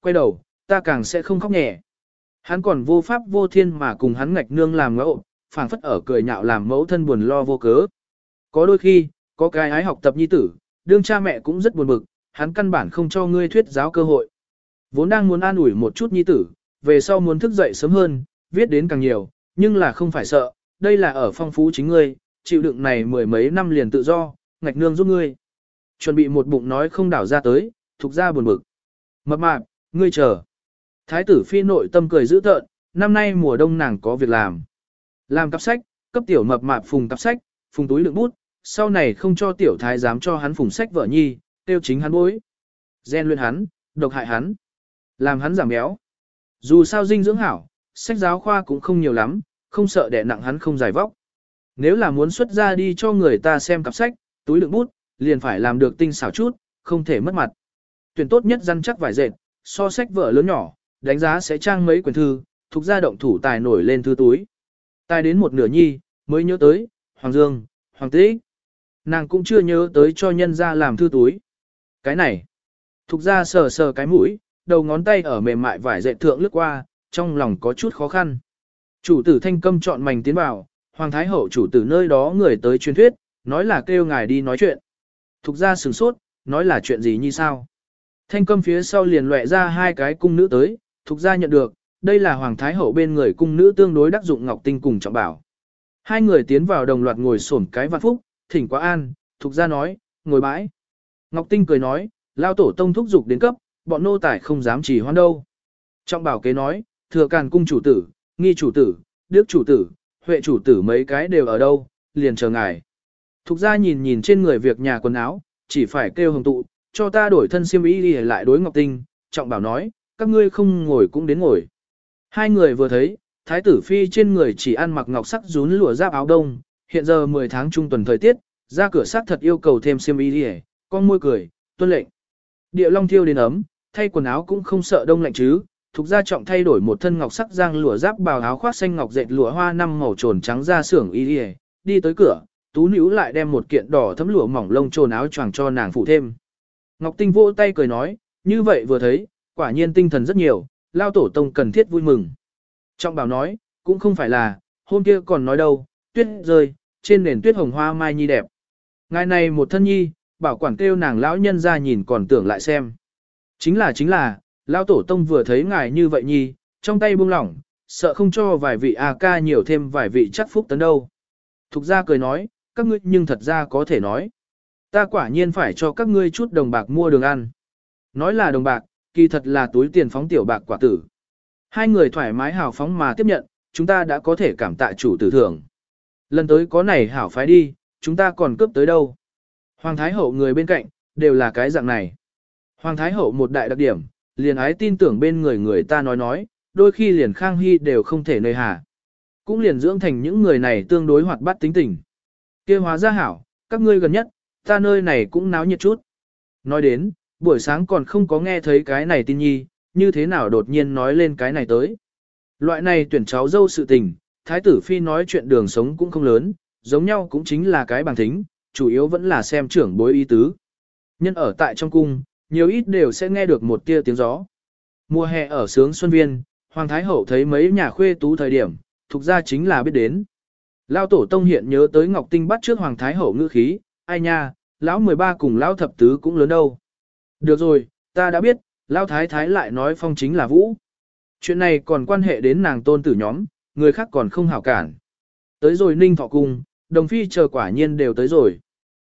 quay đầu, ta càng sẽ không khóc nhẹ. Hắn còn vô pháp vô thiên mà cùng hắn ngạch nương làm ngẫu, phảng phất ở cười nhạo làm mẫu thân buồn lo vô cớ. Có đôi khi, có cái ái học tập nhi tử, đương cha mẹ cũng rất buồn bực, hắn căn bản không cho ngươi thuyết giáo cơ hội. Vốn đang muốn an ủi một chút nhi tử, về sau muốn thức dậy sớm hơn, viết đến càng nhiều, nhưng là không phải sợ, đây là ở phong phú chính ngươi, chịu đựng này mười mấy năm liền tự do, ngạch nương giúp ngươi. Chuẩn bị một bụng nói không đảo ra tới, thuộc ra buồn bực. Mập mạp, ngươi chờ. Thái tử phi nội tâm cười dữ tợn, năm nay mùa đông nàng có việc làm. Làm cặp sách, cấp tiểu mập mạp phùng cặp sách, phùng túi đựng bút, sau này không cho tiểu thái dám cho hắn phùng sách vợ nhi, tiêu chính hắn bối. Gen luyện hắn, độc hại hắn, làm hắn giảm béo. Dù sao dinh dưỡng hảo, sách giáo khoa cũng không nhiều lắm, không sợ đẻ nặng hắn không giải vóc. Nếu là muốn xuất ra đi cho người ta xem cặp sách, túi đựng bút, liền phải làm được tinh xảo chút, không thể mất mặt. Tuyển tốt nhất răn chắc vải dệt, so sách vở lớn nhỏ, đánh giá sẽ trang mấy quyển thư, thuộc ra động thủ tài nổi lên thư túi. Tài đến một nửa nhi, mới nhớ tới, Hoàng Dương, Hoàng Tĩ. Nàng cũng chưa nhớ tới cho nhân ra làm thư túi. Cái này, thuộc ra sờ sờ cái mũi, đầu ngón tay ở mềm mại vải dệt thượng lướt qua, trong lòng có chút khó khăn. Chủ tử thanh câm chọn mảnh tiến vào, Hoàng Thái Hậu chủ tử nơi đó người tới truyền thuyết, nói là kêu ngài đi nói chuyện. Thục ra sửng sốt, nói là chuyện gì như sao. Thanh câm phía sau liền lệ ra hai cái cung nữ tới, thục ra nhận được, đây là Hoàng Thái Hậu bên người cung nữ tương đối đắc dụng Ngọc Tinh cùng trọng bảo. Hai người tiến vào đồng loạt ngồi xổm cái vạn phúc, thỉnh quá an, thục ra nói, ngồi bãi. Ngọc Tinh cười nói, lao tổ tông thúc dục đến cấp, bọn nô tài không dám chỉ hoan đâu. Trọng bảo kế nói, thừa càn cung chủ tử, nghi chủ tử, đức chủ tử, huệ chủ tử mấy cái đều ở đâu, liền chờ ngài. Thục ra nhìn nhìn trên người việc nhà quần áo, chỉ phải kêu hồng tụ, cho ta đổi thân xiêm y đi lại đối Ngọc Tinh, trọng bảo nói, các ngươi không ngồi cũng đến ngồi. Hai người vừa thấy, thái tử phi trên người chỉ ăn mặc ngọc sắc rún lụa giáp áo đông, hiện giờ 10 tháng trung tuần thời tiết, ra cửa sắc thật yêu cầu thêm xiêm y đi con môi cười, tuân lệnh. Địa long thiêu đến ấm, thay quần áo cũng không sợ đông lạnh chứ, thuộc gia trọng thay đổi một thân ngọc sắc giang lụa giáp bào áo khoác xanh ngọc dệt lụa hoa năm màu trồn trắng ra xưởng y đi đi tới cửa, tú nữ lại đem một kiện đỏ thấm lụa mỏng lông trồn áo choàng cho nàng phụ thêm. Ngọc Tinh vỗ tay cười nói, như vậy vừa thấy, quả nhiên tinh thần rất nhiều, lao tổ tông cần thiết vui mừng. Trọng bảo nói, cũng không phải là, hôm kia còn nói đâu, tuyết rơi, trên nền tuyết hồng hoa mai nhi đẹp. Ngày này một thân nhi, bảo quản kêu nàng lão nhân ra nhìn còn tưởng lại xem. Chính là chính là, lao tổ tông vừa thấy ngài như vậy nhi, trong tay buông lỏng, sợ không cho vài vị A ca nhiều thêm vài vị chắc phúc tấn đâu. Thục ra cười nói, các ngươi nhưng thật ra có thể nói. Ta quả nhiên phải cho các ngươi chút đồng bạc mua đường ăn. Nói là đồng bạc, kỳ thật là túi tiền phóng tiểu bạc quả tử. Hai người thoải mái hào phóng mà tiếp nhận, chúng ta đã có thể cảm tạ chủ tử thưởng. Lần tới có này hảo phái đi, chúng ta còn cướp tới đâu. Hoàng Thái Hậu người bên cạnh, đều là cái dạng này. Hoàng Thái Hậu một đại đặc điểm, liền ái tin tưởng bên người người ta nói nói, đôi khi liền Khang Hy đều không thể nơi hà. Cũng liền dưỡng thành những người này tương đối hoạt bát tính tình. kia hóa ra hảo, các ngươi gần nhất, ta nơi này cũng náo nhiệt chút. Nói đến, buổi sáng còn không có nghe thấy cái này tin nhi, như thế nào đột nhiên nói lên cái này tới. Loại này tuyển cháu dâu sự tình, thái tử phi nói chuyện đường sống cũng không lớn, giống nhau cũng chính là cái bằng thính, chủ yếu vẫn là xem trưởng bối ý tứ. Nhân ở tại trong cung, nhiều ít đều sẽ nghe được một tia tiếng gió. Mùa hè ở sướng Xuân Viên, Hoàng Thái Hậu thấy mấy nhà khuê tú thời điểm, thuộc ra chính là biết đến. Lao Tổ Tông hiện nhớ tới Ngọc Tinh bắt trước Hoàng Thái Hậu ngữ khí, ai nha, lão 13 cùng lão thập tứ cũng lớn đâu. Được rồi, ta đã biết, lão thái thái lại nói phong chính là vũ. Chuyện này còn quan hệ đến nàng tôn tử nhóm, người khác còn không hảo cản. Tới rồi ninh thọ cung, đồng phi chờ quả nhiên đều tới rồi.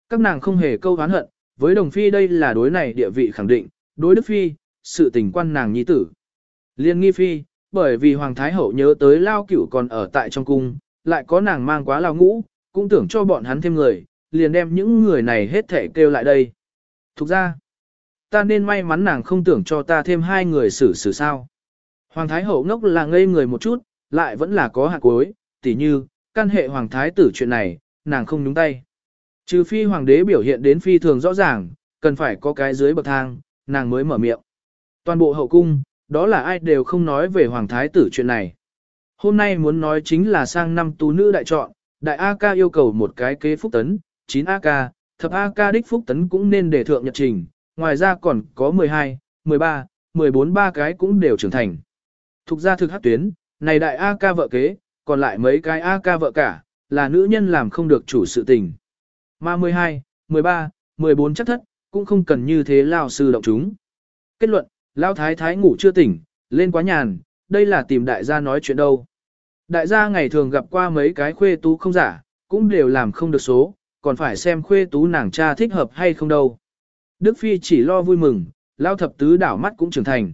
Các nàng không hề câu hán hận, với đồng phi đây là đối này địa vị khẳng định, đối đức phi, sự tình quan nàng nhi tử. Liên nghi phi, bởi vì hoàng thái hậu nhớ tới lao cửu còn ở tại trong cung, lại có nàng mang quá lao ngũ, cũng tưởng cho bọn hắn thêm người, liền đem những người này hết thể kêu lại đây. Thục ra, ta nên may mắn nàng không tưởng cho ta thêm hai người xử xử sao. Hoàng Thái Hậu ngốc là ngây người một chút, lại vẫn là có hạt cuối, tỉ như, căn hệ Hoàng Thái tử chuyện này, nàng không nhúng tay. Trừ phi Hoàng đế biểu hiện đến phi thường rõ ràng, cần phải có cái dưới bậc thang, nàng mới mở miệng. Toàn bộ hậu cung, đó là ai đều không nói về Hoàng Thái tử chuyện này. Hôm nay muốn nói chính là sang năm tú nữ đại chọn, đại A ca yêu cầu một cái kế phúc tấn, 9 AK, thập AK đích phúc tấn cũng nên để thượng nhật trình, ngoài ra còn có 12, 13, 14 ba cái cũng đều trưởng thành. Thục ra thực hát tuyến, này đại A ca vợ kế, còn lại mấy cái A ca vợ cả, là nữ nhân làm không được chủ sự tình. Mà 12, 13, 14 chắc thất, cũng không cần như thế lao sư động chúng. Kết luận, lao thái thái ngủ chưa tỉnh, lên quá nhàn, đây là tìm đại gia nói chuyện đâu. Đại gia ngày thường gặp qua mấy cái khuê tú không giả, cũng đều làm không được số, còn phải xem khuê tú nàng cha thích hợp hay không đâu. Đức Phi chỉ lo vui mừng, lao thập tứ đảo mắt cũng trưởng thành.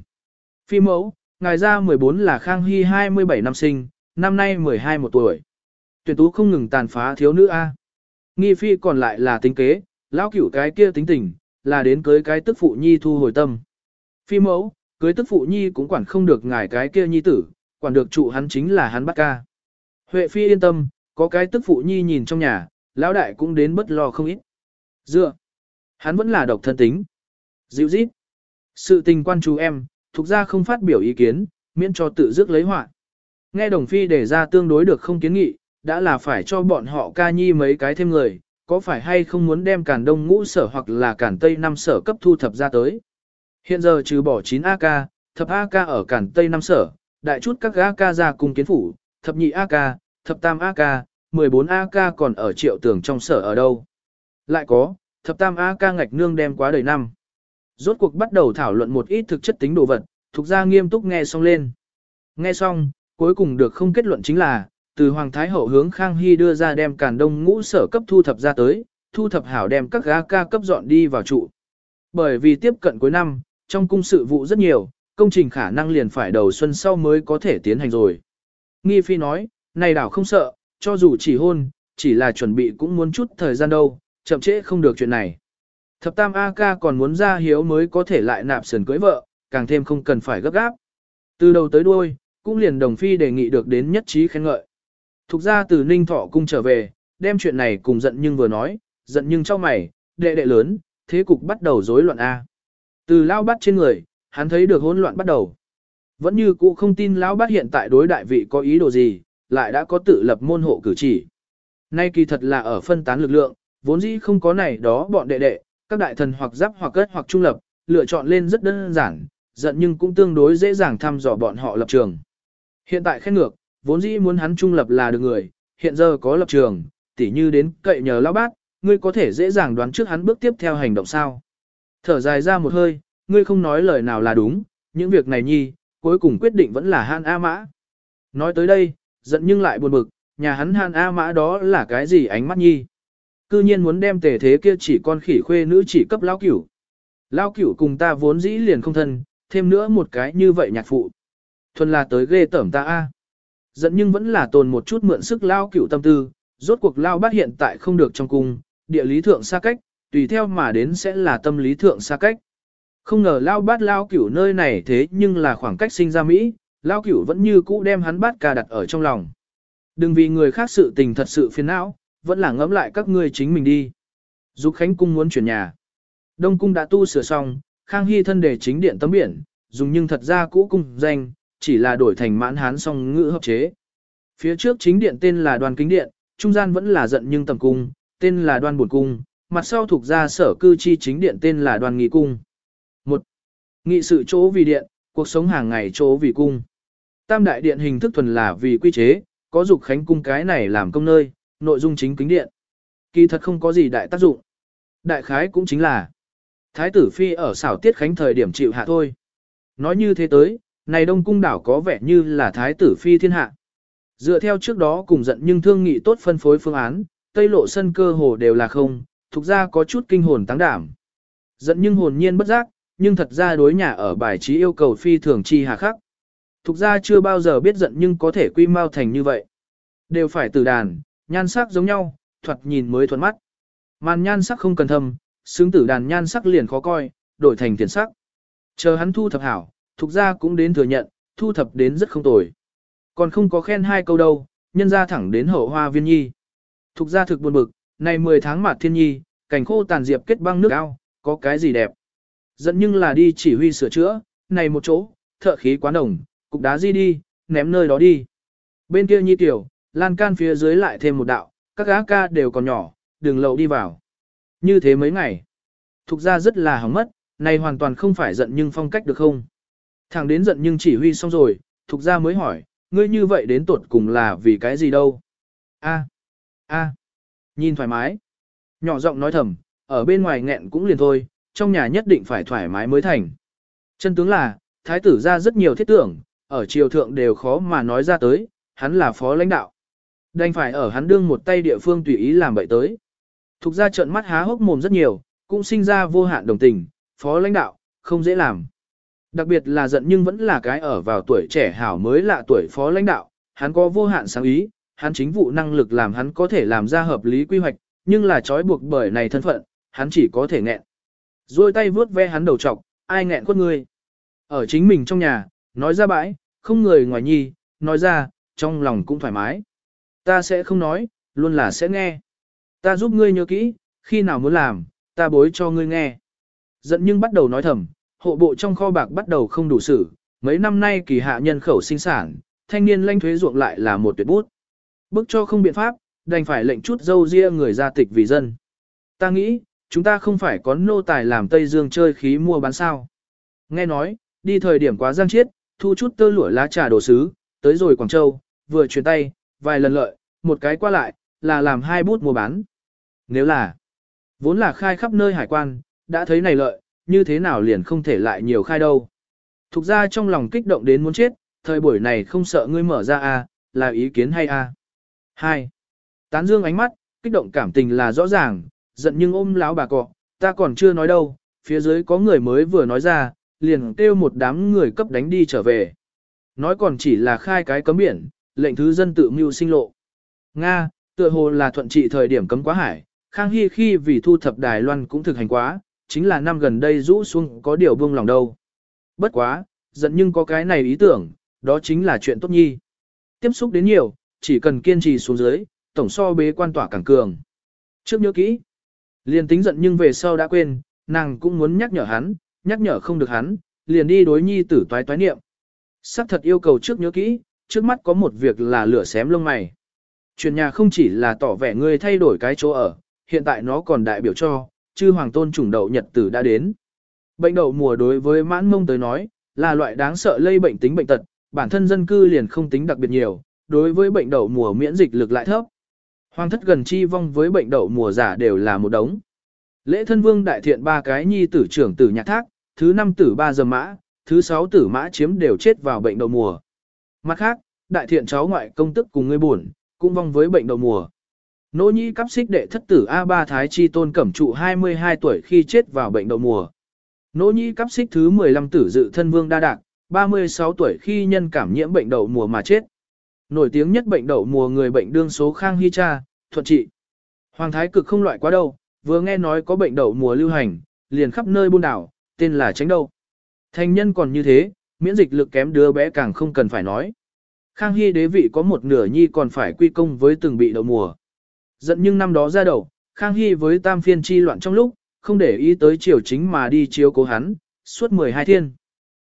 Phi mẫu, ngài ra 14 là Khang Hy 27 năm sinh, năm nay 12 một tuổi. Tuyển tú không ngừng tàn phá thiếu nữ A. Nghi Phi còn lại là tính kế, lão cửu cái kia tính tình, là đến cưới cái tức phụ nhi thu hồi tâm. Phi mẫu, cưới tức phụ nhi cũng quản không được ngài cái kia nhi tử, quản được trụ hắn chính là hắn bắt ca. Huệ Phi yên tâm, có cái tức phụ nhi nhìn trong nhà, lão đại cũng đến bất lo không ít. Dựa, hắn vẫn là độc thân tính. Dịu dít. Sự tình quan chú em, thuộc ra không phát biểu ý kiến, miễn cho tự dứt lấy họa. Nghe đồng phi đề ra tương đối được không kiến nghị, đã là phải cho bọn họ ca nhi mấy cái thêm người, có phải hay không muốn đem cản đông ngũ sở hoặc là cản tây năm sở cấp thu thập ra tới. Hiện giờ trừ bỏ 9 AK, thập AK ở cản tây năm sở, đại chút các AK ra cùng kiến phủ, thập nhị AK, thập tam AK, 14 AK còn ở triệu tường trong sở ở đâu. Lại có, thập tam AK ngạch nương đem quá đời năm. Rốt cuộc bắt đầu thảo luận một ít thực chất tính đồ vật, thuộc ra nghiêm túc nghe xong lên. Nghe xong, cuối cùng được không kết luận chính là, từ Hoàng Thái Hậu hướng Khang Hy đưa ra đem càn đông ngũ sở cấp thu thập ra tới, thu thập hảo đem các gá ca cấp dọn đi vào trụ. Bởi vì tiếp cận cuối năm, trong cung sự vụ rất nhiều, công trình khả năng liền phải đầu xuân sau mới có thể tiến hành rồi. Nghi Phi nói, này đảo không sợ, cho dù chỉ hôn, chỉ là chuẩn bị cũng muốn chút thời gian đâu, chậm trễ không được chuyện này. Thập tam A ca còn muốn ra hiếu mới có thể lại nạp sườn cưới vợ, càng thêm không cần phải gấp gáp. Từ đầu tới đuôi, cũng liền đồng phi đề nghị được đến nhất trí khen ngợi. Thục ra từ Ninh Thọ cung trở về, đem chuyện này cùng giận nhưng vừa nói, giận nhưng cho mày, đệ đệ lớn, thế cục bắt đầu rối loạn A. Từ lao bắt trên người, hắn thấy được hỗn loạn bắt đầu. Vẫn như cũ không tin lão bát hiện tại đối đại vị có ý đồ gì, lại đã có tự lập môn hộ cử chỉ. Nay kỳ thật là ở phân tán lực lượng, vốn dĩ không có này đó bọn đệ đệ, các đại thần hoặc giáp hoặc cất hoặc trung lập, lựa chọn lên rất đơn giản, giận nhưng cũng tương đối dễ dàng thăm dò bọn họ lập trường. Hiện tại khét ngược, vốn dĩ muốn hắn trung lập là được người, hiện giờ có lập trường, tỉ như đến cậy nhờ lão bát, ngươi có thể dễ dàng đoán trước hắn bước tiếp theo hành động sao. Thở dài ra một hơi, ngươi không nói lời nào là đúng, những việc này nhi, cuối cùng quyết định vẫn là Han A Mã. Nói tới đây, giận nhưng lại buồn bực, nhà hắn hàn A Mã đó là cái gì ánh mắt nhi. Cư nhiên muốn đem tề thế kia chỉ con khỉ khuê nữ chỉ cấp lao cửu. Lao cửu cùng ta vốn dĩ liền không thân, thêm nữa một cái như vậy nhạc phụ. Thuần là tới ghê tởm ta a. Giận nhưng vẫn là tồn một chút mượn sức lao cửu tâm tư, rốt cuộc lao bát hiện tại không được trong cung, địa lý thượng xa cách, tùy theo mà đến sẽ là tâm lý thượng xa cách. Không ngờ lao bát lao cửu nơi này thế nhưng là khoảng cách sinh ra Mỹ, lao cửu vẫn như cũ đem hắn bát ca đặt ở trong lòng. Đừng vì người khác sự tình thật sự phiền não, vẫn là ngẫm lại các ngươi chính mình đi. Dục Khánh Cung muốn chuyển nhà. Đông Cung đã tu sửa xong, Khang Hy thân đề chính điện tấm biển, dùng nhưng thật ra cũ cung danh, chỉ là đổi thành mãn hán song ngữ hợp chế. Phía trước chính điện tên là đoàn kính điện, trung gian vẫn là giận nhưng tầm cung, tên là đoàn buồn cung, mặt sau thuộc ra sở cư chi chính điện tên là đoàn nghị cung. Một, Nghị sự chỗ vì điện, cuộc sống hàng ngày chỗ vì cung. Tam đại điện hình thức thuần là vì quy chế, có dục khánh cung cái này làm công nơi, nội dung chính kính điện. Kỳ thật không có gì đại tác dụng. Đại khái cũng chính là Thái tử Phi ở xảo tiết khánh thời điểm chịu hạ thôi. Nói như thế tới, này Đông Cung đảo có vẻ như là Thái tử Phi thiên hạ. Dựa theo trước đó cùng giận nhưng thương nghị tốt phân phối phương án, Tây lộ sân cơ hồ đều là không, thuộc ra có chút kinh hồn tăng đảm. Giận nhưng hồn nhiên bất giác, nhưng thật ra đối nhà ở bài trí yêu cầu phi thường chi hà khắc. Thục ra chưa bao giờ biết giận nhưng có thể quy mau thành như vậy. Đều phải từ đàn, nhan sắc giống nhau, thuật nhìn mới thuận mắt. Màn nhan sắc không cần thâm, xứng tử đàn nhan sắc liền khó coi, đổi thành tiền sắc. Chờ hắn thu thập hảo, thục ra cũng đến thừa nhận, thu thập đến rất không tồi. Còn không có khen hai câu đâu, nhân ra thẳng đến hậu hoa viên nhi. Thục ra thực buồn bực, này 10 tháng mạt thiên nhi, cảnh khô tàn diệp kết băng nước ao, có cái gì đẹp. Dẫn nhưng là đi chỉ huy sửa chữa, này một chỗ, thợ khí quá đồng, cục đá di đi, ném nơi đó đi. Bên kia nhi tiểu, lan can phía dưới lại thêm một đạo, các gã ca đều còn nhỏ, đừng lậu đi vào. Như thế mấy ngày, thuộc ra rất là hỏng mất, này hoàn toàn không phải giận nhưng phong cách được không. Thằng đến giận nhưng chỉ huy xong rồi, thục ra mới hỏi, ngươi như vậy đến tuột cùng là vì cái gì đâu? A, a, nhìn thoải mái. Nhỏ giọng nói thầm, ở bên ngoài nghẹn cũng liền thôi, trong nhà nhất định phải thoải mái mới thành. Chân tướng là, thái tử ra rất nhiều thiết tưởng, ở triều thượng đều khó mà nói ra tới, hắn là phó lãnh đạo. Đành phải ở hắn đương một tay địa phương tùy ý làm bậy tới. Thục ra trận mắt há hốc mồm rất nhiều, cũng sinh ra vô hạn đồng tình, phó lãnh đạo, không dễ làm. Đặc biệt là giận nhưng vẫn là cái ở vào tuổi trẻ hảo mới lạ tuổi phó lãnh đạo, hắn có vô hạn sáng ý, hắn chính vụ năng lực làm hắn có thể làm ra hợp lý quy hoạch, nhưng là trói buộc bởi này thân phận, hắn chỉ có thể nghẹn. Rồi tay vướt ve hắn đầu trọc, ai nghẹn quất ngươi. Ở chính mình trong nhà, nói ra bãi, không người ngoài nhi, nói ra, trong lòng cũng thoải mái. Ta sẽ không nói, luôn là sẽ nghe. Ta giúp ngươi nhớ kỹ, khi nào muốn làm, ta bối cho ngươi nghe. Giận nhưng bắt đầu nói thầm, hộ bộ trong kho bạc bắt đầu không đủ sử, mấy năm nay kỳ hạ nhân khẩu sinh sản, thanh niên lanh thuế ruộng lại là một tuyệt bút. Bức cho không biện pháp, đành phải lệnh chút dâu ria người ra tịch vì dân. Ta nghĩ, chúng ta không phải có nô tài làm Tây Dương chơi khí mua bán sao. Nghe nói, đi thời điểm quá giang chiết, thu chút tơ lụa lá trà đồ sứ, tới rồi Quảng Châu, vừa chuyển tay, vài lần lợi, một cái qua lại, là làm hai bút mua bán. Nếu là, vốn là khai khắp nơi hải quan, đã thấy này lợi, như thế nào liền không thể lại nhiều khai đâu. Thục ra trong lòng kích động đến muốn chết, thời buổi này không sợ ngươi mở ra a, là ý kiến hay a. À? 2. Tán dương ánh mắt, kích động cảm tình là rõ ràng, giận nhưng ôm láo bà cọ, ta còn chưa nói đâu, phía dưới có người mới vừa nói ra, liền kêu một đám người cấp đánh đi trở về. Nói còn chỉ là khai cái cấm biển, lệnh thứ dân tự mưu sinh lộ. Nga, tựa hồ là thuận trị thời điểm cấm quá hải, Khang Hy khi vì thu thập Đài Loan cũng thực hành quá, chính là năm gần đây rũ xuống có điều buông lòng đâu. Bất quá, giận nhưng có cái này ý tưởng, đó chính là chuyện tốt nhi. Tiếp xúc đến nhiều, chỉ cần kiên trì xuống dưới, tổng so bế quan tỏa càng cường. Trước nhớ kỹ, liền tính giận nhưng về sau đã quên, nàng cũng muốn nhắc nhở hắn, nhắc nhở không được hắn, liền đi đối nhi tử toái toái niệm. Sắc thật yêu cầu trước nhớ kỹ, trước mắt có một việc là lửa xém lông mày. Chuyển nhà không chỉ là tỏ vẻ ngươi thay đổi cái chỗ ở, hiện tại nó còn đại biểu cho, chư hoàng tôn chủng đậu nhật tử đã đến. Bệnh đậu mùa đối với mãn mông tới nói, là loại đáng sợ lây bệnh tính bệnh tật, bản thân dân cư liền không tính đặc biệt nhiều, đối với bệnh đậu mùa miễn dịch lực lại thấp. Hoàng thất gần chi vong với bệnh đậu mùa giả đều là một đống. Lễ thân vương đại thiện ba cái nhi tử trưởng tử nhạc thác, thứ năm tử ba giờ mã, thứ sáu tử mã chiếm đều chết vào bệnh đậu mùa. Mặt khác, đại thiện cháu ngoại công tức cùng người buồn, cũng vong với bệnh đậu mùa. Nỗ nhĩ cắp xích đệ thất tử A3 Thái Chi Tôn Cẩm Trụ 22 tuổi khi chết vào bệnh đậu mùa. Nỗ nhĩ cắp xích thứ 15 tử dự thân vương đa đạc, 36 tuổi khi nhân cảm nhiễm bệnh đậu mùa mà chết. Nổi tiếng nhất bệnh đậu mùa người bệnh đương số Khang Hy Cha, thuận trị. Hoàng thái cực không loại quá đâu, vừa nghe nói có bệnh đậu mùa lưu hành, liền khắp nơi buôn đảo, tên là tránh đâu. Thành nhân còn như thế, miễn dịch lực kém đứa bé càng không cần phải nói. Khang Hy đế vị có một nửa nhi còn phải quy công với từng bị đậu mùa. Giận nhưng năm đó ra đầu, Khang Hy với tam phiên chi loạn trong lúc, không để ý tới triều chính mà đi chiếu cố hắn, suốt 12 thiên.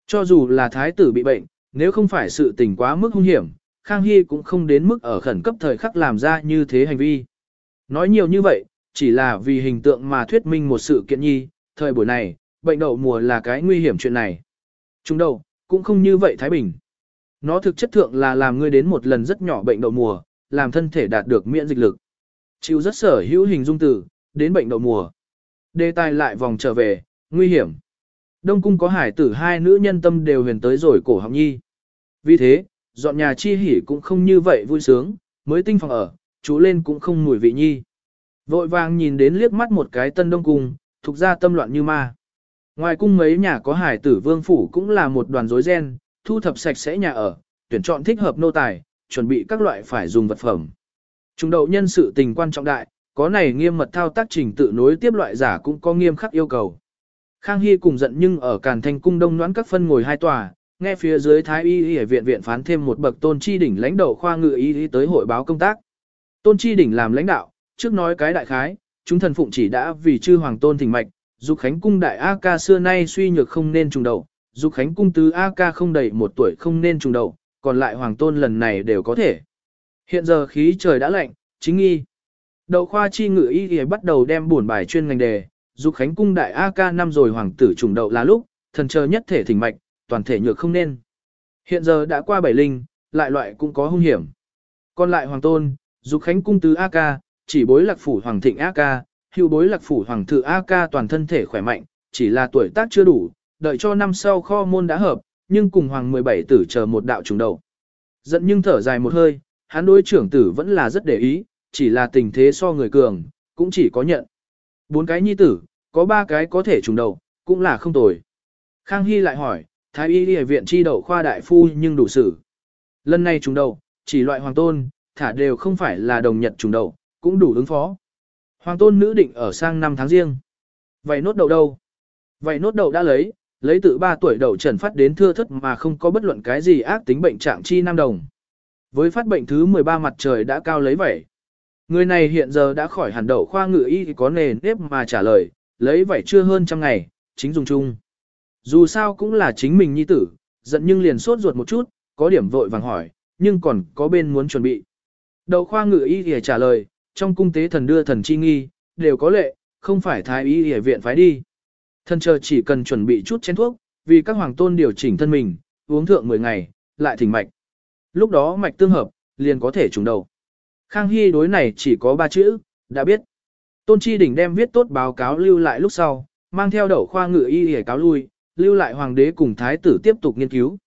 Cho dù là thái tử bị bệnh, nếu không phải sự tình quá mức hung hiểm, Khang Hy cũng không đến mức ở khẩn cấp thời khắc làm ra như thế hành vi. Nói nhiều như vậy, chỉ là vì hình tượng mà thuyết minh một sự kiện nhi, thời buổi này, bệnh đậu mùa là cái nguy hiểm chuyện này. Chúng đâu, cũng không như vậy Thái Bình. Nó thực chất thượng là làm ngươi đến một lần rất nhỏ bệnh đậu mùa, làm thân thể đạt được miễn dịch lực. Chịu rất sở hữu hình dung từ, đến bệnh đậu mùa. Đề tài lại vòng trở về, nguy hiểm. Đông cung có hải tử hai nữ nhân tâm đều huyền tới rồi cổ họng nhi. Vì thế, dọn nhà chi hỉ cũng không như vậy vui sướng, mới tinh phòng ở, chú lên cũng không mùi vị nhi. Vội vàng nhìn đến liếc mắt một cái tân đông cung, thuộc ra tâm loạn như ma. Ngoài cung mấy nhà có hải tử vương phủ cũng là một đoàn rối ren, thu thập sạch sẽ nhà ở, tuyển chọn thích hợp nô tài, chuẩn bị các loại phải dùng vật phẩm. Trung đậu nhân sự tình quan trọng đại, có này nghiêm mật thao tác trình tự nối tiếp loại giả cũng có nghiêm khắc yêu cầu. Khang Hy cùng giận nhưng ở Càn Thanh cung đông đoán các phân ngồi hai tòa, nghe phía dưới Thái Y Y viện viện phán thêm một bậc tôn chi đỉnh lãnh đạo khoa ngự y tới hội báo công tác. Tôn chi đỉnh làm lãnh đạo, trước nói cái đại khái, chúng thần phụng chỉ đã vì chư hoàng tôn thỉnh mạch, dục khánh cung đại A ca xưa nay suy nhược không nên trùng đầu, dục khánh cung tứ A ca không đầy một tuổi không nên trùng đầu, còn lại hoàng tôn lần này đều có thể. Hiện giờ khí trời đã lạnh, chính nghi. Đậu khoa chi ngự y y bắt đầu đem buồn bài chuyên ngành đề, dục khánh cung đại A ca năm rồi hoàng tử trùng đậu là lúc, thần chờ nhất thể thỉnh mạch, toàn thể nhược không nên. Hiện giờ đã qua bảy linh, lại loại cũng có hung hiểm. Còn lại hoàng tôn, dục khánh cung tứ A-ca, chỉ bối lạc phủ hoàng thịnh A-ca, hưu bối lạc phủ hoàng thự A-ca toàn thân thể khỏe mạnh, chỉ là tuổi tác chưa đủ, đợi cho năm sau kho môn đã hợp, nhưng cùng hoàng 17 tử chờ một đạo trùng đầu. Giận nhưng thở dài một hơi, hắn đối trưởng tử vẫn là rất để ý, chỉ là tình thế so người cường, cũng chỉ có nhận. Bốn cái nhi tử, có ba cái có thể trùng đầu, cũng là không tồi. Khang Hy lại hỏi, Thái y đi viện chi đậu khoa đại phu nhưng đủ xử. Lần này trùng đầu, chỉ loại hoàng tôn, thả đều không phải là đồng nhật trùng đầu, cũng đủ ứng phó. Hoàng tôn nữ định ở sang năm tháng riêng. Vậy nốt đậu đâu? Vậy nốt đậu đã lấy, lấy từ 3 tuổi đậu trần phát đến thưa thất mà không có bất luận cái gì ác tính bệnh trạng chi nam đồng. Với phát bệnh thứ 13 mặt trời đã cao lấy vậy. Người này hiện giờ đã khỏi hẳn đậu khoa ngự y thì có nề nếp mà trả lời, lấy vậy chưa hơn trăm ngày, chính dùng chung. Dù sao cũng là chính mình nhi tử, giận nhưng liền sốt ruột một chút, có điểm vội vàng hỏi, nhưng còn có bên muốn chuẩn bị. Đậu khoa ngự y thì trả lời, trong cung tế thần đưa thần chi nghi, đều có lệ, không phải thái y y viện phái đi. Thần chờ chỉ cần chuẩn bị chút chén thuốc, vì các hoàng tôn điều chỉnh thân mình, uống thượng 10 ngày, lại thỉnh mạch. Lúc đó mạch tương hợp, liền có thể trùng đầu. Khang Hy đối này chỉ có ba chữ, đã biết. Tôn Chi Đỉnh đem viết tốt báo cáo lưu lại lúc sau, mang theo đậu khoa ngự y để cáo lui, lưu lại hoàng đế cùng thái tử tiếp tục nghiên cứu.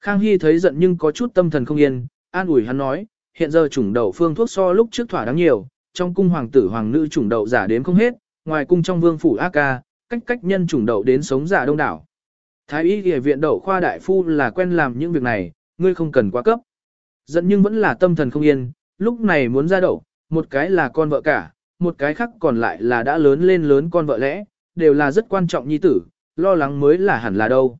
Khang Hy thấy giận nhưng có chút tâm thần không yên, an ủi hắn nói, hiện giờ chủng đậu phương thuốc so lúc trước thỏa đáng nhiều, trong cung hoàng tử hoàng nữ chủng đậu giả đến không hết, ngoài cung trong vương phủ A ca, cách cách nhân chủng đậu đến sống giả đông đảo. Thái y y viện đậu khoa đại phu là quen làm những việc này, ngươi không cần quá cấp. Giận nhưng vẫn là tâm thần không yên, lúc này muốn ra đậu, một cái là con vợ cả, một cái khác còn lại là đã lớn lên lớn con vợ lẽ, đều là rất quan trọng nhi tử, lo lắng mới là hẳn là đâu.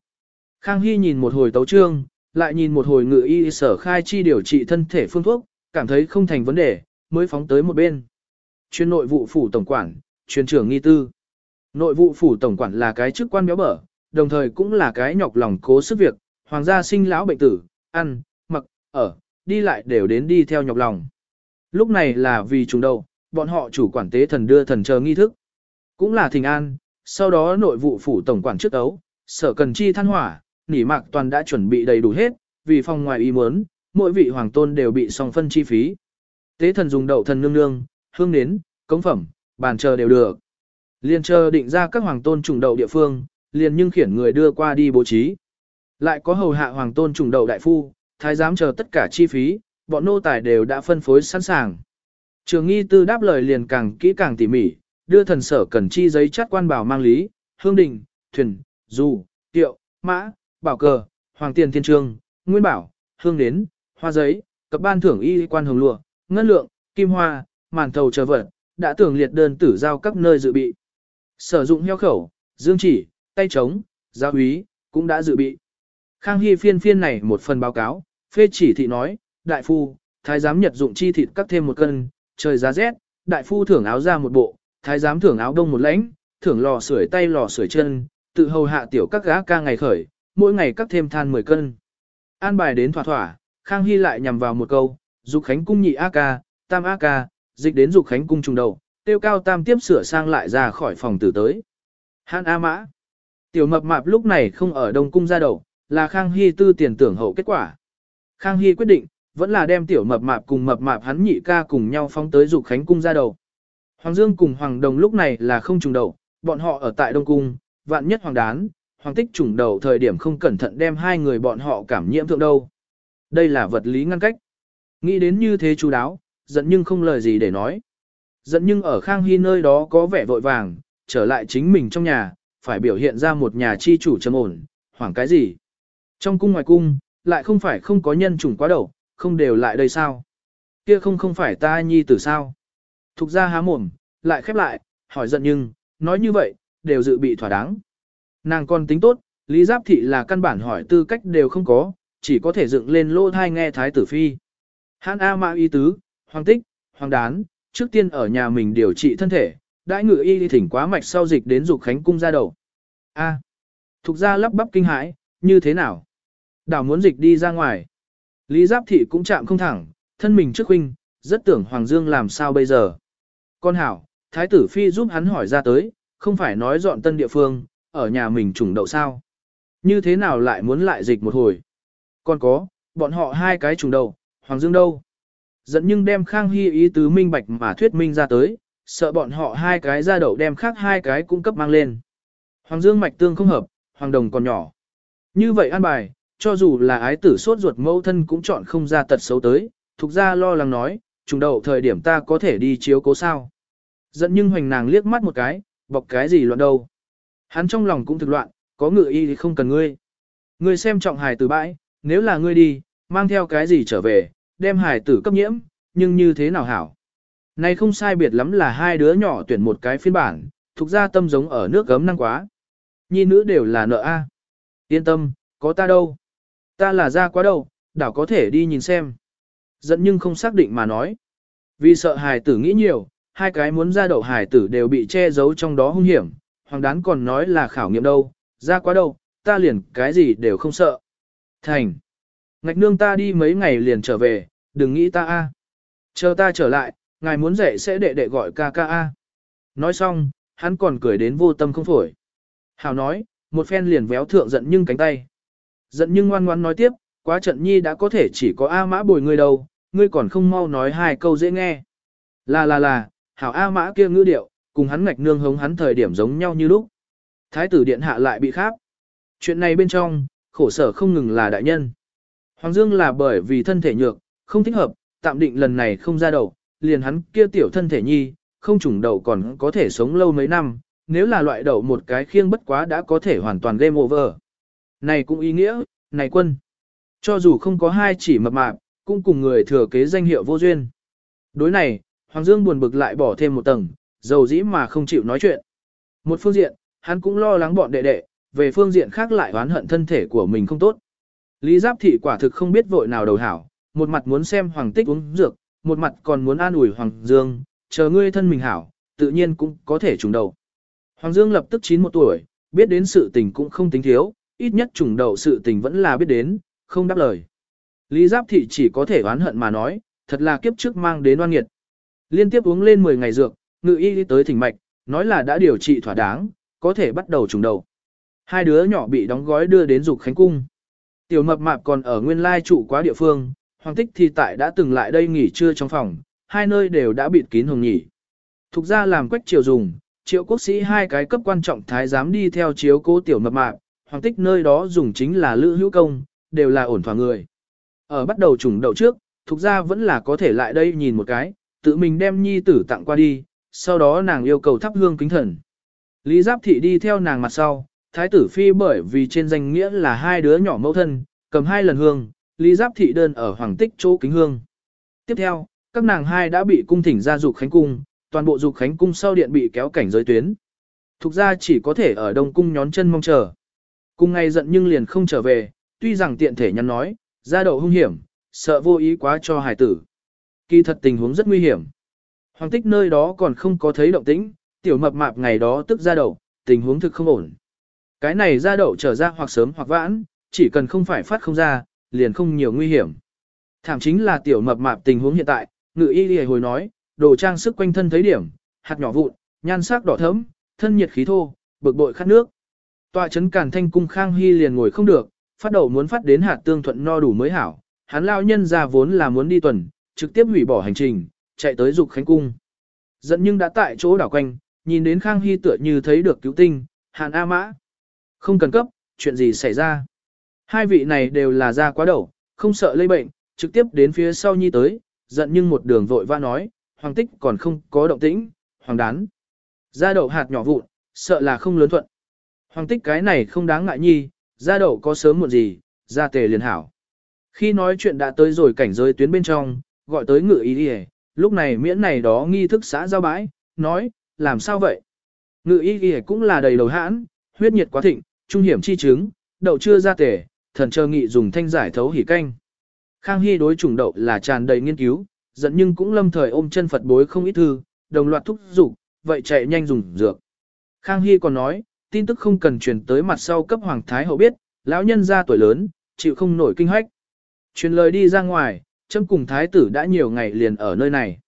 Khang Hy nhìn một hồi tấu trương, lại nhìn một hồi ngự y sở khai chi điều trị thân thể phương thuốc, cảm thấy không thành vấn đề, mới phóng tới một bên. Chuyên nội vụ phủ tổng quản, chuyên trưởng nghi tư. Nội vụ phủ tổng quản là cái chức quan béo bở, đồng thời cũng là cái nhọc lòng cố sức việc, hoàng gia sinh lão bệnh tử, ăn, mặc, ở, đi lại đều đến đi theo nhọc lòng. Lúc này là vì trùng đầu, bọn họ chủ quản tế thần đưa thần chờ nghi thức. Cũng là thình an, sau đó nội vụ phủ tổng quản trước ấu, sở cần chi than hỏa, nỉ mạc toàn đã chuẩn bị đầy đủ hết, vì phòng ngoài ý muốn, mỗi vị hoàng tôn đều bị song phân chi phí. Tế thần dùng đậu thần nương nương, hương nến, cống phẩm, bàn chờ đều được. Liên chờ định ra các hoàng tôn trùng đậu địa phương, liền nhưng khiển người đưa qua đi bố trí. Lại có hầu hạ hoàng tôn trùng đậu đại phu, thái giám chờ tất cả chi phí, bọn nô tài đều đã phân phối sẵn sàng. Trường nghi tư đáp lời liền càng kỹ càng tỉ mỉ, đưa thần sở cần chi giấy chắt quan bảo mang lý, hương đình, thuyền, dù, tiệu, mã, bảo cờ, hoàng tiền thiên trương, nguyên bảo, hương Đến, hoa giấy, cấp ban thưởng y quan hồng lụa, ngân lượng, kim hoa, màn thầu chờ vật, đã tưởng liệt đơn tử giao các nơi dự bị. Sử dụng heo khẩu, dương chỉ, tay trống, giáo úy, cũng đã dự bị. Khang Hy phiên phiên này một phần báo cáo, phê chỉ thị nói, đại phu, thái giám nhật dụng chi thịt cắt thêm một cân, trời giá rét, đại phu thưởng áo ra một bộ, thái giám thưởng áo đông một lãnh, thưởng lò sưởi tay lò sưởi chân, tự hầu hạ tiểu các gã ca ngày khởi, mỗi ngày cắt thêm than 10 cân. An bài đến thỏa thỏa, Khang Hy lại nhằm vào một câu, dục khánh cung nhị A ca, tam A ca, dịch đến dục khánh cung trùng đầu, tiêu cao tam tiếp sửa sang lại ra khỏi phòng tử tới. Hàn A mã. Tiểu mập mạp lúc này không ở đông cung ra đầu, là Khang Hy tư tiền tưởng hậu kết quả. Khang Hy quyết định, vẫn là đem tiểu mập mạp cùng mập mạp hắn nhị ca cùng nhau phóng tới dục khánh cung ra đầu. Hoàng Dương cùng Hoàng Đồng lúc này là không trùng đầu, bọn họ ở tại Đông Cung, vạn nhất Hoàng Đán, Hoàng Tích trùng đầu thời điểm không cẩn thận đem hai người bọn họ cảm nhiễm thượng đâu. Đây là vật lý ngăn cách. Nghĩ đến như thế chú đáo, giận nhưng không lời gì để nói. Giận nhưng ở Khang Hy nơi đó có vẻ vội vàng, trở lại chính mình trong nhà, phải biểu hiện ra một nhà chi chủ trầm ổn, hoảng cái gì. Trong cung ngoài cung, lại không phải không có nhân chủng quá đầu, không đều lại đây sao. Kia không không phải ta nhi tử sao. Thục ra há mồm, lại khép lại, hỏi giận nhưng, nói như vậy, đều dự bị thỏa đáng. Nàng còn tính tốt, Lý Giáp Thị là căn bản hỏi tư cách đều không có, chỉ có thể dựng lên lô thai nghe Thái tử Phi. Hán A Mã Y Tứ, Hoàng Tích, Hoàng Đán, trước tiên ở nhà mình điều trị thân thể, đãi ngự y đi thỉnh quá mạch sau dịch đến dục khánh cung ra đầu. A. Thục ra lắp bắp kinh hãi, như thế nào? Đảo muốn dịch đi ra ngoài. Lý Giáp Thị cũng chạm không thẳng, thân mình trước huynh, rất tưởng Hoàng Dương làm sao bây giờ. Con hảo, Thái tử Phi giúp hắn hỏi ra tới, không phải nói dọn tân địa phương, ở nhà mình trùng đậu sao. Như thế nào lại muốn lại dịch một hồi? Còn có, bọn họ hai cái trùng đậu, Hoàng Dương đâu? Dẫn nhưng đem Khang Hy ý tứ minh bạch mà thuyết minh ra tới, sợ bọn họ hai cái ra đậu đem khác hai cái cung cấp mang lên. Hoàng Dương mạch tương không hợp, Hoàng Đồng còn nhỏ. Như vậy an bài, cho dù là ái tử sốt ruột mẫu thân cũng chọn không ra tật xấu tới, thuộc ra lo lắng nói, trùng đậu thời điểm ta có thể đi chiếu cố sao. Dẫn nhưng hoành nàng liếc mắt một cái, bọc cái gì loạn đâu. Hắn trong lòng cũng thực loạn, có ngựa y thì không cần ngươi. Ngươi xem trọng hài tử bãi, nếu là ngươi đi, mang theo cái gì trở về, đem hài tử cấp nhiễm, nhưng như thế nào hảo. Này không sai biệt lắm là hai đứa nhỏ tuyển một cái phiên bản, thuộc ra tâm giống ở nước gấm năng quá. Nhi nữ đều là nợ A. Yên tâm, có ta đâu. Ta là ra quá đâu, đảo có thể đi nhìn xem. giận nhưng không xác định mà nói. Vì sợ hài tử nghĩ nhiều, hai cái muốn ra đậu hài tử đều bị che giấu trong đó hung hiểm. Hoàng đán còn nói là khảo nghiệm đâu, ra quá đâu, ta liền cái gì đều không sợ. Thành. Ngạch nương ta đi mấy ngày liền trở về, đừng nghĩ ta a. Chờ ta trở lại, ngài muốn dạy sẽ đệ đệ gọi ca ca a. Nói xong, hắn còn cười đến vô tâm không phổi. Hảo nói, một phen liền véo thượng giận nhưng cánh tay. Giận nhưng ngoan ngoan nói tiếp, quá trận nhi đã có thể chỉ có A mã bồi ngươi đâu, ngươi còn không mau nói hai câu dễ nghe. Là là là, hảo A mã kia ngữ điệu, cùng hắn ngạch nương hống hắn thời điểm giống nhau như lúc. Thái tử điện hạ lại bị khác Chuyện này bên trong, khổ sở không ngừng là đại nhân. Hoàng Dương là bởi vì thân thể nhược, không thích hợp, tạm định lần này không ra đầu, liền hắn kia tiểu thân thể nhi, không trùng đầu còn có thể sống lâu mấy năm, nếu là loại đầu một cái khiêng bất quá đã có thể hoàn toàn game over. Này cũng ý nghĩa, này quân. Cho dù không có hai chỉ mập mạp, cũng cùng người thừa kế danh hiệu vô duyên. Đối này, Hoàng Dương buồn bực lại bỏ thêm một tầng, dầu dĩ mà không chịu nói chuyện. Một phương diện, hắn cũng lo lắng bọn đệ đệ, về phương diện khác lại oán hận thân thể của mình không tốt. Lý Giáp Thị quả thực không biết vội nào đầu hảo, một mặt muốn xem Hoàng Tích uống dược, một mặt còn muốn an ủi Hoàng Dương, chờ ngươi thân mình hảo, tự nhiên cũng có thể trùng đầu. Hoàng Dương lập tức 91 tuổi, biết đến sự tình cũng không tính thiếu, ít nhất trùng đầu sự tình vẫn là biết đến, không đáp lời. Lý Giáp Thị chỉ có thể oán hận mà nói, thật là kiếp trước mang đến oan nghiệt. Liên tiếp uống lên 10 ngày dược, ngự y đi tới thỉnh mạch, nói là đã điều trị thỏa đáng, có thể bắt đầu trùng đầu. Hai đứa nhỏ bị đóng gói đưa đến dục khánh cung. Tiểu mập mạp còn ở nguyên lai trụ quá địa phương, hoàng tích thì tại đã từng lại đây nghỉ trưa trong phòng, hai nơi đều đã bịt kín hồng nhỉ. Thục ra làm quách triều dùng, triệu quốc sĩ hai cái cấp quan trọng thái giám đi theo chiếu cố tiểu mập mạp, hoàng tích nơi đó dùng chính là lữ hữu công, đều là ổn thỏa người. Ở bắt đầu trùng đậu trước, thục ra vẫn là có thể lại đây nhìn một cái, tự mình đem nhi tử tặng qua đi, sau đó nàng yêu cầu thắp hương kính thần. Lý Giáp Thị đi theo nàng mặt sau, Thái tử Phi bởi vì trên danh nghĩa là hai đứa nhỏ mẫu thân, cầm hai lần hương, Lý Giáp Thị đơn ở Hoàng Tích chỗ kính hương. Tiếp theo, các nàng hai đã bị cung thỉnh ra dục khánh cung, toàn bộ dục khánh cung sau điện bị kéo cảnh giới tuyến. Thục ra chỉ có thể ở đông cung nhón chân mong chờ. Cung ngay giận nhưng liền không trở về, tuy rằng tiện thể nhắn nói, ra đậu hung hiểm, sợ vô ý quá cho hải tử. Kỳ thật tình huống rất nguy hiểm. Hoàng tích nơi đó còn không có thấy động tĩnh, tiểu mập mạp ngày đó tức ra đậu, tình huống thực không ổn. Cái này ra đậu trở ra hoặc sớm hoặc vãn, chỉ cần không phải phát không ra, liền không nhiều nguy hiểm. Thảm chính là tiểu mập mạp tình huống hiện tại, ngự y đi hồi nói, đồ trang sức quanh thân thấy điểm, hạt nhỏ vụn, nhan sắc đỏ thẫm, thân nhiệt khí thô, bực bội khát nước. Tọa chấn càn thanh cung khang hy liền ngồi không được, phát đầu muốn phát đến hạt tương thuận no đủ mới hảo. Hắn lao nhân ra vốn là muốn đi tuần, trực tiếp hủy bỏ hành trình, chạy tới dục khánh cung. Dẫn nhưng đã tại chỗ đảo quanh, nhìn đến khang hy tựa như thấy được cứu tinh, hàn A mã. Không cần cấp, chuyện gì xảy ra. Hai vị này đều là da quá đầu, không sợ lây bệnh, trực tiếp đến phía sau nhi tới, giận nhưng một đường vội va nói, hoàng tích còn không có động tĩnh, hoàng đán. da đậu hạt nhỏ vụn, sợ là không lớn thuận. Hoàng tích cái này không đáng ngại nhi, da đậu có sớm muộn gì, da tề liền hảo. Khi nói chuyện đã tới rồi cảnh giới tuyến bên trong, gọi tới ngự ý đi lúc này miễn này đó nghi thức xã giao bãi, nói, làm sao vậy? Ngự y y cũng là đầy đầu hãn, huyết nhiệt quá thịnh, trung hiểm chi chứng, đậu chưa ra tề, thần chờ nghị dùng thanh giải thấu hỉ canh. Khang Hy đối chủng đậu là tràn đầy nghiên cứu, giận nhưng cũng lâm thời ôm chân Phật bối không ít thư, đồng loạt thúc giục, vậy chạy nhanh dùng dược. Khang Hy còn nói, tin tức không cần truyền tới mặt sau cấp Hoàng Thái Hậu biết, lão nhân ra tuổi lớn, chịu không nổi kinh hách. Truyền lời đi ra ngoài, chấm cùng Thái tử đã nhiều ngày liền ở nơi này.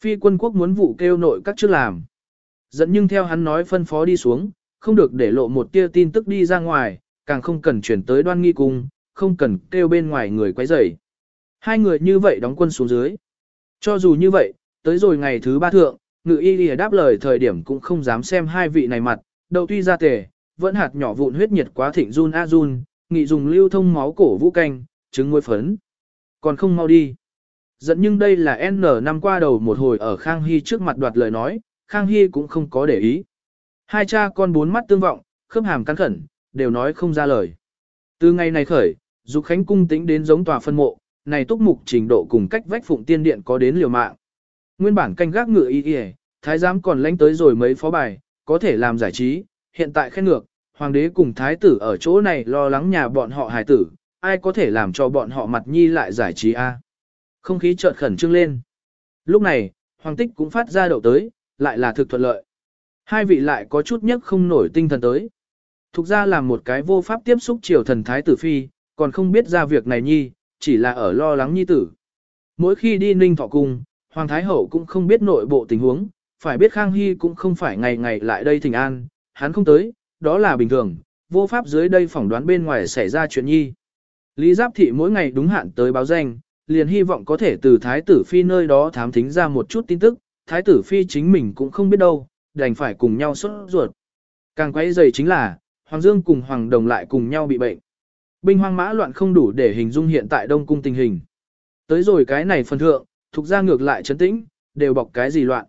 Phi quân quốc muốn vụ kêu nội các chức làm. Dẫn nhưng theo hắn nói phân phó đi xuống, không được để lộ một tia tin tức đi ra ngoài, càng không cần chuyển tới đoan nghi cung, không cần kêu bên ngoài người quấy rầy. Hai người như vậy đóng quân xuống dưới. Cho dù như vậy, tới rồi ngày thứ ba thượng, ngự y lìa đáp lời thời điểm cũng không dám xem hai vị này mặt, đầu tuy ra tề, vẫn hạt nhỏ vụn huyết nhiệt quá thịnh run a run, nghị dùng lưu thông máu cổ vũ canh, trứng muối phấn. Còn không mau đi. Dẫn nhưng đây là N năm qua đầu một hồi ở Khang Hy trước mặt đoạt lời nói, Khang Hy cũng không có để ý. Hai cha con bốn mắt tương vọng, khớp hàm căng khẩn, đều nói không ra lời. Từ ngày này khởi, Dục Khánh cung tính đến giống tòa phân mộ, này túc mục trình độ cùng cách vách phụng tiên điện có đến liều mạng. Nguyên bản canh gác ngựa y y, thái giám còn lánh tới rồi mấy phó bài, có thể làm giải trí, hiện tại khen ngược, hoàng đế cùng thái tử ở chỗ này lo lắng nhà bọn họ hài tử, ai có thể làm cho bọn họ mặt nhi lại giải trí a? Không khí chợt khẩn trương lên. Lúc này, hoàng tích cũng phát ra đậu tới, lại là thực thuận lợi. Hai vị lại có chút nhất không nổi tinh thần tới. Thục ra làm một cái vô pháp tiếp xúc triều thần thái tử phi, còn không biết ra việc này nhi, chỉ là ở lo lắng nhi tử. Mỗi khi đi ninh thọ cung, hoàng thái hậu cũng không biết nội bộ tình huống, phải biết Khang Hy cũng không phải ngày ngày lại đây thỉnh an, hắn không tới, đó là bình thường, vô pháp dưới đây phỏng đoán bên ngoài xảy ra chuyện nhi. Lý Giáp Thị mỗi ngày đúng hạn tới báo danh, liền hy vọng có thể từ Thái tử Phi nơi đó thám thính ra một chút tin tức, Thái tử Phi chính mình cũng không biết đâu, đành phải cùng nhau xuất ruột. Càng quay dày chính là, Hoàng Dương cùng Hoàng Đồng lại cùng nhau bị bệnh. Binh hoang mã loạn không đủ để hình dung hiện tại Đông Cung tình hình. Tới rồi cái này phần thượng, thuộc ra ngược lại chấn tĩnh, đều bọc cái gì loạn.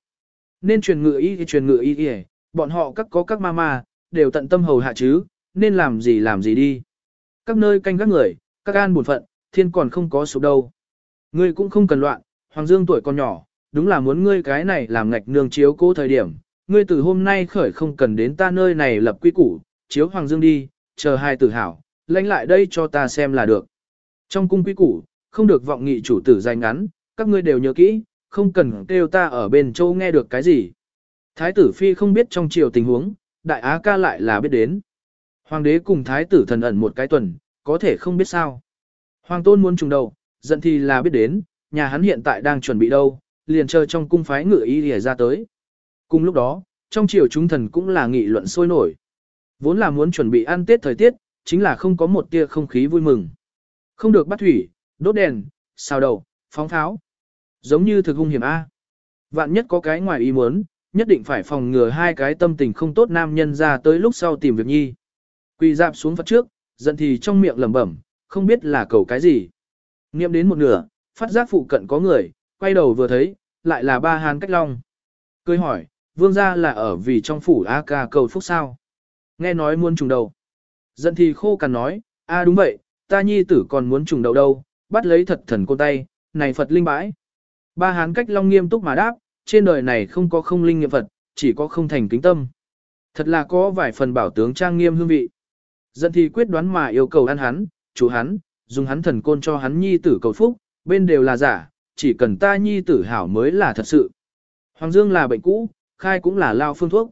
Nên truyền ngựa y thì truyền ngựa y y, bọn họ các có các ma ma, đều tận tâm hầu hạ chứ, nên làm gì làm gì đi. Các nơi canh các người, các an buồn phận, thiên còn không có số đâu. Ngươi cũng không cần loạn, Hoàng Dương tuổi còn nhỏ, đúng là muốn ngươi cái này làm ngạch nương chiếu cố thời điểm. Ngươi từ hôm nay khởi không cần đến ta nơi này lập quy củ, chiếu Hoàng Dương đi, chờ hai tử hảo, lãnh lại đây cho ta xem là được. Trong cung quy củ, không được vọng nghị chủ tử dài ngắn, các ngươi đều nhớ kỹ, không cần kêu ta ở bên châu nghe được cái gì. Thái tử phi không biết trong triều tình huống, đại á ca lại là biết đến. Hoàng đế cùng thái tử thần ẩn một cái tuần, có thể không biết sao. Hoàng tôn muốn trùng đầu, giận thì là biết đến, nhà hắn hiện tại đang chuẩn bị đâu, liền chờ trong cung phái ngựa y lìa ra tới. Cùng lúc đó, trong triều chúng thần cũng là nghị luận sôi nổi. Vốn là muốn chuẩn bị ăn tết thời tiết, chính là không có một tia không khí vui mừng. Không được bắt thủy, đốt đèn, xào đầu, phóng tháo. Giống như thực hung hiểm A. Vạn nhất có cái ngoài ý muốn, nhất định phải phòng ngừa hai cái tâm tình không tốt nam nhân ra tới lúc sau tìm việc nhi. Quỳ dạp xuống phật trước, giận thì trong miệng lẩm bẩm, không biết là cầu cái gì. Niệm đến một nửa, phát giác phụ cận có người, quay đầu vừa thấy, lại là ba hàn cách long. Cười hỏi, vương gia là ở vì trong phủ A ca cầu phúc sao. Nghe nói muốn trùng đầu. Giận thì khô cằn nói, a đúng vậy, ta nhi tử còn muốn trùng đầu đâu, bắt lấy thật thần cô tay, này Phật linh bãi. Ba hán cách long nghiêm túc mà đáp, trên đời này không có không linh nghiệm Phật, chỉ có không thành kính tâm. Thật là có vài phần bảo tướng trang nghiêm hương vị. Dân thì quyết đoán mà yêu cầu ăn hắn, chủ hắn, dùng hắn thần côn cho hắn nhi tử cầu phúc, bên đều là giả, chỉ cần ta nhi tử hảo mới là thật sự. Hoàng Dương là bệnh cũ, khai cũng là lao phương thuốc.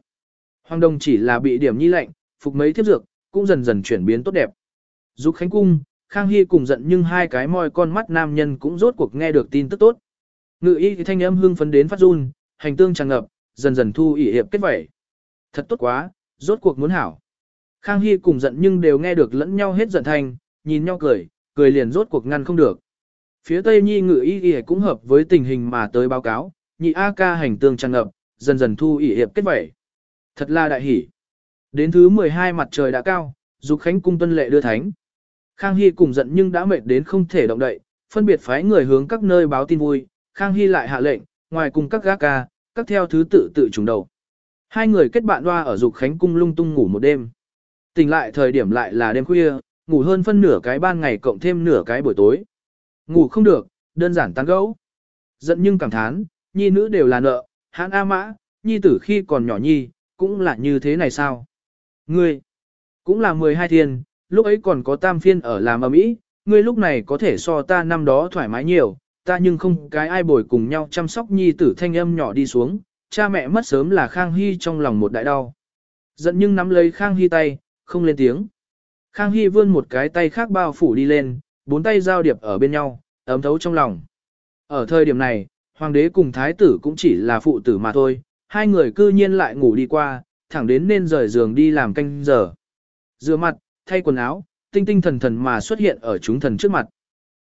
Hoàng Đông chỉ là bị điểm nhi lạnh, phục mấy thiếp dược, cũng dần dần chuyển biến tốt đẹp. Dục Khánh Cung, Khang Hy cùng giận nhưng hai cái môi con mắt nam nhân cũng rốt cuộc nghe được tin tức tốt. Ngự y thì thanh âm hưng phấn đến phát run, hành tương tràn ngập, dần dần thu ỉ hiệp kết vẩy. Thật tốt quá, rốt cuộc muốn hảo. Khang Hy cùng giận nhưng đều nghe được lẫn nhau hết giận thành, nhìn nhau cười, cười liền rốt cuộc ngăn không được. Phía Tây Nhi ngự y y cũng hợp với tình hình mà tới báo cáo, nhị A ca hành tương tràn ngập, dần dần thu ỉ hiệp kết vẩy. Thật là đại hỷ. Đến thứ 12 mặt trời đã cao, dục khánh cung tuân lệ đưa thánh. Khang Hy cùng giận nhưng đã mệt đến không thể động đậy, phân biệt phái người hướng các nơi báo tin vui, Khang Hy lại hạ lệnh, ngoài cùng các gác ca, các theo thứ tự tự trùng đầu. Hai người kết bạn loa ở dục khánh cung lung tung ngủ một đêm. Tỉnh lại thời điểm lại là đêm khuya, ngủ hơn phân nửa cái ban ngày cộng thêm nửa cái buổi tối. Ngủ không được, đơn giản tán gẫu. Giận nhưng cảm thán, nhi nữ đều là nợ, hãn A mã, nhi tử khi còn nhỏ nhi, cũng là như thế này sao? Ngươi, cũng là 12 thiên, lúc ấy còn có tam phiên ở làm ở mỹ, ngươi lúc này có thể so ta năm đó thoải mái nhiều, ta nhưng không cái ai bồi cùng nhau chăm sóc nhi tử thanh âm nhỏ đi xuống, cha mẹ mất sớm là Khang Hy trong lòng một đại đau. Giận nhưng nắm lấy Khang Hy tay, không lên tiếng. Khang Hy vươn một cái tay khác bao phủ đi lên, bốn tay giao điệp ở bên nhau, ấm thấu trong lòng. Ở thời điểm này, hoàng đế cùng thái tử cũng chỉ là phụ tử mà thôi, hai người cư nhiên lại ngủ đi qua, thẳng đến nên rời giường đi làm canh giờ. Rửa mặt, thay quần áo, tinh tinh thần thần mà xuất hiện ở chúng thần trước mặt.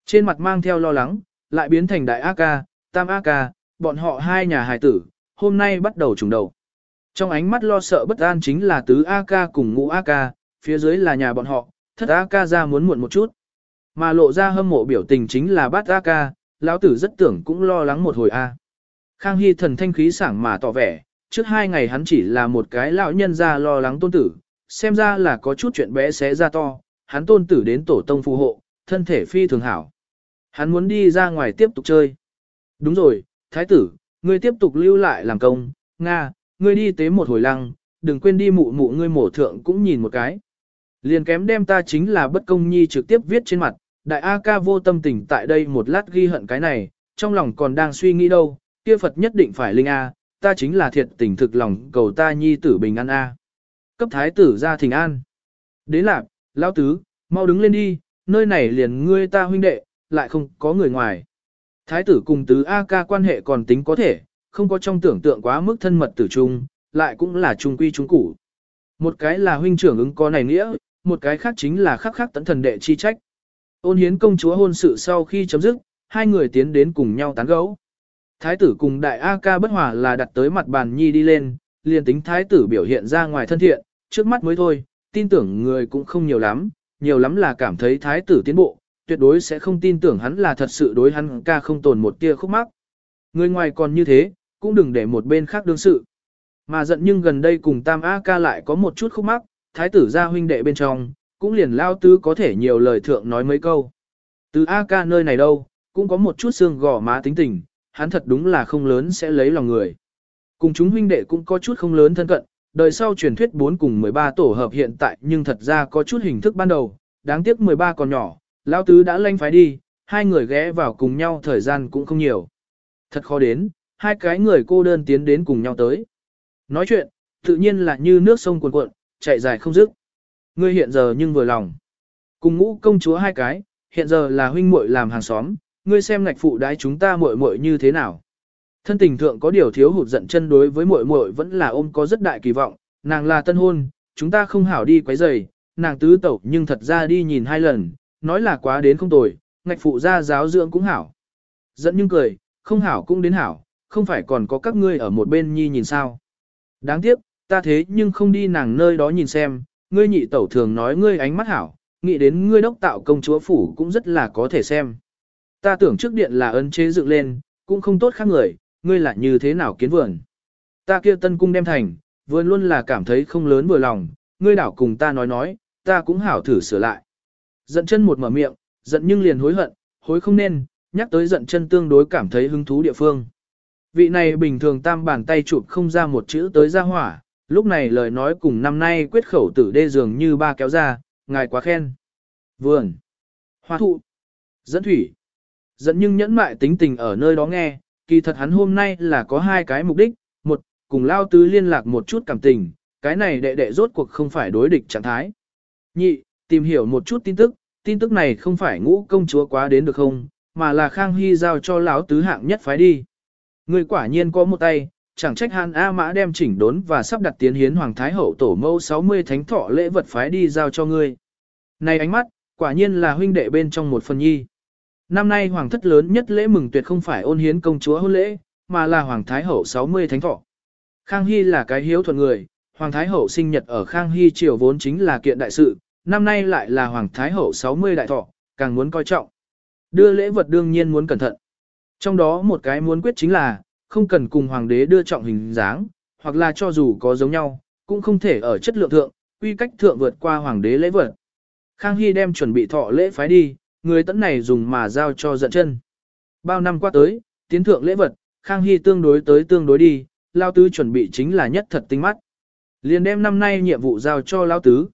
Trên mặt mang theo lo lắng, lại biến thành đại A ca, tam A ca, bọn họ hai nhà hài tử, hôm nay bắt đầu trùng đầu. Trong ánh mắt lo sợ bất an chính là tứ A ca cùng ngũ A ca, phía dưới là nhà bọn họ, thất A ca ra muốn muộn một chút. Mà lộ ra hâm mộ biểu tình chính là bát A ca, lão tử rất tưởng cũng lo lắng một hồi A. Khang Hy thần thanh khí sảng mà tỏ vẻ, trước hai ngày hắn chỉ là một cái lão nhân ra lo lắng tôn tử, xem ra là có chút chuyện bé xé ra to, hắn tôn tử đến tổ tông phù hộ, thân thể phi thường hảo. Hắn muốn đi ra ngoài tiếp tục chơi. Đúng rồi, thái tử, ngươi tiếp tục lưu lại làm công, Nga, ngươi đi tế một hồi lăng, đừng quên đi mụ mụ ngươi mổ thượng cũng nhìn một cái. Liền kém đem ta chính là bất công nhi trực tiếp viết trên mặt, đại A ca vô tâm tình tại đây một lát ghi hận cái này, trong lòng còn đang suy nghĩ đâu, kia Phật nhất định phải linh A, ta chính là thiệt tình thực lòng cầu ta nhi tử bình an A. Cấp thái tử ra thỉnh an. Đến lạc, lão tứ, mau đứng lên đi, nơi này liền ngươi ta huynh đệ, lại không có người ngoài. Thái tử cùng tứ A ca quan hệ còn tính có thể, không có trong tưởng tượng quá mức thân mật tử trung, lại cũng là trung quy trung củ. Một cái là huynh trưởng ứng có này nghĩa, một cái khác chính là khắc khắc tận thần đệ chi trách. Ôn hiến công chúa hôn sự sau khi chấm dứt, hai người tiến đến cùng nhau tán gẫu. Thái tử cùng đại A ca bất hòa là đặt tới mặt bàn nhi đi lên, liền tính thái tử biểu hiện ra ngoài thân thiện, trước mắt mới thôi, tin tưởng người cũng không nhiều lắm, nhiều lắm là cảm thấy thái tử tiến bộ, tuyệt đối sẽ không tin tưởng hắn là thật sự đối hắn ca không tồn một tia khúc mắc. Người ngoài còn như thế, cũng đừng để một bên khác đương sự. Mà giận nhưng gần đây cùng Tam A ca lại có một chút khúc mắc, thái tử gia huynh đệ bên trong, cũng liền lao tứ có thể nhiều lời thượng nói mấy câu. Từ A ca nơi này đâu, cũng có một chút xương gò má tính tình, hắn thật đúng là không lớn sẽ lấy lòng người. Cùng chúng huynh đệ cũng có chút không lớn thân cận, đời sau truyền thuyết 4 cùng 13 tổ hợp hiện tại nhưng thật ra có chút hình thức ban đầu, đáng tiếc 13 còn nhỏ, lao tứ đã lanh phái đi, hai người ghé vào cùng nhau thời gian cũng không nhiều. Thật khó đến, hai cái người cô đơn tiến đến cùng nhau tới. Nói chuyện, tự nhiên là như nước sông cuồn cuộn, chạy dài không dứt. Ngươi hiện giờ nhưng vừa lòng. Cùng ngũ công chúa hai cái, hiện giờ là huynh muội làm hàng xóm, ngươi xem ngạch phụ đái chúng ta muội muội như thế nào. Thân tình thượng có điều thiếu hụt giận chân đối với muội muội vẫn là ôm có rất đại kỳ vọng, nàng là tân hôn, chúng ta không hảo đi quấy rầy, nàng tứ tẩu nhưng thật ra đi nhìn hai lần, nói là quá đến không tồi, ngạch phụ ra giáo dưỡng cũng hảo. Giận nhưng cười, không hảo cũng đến hảo, không phải còn có các ngươi ở một bên nhi nhìn sao. Đáng tiếc, ta thế nhưng không đi nàng nơi đó nhìn xem, ngươi nhị tẩu thường nói ngươi ánh mắt hảo, nghĩ đến ngươi đốc tạo công chúa phủ cũng rất là có thể xem. Ta tưởng trước điện là ân chế dựng lên, cũng không tốt khác người, ngươi là như thế nào kiến vườn. Ta kia tân cung đem thành, vườn luôn là cảm thấy không lớn vừa lòng, ngươi đảo cùng ta nói nói, ta cũng hảo thử sửa lại. Giận chân một mở miệng, giận nhưng liền hối hận, hối không nên, nhắc tới giận chân tương đối cảm thấy hứng thú địa phương. Vị này bình thường tam bàn tay chụp không ra một chữ tới ra hỏa, lúc này lời nói cùng năm nay quyết khẩu tử đê dường như ba kéo ra, ngài quá khen. Vườn, hoa thụ, dẫn thủy. Dẫn nhưng nhẫn mại tính tình ở nơi đó nghe, kỳ thật hắn hôm nay là có hai cái mục đích, một, cùng lao tứ liên lạc một chút cảm tình, cái này đệ đệ rốt cuộc không phải đối địch trạng thái. Nhị, tìm hiểu một chút tin tức, tin tức này không phải ngũ công chúa quá đến được không, mà là Khang Hy giao cho lão tứ hạng nhất phái đi. Người quả nhiên có một tay, chẳng trách Hàn A Mã đem chỉnh đốn và sắp đặt tiến hiến Hoàng Thái Hậu tổ mẫu 60 thánh thọ lễ vật phái đi giao cho ngươi. Này ánh mắt, quả nhiên là huynh đệ bên trong một phần nhi. Năm nay Hoàng thất lớn nhất lễ mừng tuyệt không phải ôn hiến công chúa hôn lễ, mà là Hoàng Thái Hậu 60 thánh thọ. Khang Hy là cái hiếu thuận người, Hoàng Thái Hậu sinh nhật ở Khang Hy triều vốn chính là kiện đại sự, năm nay lại là Hoàng Thái Hậu 60 đại thọ, càng muốn coi trọng. Đưa lễ vật đương nhiên muốn cẩn thận. Trong đó một cái muốn quyết chính là, không cần cùng hoàng đế đưa trọng hình dáng, hoặc là cho dù có giống nhau, cũng không thể ở chất lượng thượng, quy cách thượng vượt qua hoàng đế lễ vật. Khang Hy đem chuẩn bị thọ lễ phái đi, người tấn này dùng mà giao cho giận chân. Bao năm qua tới, tiến thượng lễ vật, Khang Hy tương đối tới tương đối đi, Lao Tứ chuẩn bị chính là nhất thật tinh mắt. Liền đem năm nay nhiệm vụ giao cho Lao Tứ.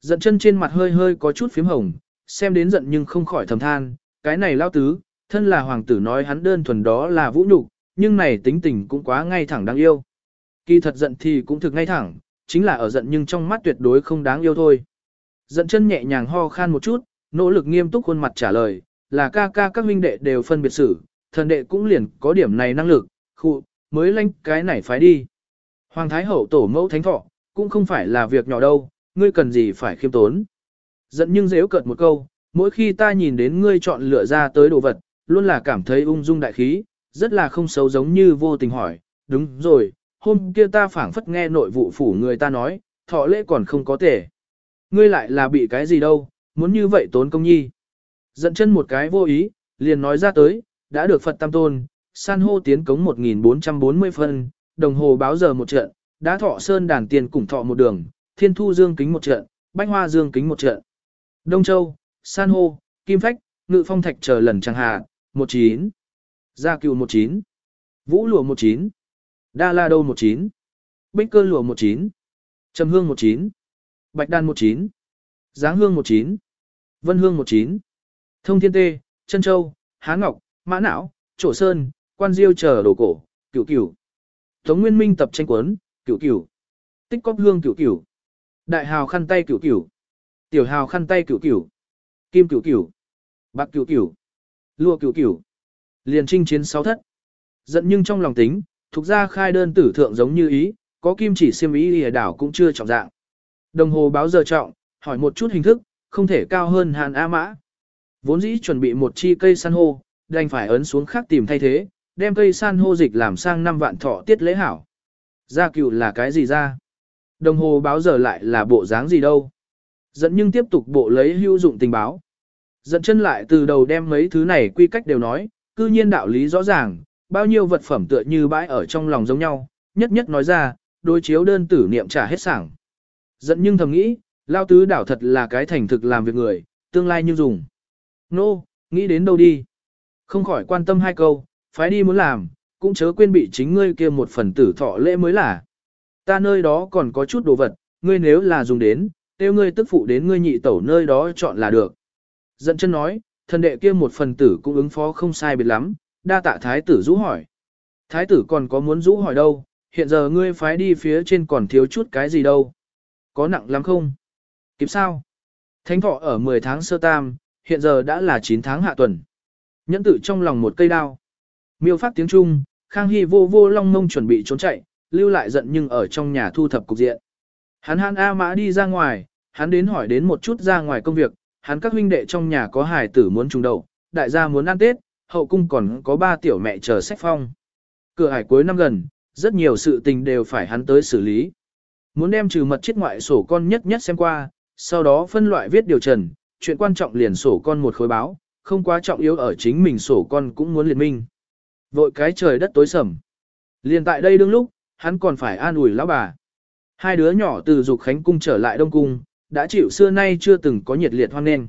Giận chân trên mặt hơi hơi có chút phím hồng, xem đến giận nhưng không khỏi thầm than, cái này Lao Tứ, thân là hoàng tử nói hắn đơn thuần đó là vũ nhục, nhưng này tính tình cũng quá ngay thẳng đáng yêu. Kỳ thật giận thì cũng thực ngay thẳng, chính là ở giận nhưng trong mắt tuyệt đối không đáng yêu thôi. Giận chân nhẹ nhàng ho khan một chút, nỗ lực nghiêm túc khuôn mặt trả lời, là ca ca các huynh đệ đều phân biệt xử, thần đệ cũng liền có điểm này năng lực, khu, mới lanh cái này phải đi. Hoàng Thái Hậu tổ mẫu thánh thọ, cũng không phải là việc nhỏ đâu, ngươi cần gì phải khiêm tốn. Giận nhưng dễ cợt một câu, mỗi khi ta nhìn đến ngươi chọn lựa ra tới đồ vật, luôn là cảm thấy ung dung đại khí, rất là không xấu giống như vô tình hỏi, đúng rồi, hôm kia ta phảng phất nghe nội vụ phủ người ta nói, thọ lễ còn không có thể. Ngươi lại là bị cái gì đâu, muốn như vậy tốn công nhi. Giận chân một cái vô ý, liền nói ra tới, đã được Phật Tam Tôn, san hô tiến cống 1440 phân, đồng hồ báo giờ một trận, đã thọ sơn đàn tiền cùng thọ một đường, thiên thu dương kính một trận, bách hoa dương kính một trận. Đông Châu, san hô, kim phách, ngự phong thạch chờ lần chẳng hạ, 19. Gia cừu 19. Vũ lùa 19. Đa la đâu 19. Bích cơ lùa 19. Trầm hương 19. Bạch đan 19. Giáng hương 19. Vân hương 19. Thông thiên tê, chân châu, há ngọc, mã não, trổ sơn, quan diêu chờ đồ cổ, cửu cửu. Tống Nguyên Minh tập tranh cuốn, cửu cửu. Tích cóp hương cửu cửu. Đại hào khăn tay cửu cửu. Tiểu hào khăn tay cửu cửu. Kim cửu cửu. Bạc cửu cửu. Lua cửu cửu. Liền trinh chiến sáu thất. Giận nhưng trong lòng tính, thuộc ra khai đơn tử thượng giống như ý, có kim chỉ xiêm ý lìa đảo cũng chưa trọng dạng. Đồng hồ báo giờ trọng, hỏi một chút hình thức, không thể cao hơn hàn A mã. Vốn dĩ chuẩn bị một chi cây san hô, đành phải ấn xuống khác tìm thay thế, đem cây san hô dịch làm sang năm vạn thọ tiết lễ hảo. Gia cựu là cái gì ra? Đồng hồ báo giờ lại là bộ dáng gì đâu? Dẫn nhưng tiếp tục bộ lấy hữu dụng tình báo. Dẫn chân lại từ đầu đem mấy thứ này quy cách đều nói, cư nhiên đạo lý rõ ràng, bao nhiêu vật phẩm tựa như bãi ở trong lòng giống nhau, nhất nhất nói ra, đối chiếu đơn tử niệm trả hết sảng. Dẫn nhưng thầm nghĩ, lao tứ đảo thật là cái thành thực làm việc người, tương lai như dùng. Nô, no, nghĩ đến đâu đi. Không khỏi quan tâm hai câu, phái đi muốn làm, cũng chớ quên bị chính ngươi kia một phần tử thọ lễ mới là. Ta nơi đó còn có chút đồ vật, ngươi nếu là dùng đến, tiêu ngươi tức phụ đến ngươi nhị tẩu nơi đó chọn là được. Dẫn chân nói, thần đệ kia một phần tử cũng ứng phó không sai biệt lắm, đa tạ thái tử rũ hỏi. Thái tử còn có muốn rũ hỏi đâu, hiện giờ ngươi phái đi phía trên còn thiếu chút cái gì đâu. Có nặng lắm không? Kịp sao? Thánh thọ ở 10 tháng sơ tam, hiện giờ đã là 9 tháng hạ tuần. Nhẫn tử trong lòng một cây đao. Miêu phát tiếng Trung, Khang Hy vô vô long mông chuẩn bị trốn chạy, lưu lại giận nhưng ở trong nhà thu thập cục diện. Hắn hắn A mã đi ra ngoài, hắn đến hỏi đến một chút ra ngoài công việc, hắn các huynh đệ trong nhà có hài tử muốn trùng đầu, đại gia muốn ăn Tết, hậu cung còn có ba tiểu mẹ chờ sách phong. Cửa hải cuối năm gần, rất nhiều sự tình đều phải hắn tới xử lý. Muốn đem trừ mật chết ngoại sổ con nhất nhất xem qua, sau đó phân loại viết điều trần, chuyện quan trọng liền sổ con một khối báo, không quá trọng yếu ở chính mình sổ con cũng muốn liệt minh. Vội cái trời đất tối sầm. Liền tại đây đương lúc, hắn còn phải an ủi lão bà. Hai đứa nhỏ từ dục khánh cung trở lại đông cung, đã chịu xưa nay chưa từng có nhiệt liệt hoan nghênh.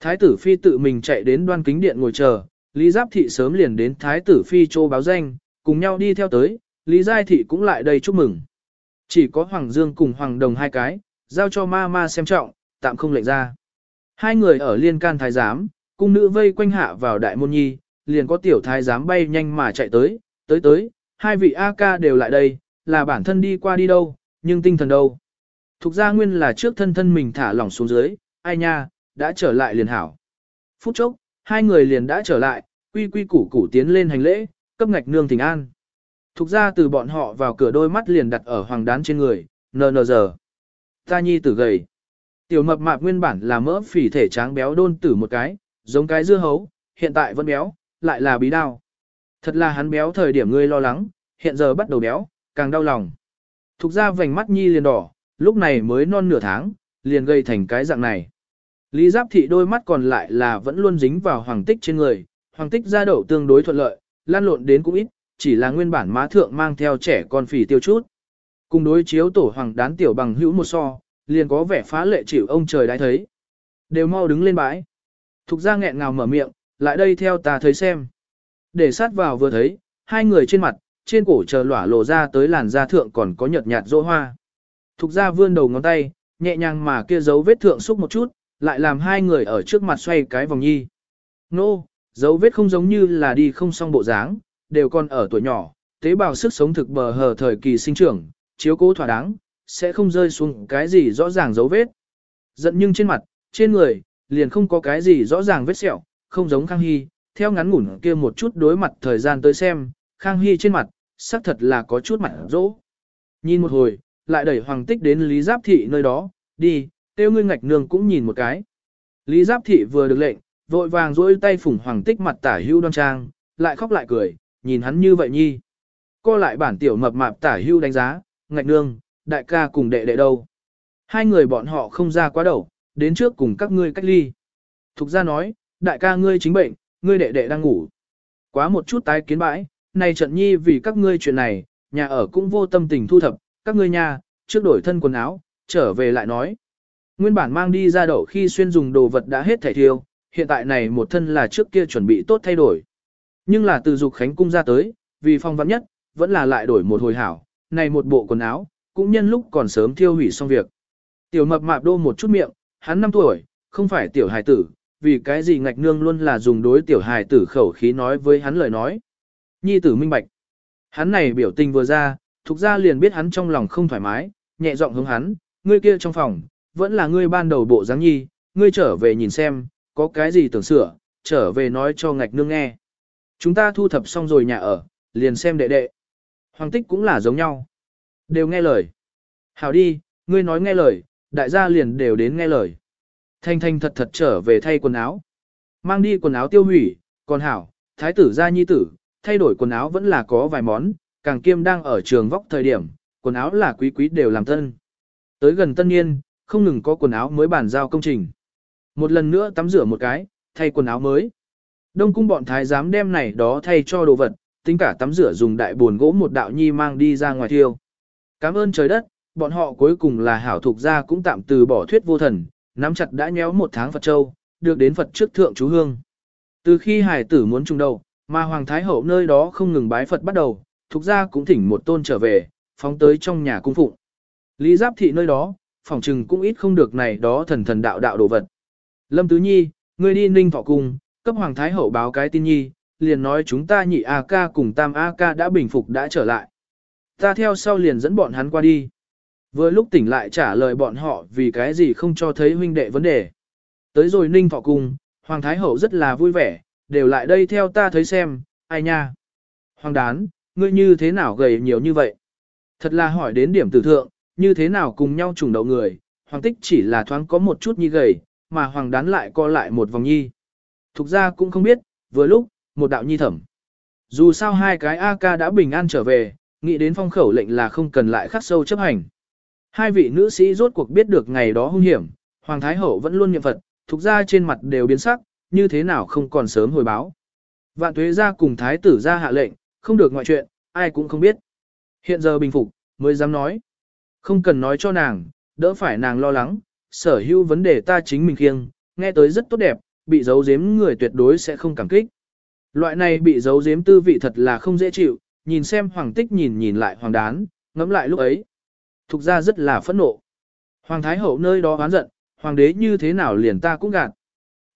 Thái tử phi tự mình chạy đến đoan kính điện ngồi chờ, Lý Giáp thị sớm liền đến thái tử phi châu báo danh, cùng nhau đi theo tới, Lý Giai thị cũng lại đây chúc mừng. Chỉ có Hoàng Dương cùng Hoàng Đồng hai cái, giao cho ma ma xem trọng, tạm không lệnh ra. Hai người ở liên can thái giám, cung nữ vây quanh hạ vào đại môn nhi, liền có tiểu thái giám bay nhanh mà chạy tới, tới tới, hai vị A ca đều lại đây, là bản thân đi qua đi đâu, nhưng tinh thần đâu. Thục ra nguyên là trước thân thân mình thả lỏng xuống dưới, ai nha, đã trở lại liền hảo. Phút chốc, hai người liền đã trở lại, quy quy củ củ tiến lên hành lễ, cấp ngạch nương thỉnh an. Thục ra từ bọn họ vào cửa đôi mắt liền đặt ở hoàng đán trên người, nờ nờ giờ. Ta nhi tử gầy. Tiểu mập mạp nguyên bản là mỡ phỉ thể tráng béo đôn tử một cái, giống cái dưa hấu, hiện tại vẫn béo, lại là bí đao. Thật là hắn béo thời điểm ngươi lo lắng, hiện giờ bắt đầu béo, càng đau lòng. Thục ra vành mắt nhi liền đỏ, lúc này mới non nửa tháng, liền gây thành cái dạng này. Lý Giáp Thị đôi mắt còn lại là vẫn luôn dính vào hoàng tích trên người, hoàng tích ra đậu tương đối thuận lợi, lan lộn đến cũng ít, chỉ là nguyên bản má thượng mang theo trẻ con phì tiêu chút. Cùng đối chiếu tổ hoàng đán tiểu bằng hữu một so, liền có vẻ phá lệ chịu ông trời đã thấy. Đều mau đứng lên bãi. Thục ra nghẹn ngào mở miệng, lại đây theo ta thấy xem. Để sát vào vừa thấy, hai người trên mặt, trên cổ chờ lỏa lộ ra tới làn da thượng còn có nhợt nhạt rỗ hoa. Thục ra vươn đầu ngón tay, nhẹ nhàng mà kia dấu vết thượng xúc một chút, lại làm hai người ở trước mặt xoay cái vòng nhi. Nô, no, dấu vết không giống như là đi không xong bộ dáng, đều còn ở tuổi nhỏ, tế bào sức sống thực bờ hờ thời kỳ sinh trưởng, chiếu cố thỏa đáng, sẽ không rơi xuống cái gì rõ ràng dấu vết. Giận nhưng trên mặt, trên người, liền không có cái gì rõ ràng vết sẹo, không giống Khang Hy, theo ngắn ngủn kia một chút đối mặt thời gian tới xem, Khang Hy trên mặt, xác thật là có chút mặt rỗ. Nhìn một hồi, lại đẩy Hoàng Tích đến Lý Giáp Thị nơi đó, đi, tiêu ngươi ngạch nương cũng nhìn một cái. Lý Giáp Thị vừa được lệnh, vội vàng dỗi tay phủng hoàng tích mặt tả hưu đoan trang, lại khóc lại cười, nhìn hắn như vậy nhi. Co lại bản tiểu mập mạp tả hưu đánh giá, ngạch nương, đại ca cùng đệ đệ đâu. Hai người bọn họ không ra quá đầu, đến trước cùng các ngươi cách ly. Thục ra nói, đại ca ngươi chính bệnh, ngươi đệ đệ đang ngủ. Quá một chút tái kiến bãi, này trận nhi vì các ngươi chuyện này, nhà ở cũng vô tâm tình thu thập, các ngươi nhà, trước đổi thân quần áo, trở về lại nói. Nguyên bản mang đi ra đậu khi xuyên dùng đồ vật đã hết thẻ thiêu, hiện tại này một thân là trước kia chuẩn bị tốt thay đổi. Nhưng là từ dục khánh cung ra tới, vì phong vắng nhất, vẫn là lại đổi một hồi hảo, này một bộ quần áo, cũng nhân lúc còn sớm thiêu hủy xong việc. Tiểu mập mạp đô một chút miệng, hắn 5 tuổi, không phải tiểu hài tử, vì cái gì ngạch nương luôn là dùng đối tiểu hài tử khẩu khí nói với hắn lời nói. Nhi tử minh bạch. Hắn này biểu tình vừa ra, thuộc ra liền biết hắn trong lòng không thoải mái, nhẹ giọng hướng hắn, ngươi kia trong phòng, vẫn là ngươi ban đầu bộ dáng nhi, ngươi trở về nhìn xem, có cái gì tưởng sửa, trở về nói cho ngạch nương nghe. Chúng ta thu thập xong rồi nhà ở, liền xem đệ đệ. Hoàng tích cũng là giống nhau. Đều nghe lời. Hảo đi, ngươi nói nghe lời, đại gia liền đều đến nghe lời. Thanh thanh thật thật trở về thay quần áo. Mang đi quần áo tiêu hủy, còn hảo, thái tử gia nhi tử, thay đổi quần áo vẫn là có vài món, càng kiêm đang ở trường vóc thời điểm, quần áo là quý quý đều làm thân. Tới gần tân niên, không ngừng có quần áo mới bàn giao công trình. Một lần nữa tắm rửa một cái, thay quần áo mới. Đông cung bọn thái giám đem này đó thay cho đồ vật, tính cả tắm rửa dùng đại buồn gỗ một đạo nhi mang đi ra ngoài thiêu. Cảm ơn trời đất, bọn họ cuối cùng là hảo thuộc gia cũng tạm từ bỏ thuyết vô thần, nắm chặt đã nhéo một tháng Phật Châu, được đến Phật trước thượng chú hương. Từ khi hải tử muốn trung đầu, mà Hoàng Thái Hậu nơi đó không ngừng bái Phật bắt đầu, thuộc gia cũng thỉnh một tôn trở về, phóng tới trong nhà cung phụng. Lý Giáp Thị nơi đó, phòng trừng cũng ít không được này đó thần thần đạo đạo đồ vật. Lâm Tứ Nhi, ngươi đi ninh thọ cung, cấp Hoàng Thái Hậu báo cái tin nhi, liền nói chúng ta nhị A ca cùng tam A ca đã bình phục đã trở lại. Ta theo sau liền dẫn bọn hắn qua đi. Vừa lúc tỉnh lại trả lời bọn họ vì cái gì không cho thấy huynh đệ vấn đề. Tới rồi ninh thọ cung, Hoàng Thái Hậu rất là vui vẻ, đều lại đây theo ta thấy xem, ai nha. Hoàng đán, ngươi như thế nào gầy nhiều như vậy? Thật là hỏi đến điểm tử thượng, như thế nào cùng nhau trùng đầu người, Hoàng tích chỉ là thoáng có một chút nhi gầy, mà Hoàng đán lại co lại một vòng nhi. Thục ra cũng không biết, vừa lúc, một đạo nhi thẩm. Dù sao hai cái AK đã bình an trở về, nghĩ đến phong khẩu lệnh là không cần lại khắc sâu chấp hành. Hai vị nữ sĩ rốt cuộc biết được ngày đó hung hiểm, Hoàng Thái Hậu vẫn luôn niệm Phật, Thục ra trên mặt đều biến sắc, như thế nào không còn sớm hồi báo. Vạn tuế ra cùng Thái tử ra hạ lệnh, không được ngoại chuyện, ai cũng không biết. Hiện giờ bình phục, mới dám nói. Không cần nói cho nàng, đỡ phải nàng lo lắng, sở hữu vấn đề ta chính mình khiêng, nghe tới rất tốt đẹp, bị giấu giếm người tuyệt đối sẽ không cảm kích. Loại này bị giấu giếm tư vị thật là không dễ chịu, nhìn xem hoàng tích nhìn nhìn lại hoàng đán, ngẫm lại lúc ấy. Thục ra rất là phẫn nộ. Hoàng thái hậu nơi đó oán giận, hoàng đế như thế nào liền ta cũng gạt.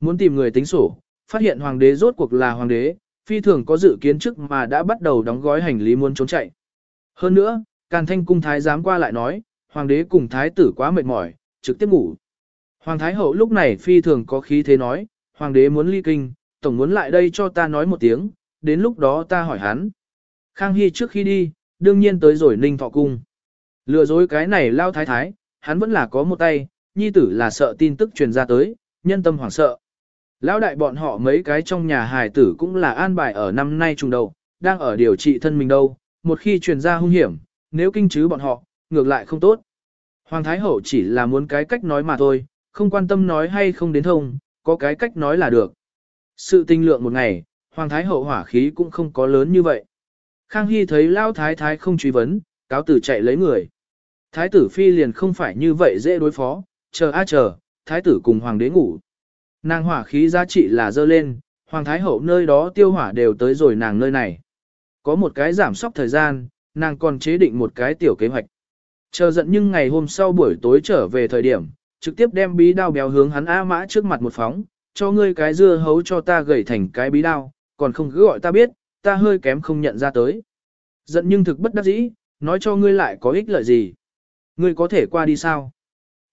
Muốn tìm người tính sổ, phát hiện hoàng đế rốt cuộc là hoàng đế, phi thường có dự kiến trước mà đã bắt đầu đóng gói hành lý muốn trốn chạy. Hơn nữa, Càn Thanh cung thái giám qua lại nói, hoàng đế cùng thái tử quá mệt mỏi, trực tiếp ngủ. Hoàng thái hậu lúc này phi thường có khí thế nói, hoàng đế muốn ly kinh, tổng muốn lại đây cho ta nói một tiếng, đến lúc đó ta hỏi hắn. Khang Hy trước khi đi, đương nhiên tới rồi ninh thọ cung. Lừa dối cái này lao thái thái, hắn vẫn là có một tay, nhi tử là sợ tin tức truyền ra tới, nhân tâm hoảng sợ. Lão đại bọn họ mấy cái trong nhà hài tử cũng là an bài ở năm nay trùng đầu, đang ở điều trị thân mình đâu, một khi truyền ra hung hiểm, nếu kinh chứ bọn họ, ngược lại không tốt. Hoàng Thái Hậu chỉ là muốn cái cách nói mà thôi, không quan tâm nói hay không đến thông, có cái cách nói là được. Sự tinh lượng một ngày, Hoàng Thái Hậu hỏa khí cũng không có lớn như vậy. Khang Hy thấy Lao Thái Thái không truy vấn, cáo tử chạy lấy người. Thái tử Phi liền không phải như vậy dễ đối phó, chờ a chờ, Thái tử cùng Hoàng đế ngủ. Nàng hỏa khí giá trị là dơ lên, Hoàng Thái Hậu nơi đó tiêu hỏa đều tới rồi nàng nơi này. Có một cái giảm sóc thời gian, nàng còn chế định một cái tiểu kế hoạch. Chờ giận nhưng ngày hôm sau buổi tối trở về thời điểm, trực tiếp đem bí đao béo hướng hắn A mã trước mặt một phóng, cho ngươi cái dưa hấu cho ta gầy thành cái bí đao, còn không cứ gọi ta biết, ta hơi kém không nhận ra tới. Giận nhưng thực bất đắc dĩ, nói cho ngươi lại có ích lợi gì. Ngươi có thể qua đi sao?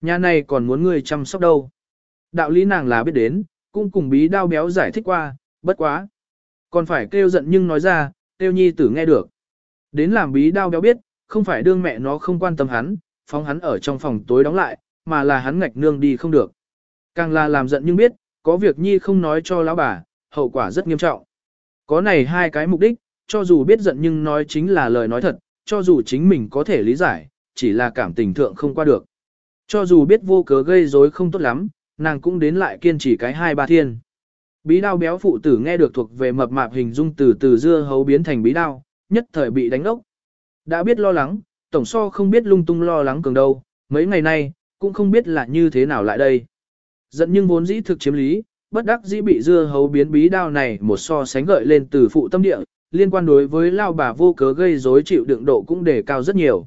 Nhà này còn muốn ngươi chăm sóc đâu. Đạo lý nàng là biết đến, cũng cùng bí đao béo giải thích qua, bất quá. Còn phải kêu giận nhưng nói ra, kêu nhi tử nghe được. Đến làm bí đao béo biết, không phải đương mẹ nó không quan tâm hắn, phóng hắn ở trong phòng tối đóng lại, mà là hắn ngạch nương đi không được. Càng là làm giận nhưng biết, có việc nhi không nói cho lão bà, hậu quả rất nghiêm trọng. Có này hai cái mục đích, cho dù biết giận nhưng nói chính là lời nói thật, cho dù chính mình có thể lý giải, chỉ là cảm tình thượng không qua được. Cho dù biết vô cớ gây rối không tốt lắm, nàng cũng đến lại kiên trì cái hai ba thiên. Bí đao béo phụ tử nghe được thuộc về mập mạp hình dung từ từ dưa hấu biến thành bí đao, nhất thời bị đánh ốc. Đã biết lo lắng, tổng so không biết lung tung lo lắng cường đâu, mấy ngày nay, cũng không biết là như thế nào lại đây. Giận nhưng vốn dĩ thực chiếm lý, bất đắc dĩ bị dưa hấu biến bí đao này một so sánh gợi lên từ phụ tâm địa, liên quan đối với lao bà vô cớ gây rối chịu đựng độ cũng đề cao rất nhiều.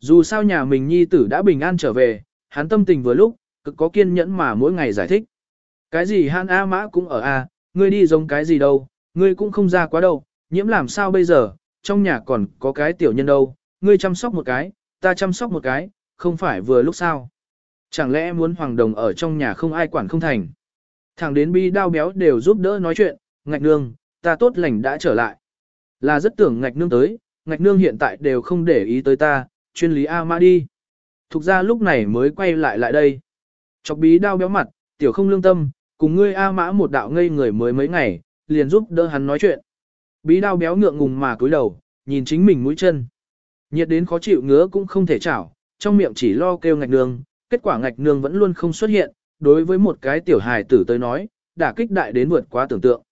Dù sao nhà mình nhi tử đã bình an trở về, hắn tâm tình vừa lúc, cực có kiên nhẫn mà mỗi ngày giải thích. Cái gì han A mã cũng ở A, ngươi đi giống cái gì đâu, ngươi cũng không ra quá đâu, nhiễm làm sao bây giờ, trong nhà còn có cái tiểu nhân đâu, ngươi chăm sóc một cái, ta chăm sóc một cái, không phải vừa lúc sao. Chẳng lẽ muốn hoàng đồng ở trong nhà không ai quản không thành. Thẳng đến bi đao béo đều giúp đỡ nói chuyện, ngạch nương, ta tốt lành đã trở lại. Là rất tưởng ngạch nương tới, ngạch nương hiện tại đều không để ý tới ta, chuyên lý A mã đi. Thục ra lúc này mới quay lại lại đây. Chọc bí đao béo mặt, tiểu không lương tâm, cùng ngươi A mã một đạo ngây người mới mấy ngày, liền giúp đỡ hắn nói chuyện. Bí đao béo ngượng ngùng mà cúi đầu, nhìn chính mình mũi chân. Nhiệt đến khó chịu ngứa cũng không thể chảo, trong miệng chỉ lo kêu ngạch nương, kết quả ngạch nương vẫn luôn không xuất hiện, đối với một cái tiểu hài tử tới nói, đã kích đại đến vượt quá tưởng tượng.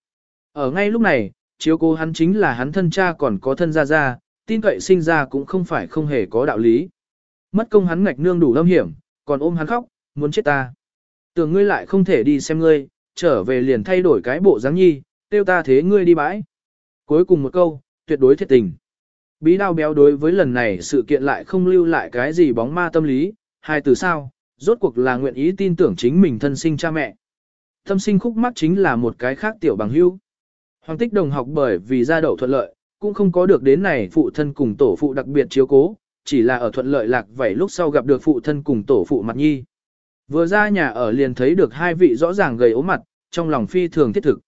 Ở ngay lúc này, chiếu cố hắn chính là hắn thân cha còn có thân gia gia, tin cậy sinh ra cũng không phải không hề có đạo lý. Mất công hắn ngạch nương đủ lâm hiểm, còn ôm hắn khóc, muốn chết ta. Tưởng ngươi lại không thể đi xem ngươi, trở về liền thay đổi cái bộ dáng nhi, tiêu ta thế ngươi đi bãi. Cuối cùng một câu, tuyệt đối thiệt tình. Bí đao béo đối với lần này sự kiện lại không lưu lại cái gì bóng ma tâm lý, hai từ sao, rốt cuộc là nguyện ý tin tưởng chính mình thân sinh cha mẹ. Tâm sinh khúc mắc chính là một cái khác tiểu bằng hữu. Hoàng tích đồng học bởi vì ra đậu thuận lợi, cũng không có được đến này phụ thân cùng tổ phụ đặc biệt chiếu cố, chỉ là ở thuận lợi lạc vậy lúc sau gặp được phụ thân cùng tổ phụ mặt nhi. Vừa ra nhà ở liền thấy được hai vị rõ ràng gầy ốm mặt, trong lòng phi thường thiết thực.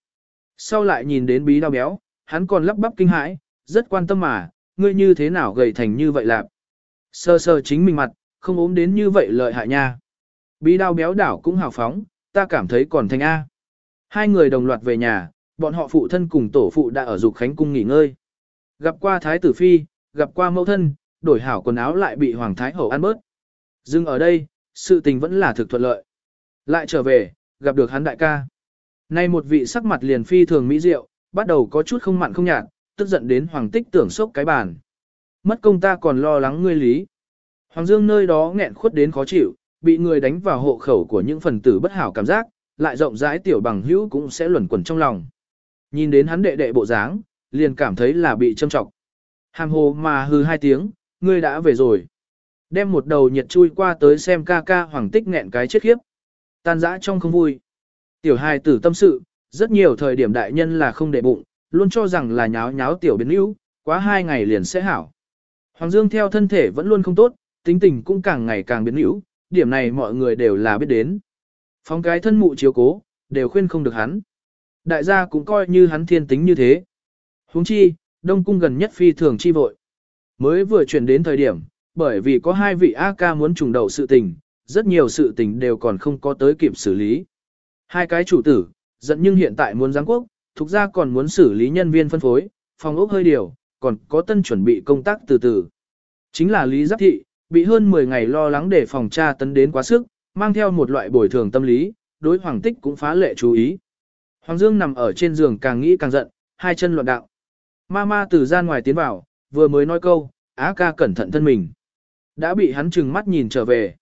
Sau lại nhìn đến bí đau béo, hắn còn lắp bắp kinh hãi, rất quan tâm mà, ngươi như thế nào gầy thành như vậy lạp. Sơ sơ chính mình mặt, không ốm đến như vậy lợi hại nha. Bí đao béo đảo cũng hào phóng, ta cảm thấy còn thành A. Hai người đồng loạt về nhà, bọn họ phụ thân cùng tổ phụ đã ở dục khánh cung nghỉ ngơi. Gặp qua thái tử phi, gặp qua mẫu thân, đổi hảo quần áo lại bị hoàng thái hậu ăn bớt. Dừng ở đây, sự tình vẫn là thực thuận lợi. Lại trở về, gặp được hắn đại ca. Nay một vị sắc mặt liền phi thường mỹ diệu, bắt đầu có chút không mặn không nhạt, tức giận đến hoàng tích tưởng sốc cái bàn. Mất công ta còn lo lắng ngươi lý. Hoàng dương nơi đó nghẹn khuất đến khó chịu, bị người đánh vào hộ khẩu của những phần tử bất hảo cảm giác, lại rộng rãi tiểu bằng hữu cũng sẽ luẩn quẩn trong lòng. Nhìn đến hắn đệ đệ bộ dáng, liền cảm thấy là bị châm trọng. Hàm hồ mà hư hai tiếng, ngươi đã về rồi. Đem một đầu nhiệt chui qua tới xem ca ca hoàng tích nghẹn cái chết khiếp. Tan dã trong không vui. Tiểu hài tử tâm sự, rất nhiều thời điểm đại nhân là không để bụng, luôn cho rằng là nháo nháo tiểu biến yếu, quá hai ngày liền sẽ hảo. Hoàng Dương theo thân thể vẫn luôn không tốt, tính tình cũng càng ngày càng biến yếu, điểm này mọi người đều là biết đến. Phong cái thân mụ chiếu cố, đều khuyên không được hắn. Đại gia cũng coi như hắn thiên tính như thế. huống chi, Đông Cung gần nhất phi thường chi vội. Mới vừa chuyển đến thời điểm, bởi vì có hai vị AK ca muốn trùng đầu sự tình, rất nhiều sự tình đều còn không có tới kịp xử lý. Hai cái chủ tử, giận nhưng hiện tại muốn giáng quốc, thuộc ra còn muốn xử lý nhân viên phân phối, phòng ốc hơi điều, còn có tân chuẩn bị công tác từ từ. Chính là Lý Giáp Thị, bị hơn 10 ngày lo lắng để phòng tra tấn đến quá sức, mang theo một loại bồi thường tâm lý, đối Hoàng Tích cũng phá lệ chú ý. Hoàng Dương nằm ở trên giường càng nghĩ càng giận, hai chân loạn đạo. Mama từ gian ngoài tiến vào, vừa mới nói câu, á ca cẩn thận thân mình. Đã bị hắn chừng mắt nhìn trở về.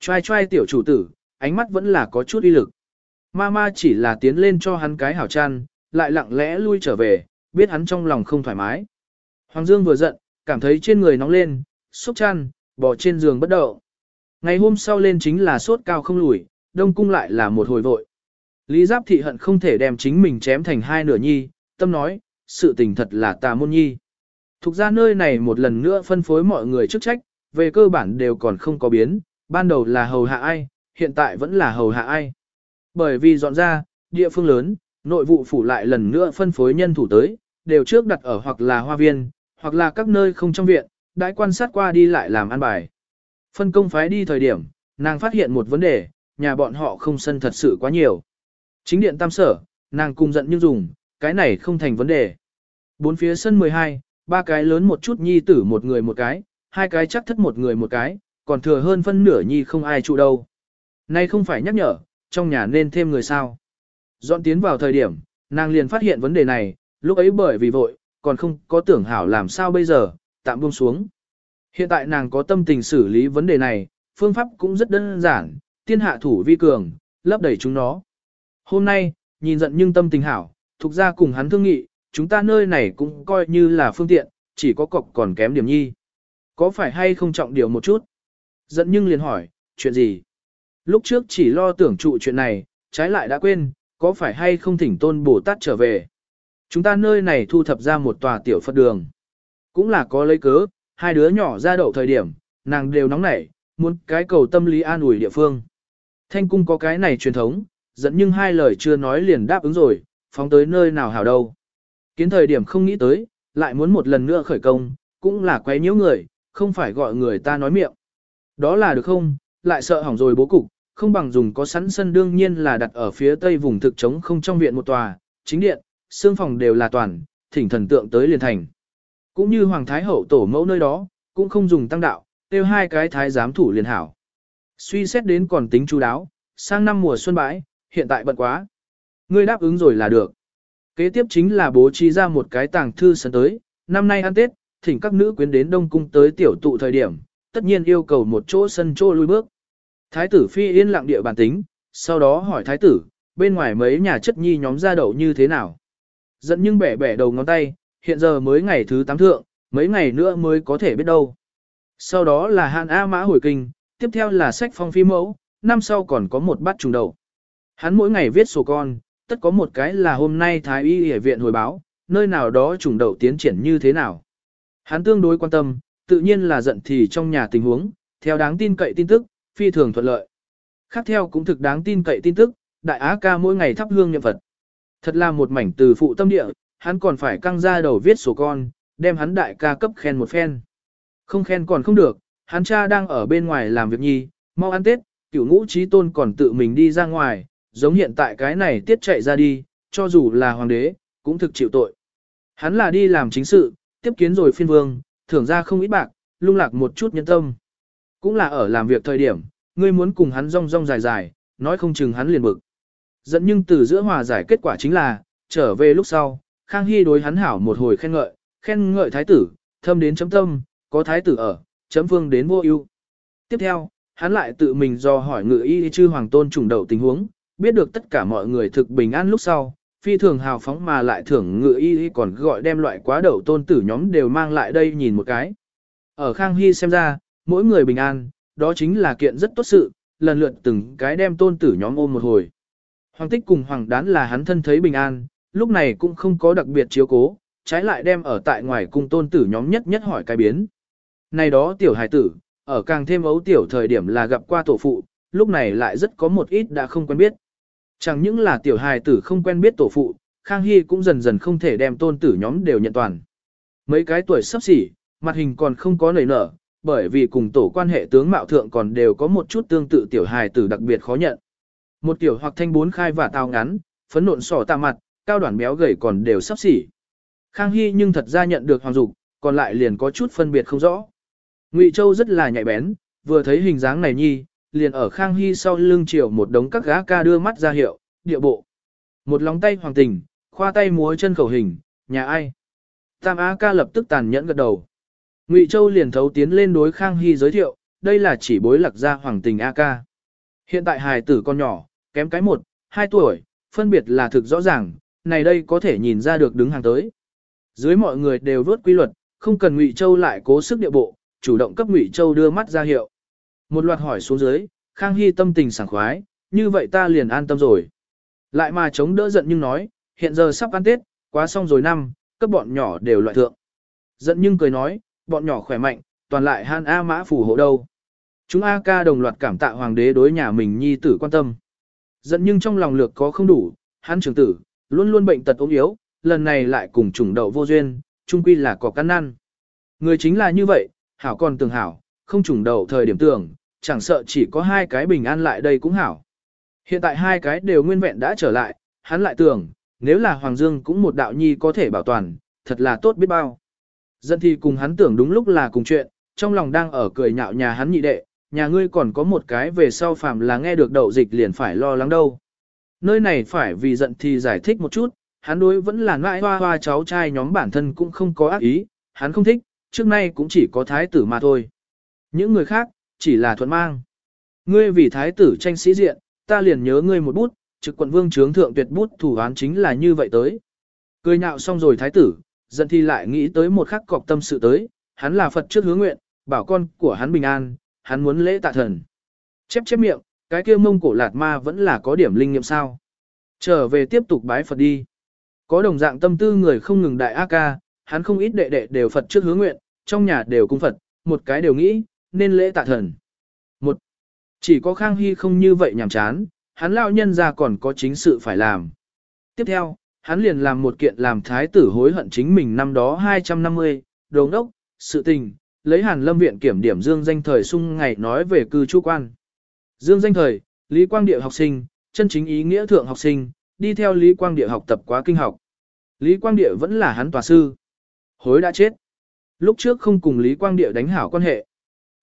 Trai trai tiểu chủ tử, ánh mắt vẫn là có chút uy lực. Mama chỉ là tiến lên cho hắn cái hảo chăn, lại lặng lẽ lui trở về, biết hắn trong lòng không thoải mái. Hoàng Dương vừa giận, cảm thấy trên người nóng lên, xúc chăn, bò trên giường bất động. Ngày hôm sau lên chính là sốt cao không lùi, đông cung lại là một hồi vội. Lý Giáp thị hận không thể đem chính mình chém thành hai nửa nhi, tâm nói, sự tình thật là tà môn nhi. Thục ra nơi này một lần nữa phân phối mọi người chức trách, về cơ bản đều còn không có biến, ban đầu là hầu hạ ai, hiện tại vẫn là hầu hạ ai. Bởi vì dọn ra, địa phương lớn, nội vụ phủ lại lần nữa phân phối nhân thủ tới, đều trước đặt ở hoặc là hoa viên, hoặc là các nơi không trong viện, đãi quan sát qua đi lại làm ăn bài. Phân công phái đi thời điểm, nàng phát hiện một vấn đề, nhà bọn họ không sân thật sự quá nhiều. Chính điện tam sở, nàng cùng giận nhưng dùng, cái này không thành vấn đề. Bốn phía sân 12, ba cái lớn một chút nhi tử một người một cái, hai cái chắc thất một người một cái, còn thừa hơn phân nửa nhi không ai trụ đâu. Nay không phải nhắc nhở, trong nhà nên thêm người sao. Dọn tiến vào thời điểm, nàng liền phát hiện vấn đề này, lúc ấy bởi vì vội, còn không có tưởng hảo làm sao bây giờ, tạm buông xuống. Hiện tại nàng có tâm tình xử lý vấn đề này, phương pháp cũng rất đơn giản, tiên hạ thủ vi cường, lấp đầy chúng nó. Hôm nay, nhìn giận nhưng tâm tình hảo, thuộc ra cùng hắn thương nghị, chúng ta nơi này cũng coi như là phương tiện, chỉ có cọc còn kém điểm nhi. Có phải hay không trọng điều một chút? Giận nhưng liền hỏi, chuyện gì? Lúc trước chỉ lo tưởng trụ chuyện này, trái lại đã quên, có phải hay không thỉnh tôn Bồ Tát trở về? Chúng ta nơi này thu thập ra một tòa tiểu Phật đường. Cũng là có lấy cớ, hai đứa nhỏ ra đậu thời điểm, nàng đều nóng nảy, muốn cái cầu tâm lý an ủi địa phương. Thanh cung có cái này truyền thống, dẫn nhưng hai lời chưa nói liền đáp ứng rồi, phóng tới nơi nào hảo đâu. Kiến thời điểm không nghĩ tới, lại muốn một lần nữa khởi công, cũng là quấy nhiễu người, không phải gọi người ta nói miệng. Đó là được không, lại sợ hỏng rồi bố cục, không bằng dùng có sẵn sân đương nhiên là đặt ở phía tây vùng thực trống không trong viện một tòa, chính điện, xương phòng đều là toàn, thỉnh thần tượng tới liền thành. Cũng như Hoàng Thái Hậu tổ mẫu nơi đó, cũng không dùng tăng đạo, tiêu hai cái thái giám thủ liền hảo. Suy xét đến còn tính chú đáo, sang năm mùa xuân bãi, hiện tại bận quá. Ngươi đáp ứng rồi là được. Kế tiếp chính là bố trí ra một cái tàng thư sân tới, năm nay ăn Tết, thỉnh các nữ quyến đến Đông Cung tới tiểu tụ thời điểm, tất nhiên yêu cầu một chỗ sân chỗ lui bước. Thái tử phi yên lặng địa bàn tính, sau đó hỏi thái tử, bên ngoài mấy nhà chất nhi nhóm ra đậu như thế nào. Dẫn nhưng bẻ bẻ đầu ngón tay, hiện giờ mới ngày thứ tám thượng, mấy ngày nữa mới có thể biết đâu. Sau đó là hạn A mã hồi kinh, tiếp theo là sách phong phi mẫu, năm sau còn có một bát trùng đầu. Hắn mỗi ngày viết sổ con, tất có một cái là hôm nay Thái y y viện hồi báo, nơi nào đó trùng đầu tiến triển như thế nào. Hắn tương đối quan tâm, tự nhiên là giận thì trong nhà tình huống, theo đáng tin cậy tin tức, phi thường thuận lợi. Khác theo cũng thực đáng tin cậy tin tức, đại á ca mỗi ngày thắp hương nhậm Phật. Thật là một mảnh từ phụ tâm địa, hắn còn phải căng ra đầu viết sổ con, đem hắn đại ca cấp khen một phen. Không khen còn không được, hắn cha đang ở bên ngoài làm việc nhi, mau ăn Tết, cửu ngũ trí tôn còn tự mình đi ra ngoài, giống hiện tại cái này tiết chạy ra đi, cho dù là hoàng đế, cũng thực chịu tội. Hắn là đi làm chính sự, tiếp kiến rồi phiên vương, thưởng ra không ít bạc, lung lạc một chút nhân tâm. Cũng là ở làm việc thời điểm, ngươi muốn cùng hắn rong rong dài dài, nói không chừng hắn liền bực. Dẫn nhưng từ giữa hòa giải kết quả chính là, trở về lúc sau, Khang Hy đối hắn hảo một hồi khen ngợi, khen ngợi thái tử, thâm đến chấm tâm, có thái tử ở, chấm vương đến vô ưu. Tiếp theo, hắn lại tự mình do hỏi ngự y chư hoàng tôn trùng đầu tình huống, biết được tất cả mọi người thực bình an lúc sau, phi thường hào phóng mà lại thưởng ngự y còn gọi đem loại quá đầu tôn tử nhóm đều mang lại đây nhìn một cái. Ở Khang Hy xem ra, mỗi người bình an, đó chính là kiện rất tốt sự, lần lượt từng cái đem tôn tử nhóm ôm một hồi. Hoàng tích cùng hoàng đán là hắn thân thấy bình an, lúc này cũng không có đặc biệt chiếu cố, trái lại đem ở tại ngoài cung tôn tử nhóm nhất nhất hỏi cái biến. Này đó tiểu hài tử, ở càng thêm ấu tiểu thời điểm là gặp qua tổ phụ, lúc này lại rất có một ít đã không quen biết. Chẳng những là tiểu hài tử không quen biết tổ phụ, Khang Hy cũng dần dần không thể đem tôn tử nhóm đều nhận toàn. Mấy cái tuổi sắp xỉ, mặt hình còn không có nảy nở, bởi vì cùng tổ quan hệ tướng mạo thượng còn đều có một chút tương tự tiểu hài tử đặc biệt khó nhận. Một tiểu hoặc thanh bốn khai và tao ngắn, phấn nộn sỏ tạ mặt, cao đoạn béo gầy còn đều sắp xỉ. Khang Hy nhưng thật ra nhận được hoàng dục, còn lại liền có chút phân biệt không rõ. Ngụy Châu rất là nhạy bén, vừa thấy hình dáng này nhi, liền ở Khang Hy sau lưng chiều một đống các gã ca đưa mắt ra hiệu, địa bộ. Một lòng tay hoàng tình, khoa tay múa chân khẩu hình, nhà ai? Tam Á ca lập tức tàn nhẫn gật đầu. Ngụy Châu liền thấu tiến lên đối Khang Hy giới thiệu, đây là chỉ bối lạc gia hoàng tình A ca. Hiện tại hài tử con nhỏ, kém cái một, hai tuổi, phân biệt là thực rõ ràng, này đây có thể nhìn ra được đứng hàng tới. Dưới mọi người đều vớt quy luật, không cần Ngụy Châu lại cố sức địa bộ, chủ động cấp Ngụy Châu đưa mắt ra hiệu. Một loạt hỏi xuống dưới, Khang Hy tâm tình sảng khoái, như vậy ta liền an tâm rồi. Lại mà chống đỡ giận nhưng nói, hiện giờ sắp ăn Tết, quá xong rồi năm, cấp bọn nhỏ đều loại thượng. Giận nhưng cười nói, bọn nhỏ khỏe mạnh, toàn lại han A mã phù hộ đâu. Chúng A ca đồng loạt cảm tạ hoàng đế đối nhà mình nhi tử quan tâm. Giận nhưng trong lòng lược có không đủ, hắn trưởng tử, luôn luôn bệnh tật ốm yếu, lần này lại cùng trùng đậu vô duyên, chung quy là có căn năn. Người chính là như vậy, hảo còn tưởng hảo, không trùng đầu thời điểm tưởng, chẳng sợ chỉ có hai cái bình an lại đây cũng hảo. Hiện tại hai cái đều nguyên vẹn đã trở lại, hắn lại tưởng, nếu là Hoàng Dương cũng một đạo nhi có thể bảo toàn, thật là tốt biết bao. Dân thì cùng hắn tưởng đúng lúc là cùng chuyện, trong lòng đang ở cười nhạo nhà hắn nhị đệ, nhà ngươi còn có một cái về sau phàm là nghe được đậu dịch liền phải lo lắng đâu. Nơi này phải vì giận thì giải thích một chút, hắn đối vẫn là ngoại hoa hoa cháu trai nhóm bản thân cũng không có ác ý, hắn không thích, trước nay cũng chỉ có thái tử mà thôi. Những người khác, chỉ là thuận mang. Ngươi vì thái tử tranh sĩ diện, ta liền nhớ ngươi một bút, trực quận vương trướng thượng tuyệt bút thủ án chính là như vậy tới. Cười nhạo xong rồi thái tử, dân thi lại nghĩ tới một khắc cọc tâm sự tới, hắn là Phật trước hứa nguyện, bảo con của hắn bình an, hắn muốn lễ tạ thần. Chép chép miệng, cái kia mông cổ lạt ma vẫn là có điểm linh nghiệm sao. Trở về tiếp tục bái Phật đi. Có đồng dạng tâm tư người không ngừng đại ác ca, hắn không ít đệ đệ đều Phật trước hứa nguyện, trong nhà đều cung Phật, một cái đều nghĩ, nên lễ tạ thần. Một, chỉ có Khang Hy không như vậy nhàm chán, hắn lão nhân ra còn có chính sự phải làm. Tiếp theo, hắn liền làm một kiện làm thái tử hối hận chính mình năm đó 250, đồ đốc, sự tình, lấy hàn lâm viện kiểm điểm dương danh thời sung ngày nói về cư trú quan. Dương danh thời, Lý Quang Địa học sinh, chân chính ý nghĩa thượng học sinh, đi theo Lý Quang Địa học tập quá kinh học. Lý Quang Địa vẫn là hắn tòa sư. Hối đã chết. Lúc trước không cùng Lý Quang Địa đánh hảo quan hệ.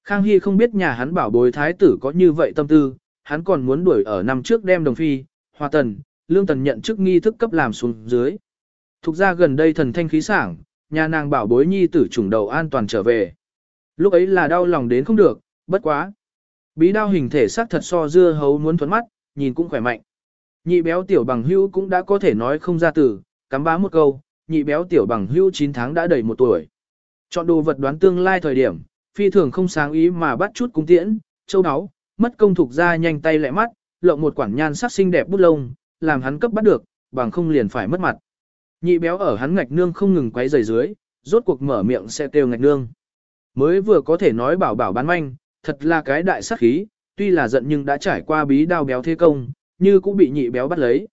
Khang Hy không biết nhà hắn bảo bối thái tử có như vậy tâm tư, hắn còn muốn đuổi ở năm trước đem đồng phi, hòa tần, lương tần nhận chức nghi thức cấp làm xuống dưới. Thục ra gần đây thần thanh khí sảng, nhà nàng bảo bối nhi tử chủng đầu an toàn trở về. Lúc ấy là đau lòng đến không được, bất quá. Bí đao hình thể sắc thật so dưa hấu muốn thuấn mắt, nhìn cũng khỏe mạnh. Nhị béo tiểu bằng hưu cũng đã có thể nói không ra từ, cắm bá một câu, nhị béo tiểu bằng hưu 9 tháng đã đầy một tuổi. Chọn đồ vật đoán tương lai thời điểm, phi thường không sáng ý mà bắt chút cung tiễn, châu áo, mất công thuộc ra nhanh tay lẹ mắt, lộng một quản nhan sắc xinh đẹp bút lông, làm hắn cấp bắt được, bằng không liền phải mất mặt. Nhị béo ở hắn ngạch nương không ngừng quấy rầy dưới, rốt cuộc mở miệng sẽ kêu ngạch nương. Mới vừa có thể nói bảo bảo bán manh, thật là cái đại sắc khí, tuy là giận nhưng đã trải qua bí đao béo thế công, như cũng bị nhị béo bắt lấy.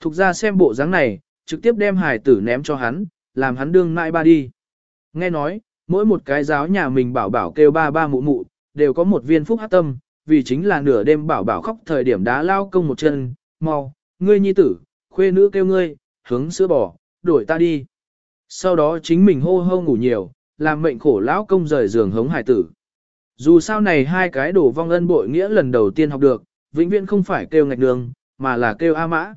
Thục ra xem bộ dáng này, trực tiếp đem hài tử ném cho hắn, làm hắn đương nại ba đi. Nghe nói, mỗi một cái giáo nhà mình bảo bảo kêu ba ba mụ mụ, đều có một viên phúc hát tâm, vì chính là nửa đêm bảo bảo khóc thời điểm đá lao công một chân, mau, ngươi nhi tử, khuê nữ kêu ngươi, hướng sữa bò, đuổi ta đi. Sau đó chính mình hô hô ngủ nhiều, làm mệnh khổ lão công rời giường hống hải tử. Dù sao này hai cái đổ vong ân bội nghĩa lần đầu tiên học được, vĩnh viễn không phải kêu ngạch đường, mà là kêu A mã.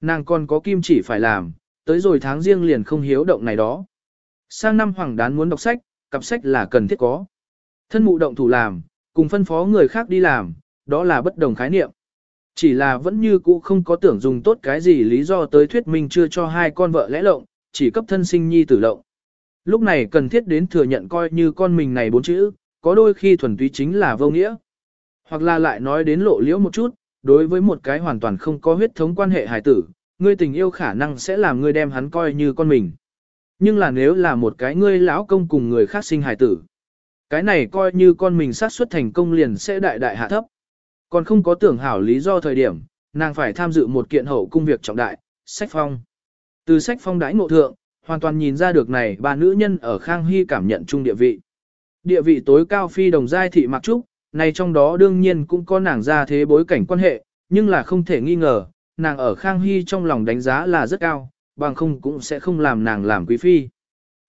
Nàng còn có kim chỉ phải làm, tới rồi tháng riêng liền không hiếu động này đó. Sang năm hoàng đán muốn đọc sách, cặp sách là cần thiết có. Thân mụ động thủ làm, cùng phân phó người khác đi làm, đó là bất đồng khái niệm. Chỉ là vẫn như cũ không có tưởng dùng tốt cái gì lý do tới thuyết minh chưa cho hai con vợ lẽ lộng, chỉ cấp thân sinh nhi tử lộng. Lúc này cần thiết đến thừa nhận coi như con mình này bốn chữ, có đôi khi thuần túy chính là vô nghĩa. Hoặc là lại nói đến lộ liễu một chút, đối với một cái hoàn toàn không có huyết thống quan hệ hài tử, ngươi tình yêu khả năng sẽ làm ngươi đem hắn coi như con mình. Nhưng là nếu là một cái ngươi lão công cùng người khác sinh hài tử, cái này coi như con mình sát xuất thành công liền sẽ đại đại hạ thấp. Còn không có tưởng hảo lý do thời điểm, nàng phải tham dự một kiện hậu cung việc trọng đại, sách phong. Từ sách phong đãi ngộ thượng, hoàn toàn nhìn ra được này ba nữ nhân ở Khang Hy cảm nhận chung địa vị. Địa vị tối cao phi đồng giai thị mặc trúc, này trong đó đương nhiên cũng có nàng ra thế bối cảnh quan hệ, nhưng là không thể nghi ngờ, nàng ở Khang Hy trong lòng đánh giá là rất cao, bằng không cũng sẽ không làm nàng làm quý phi.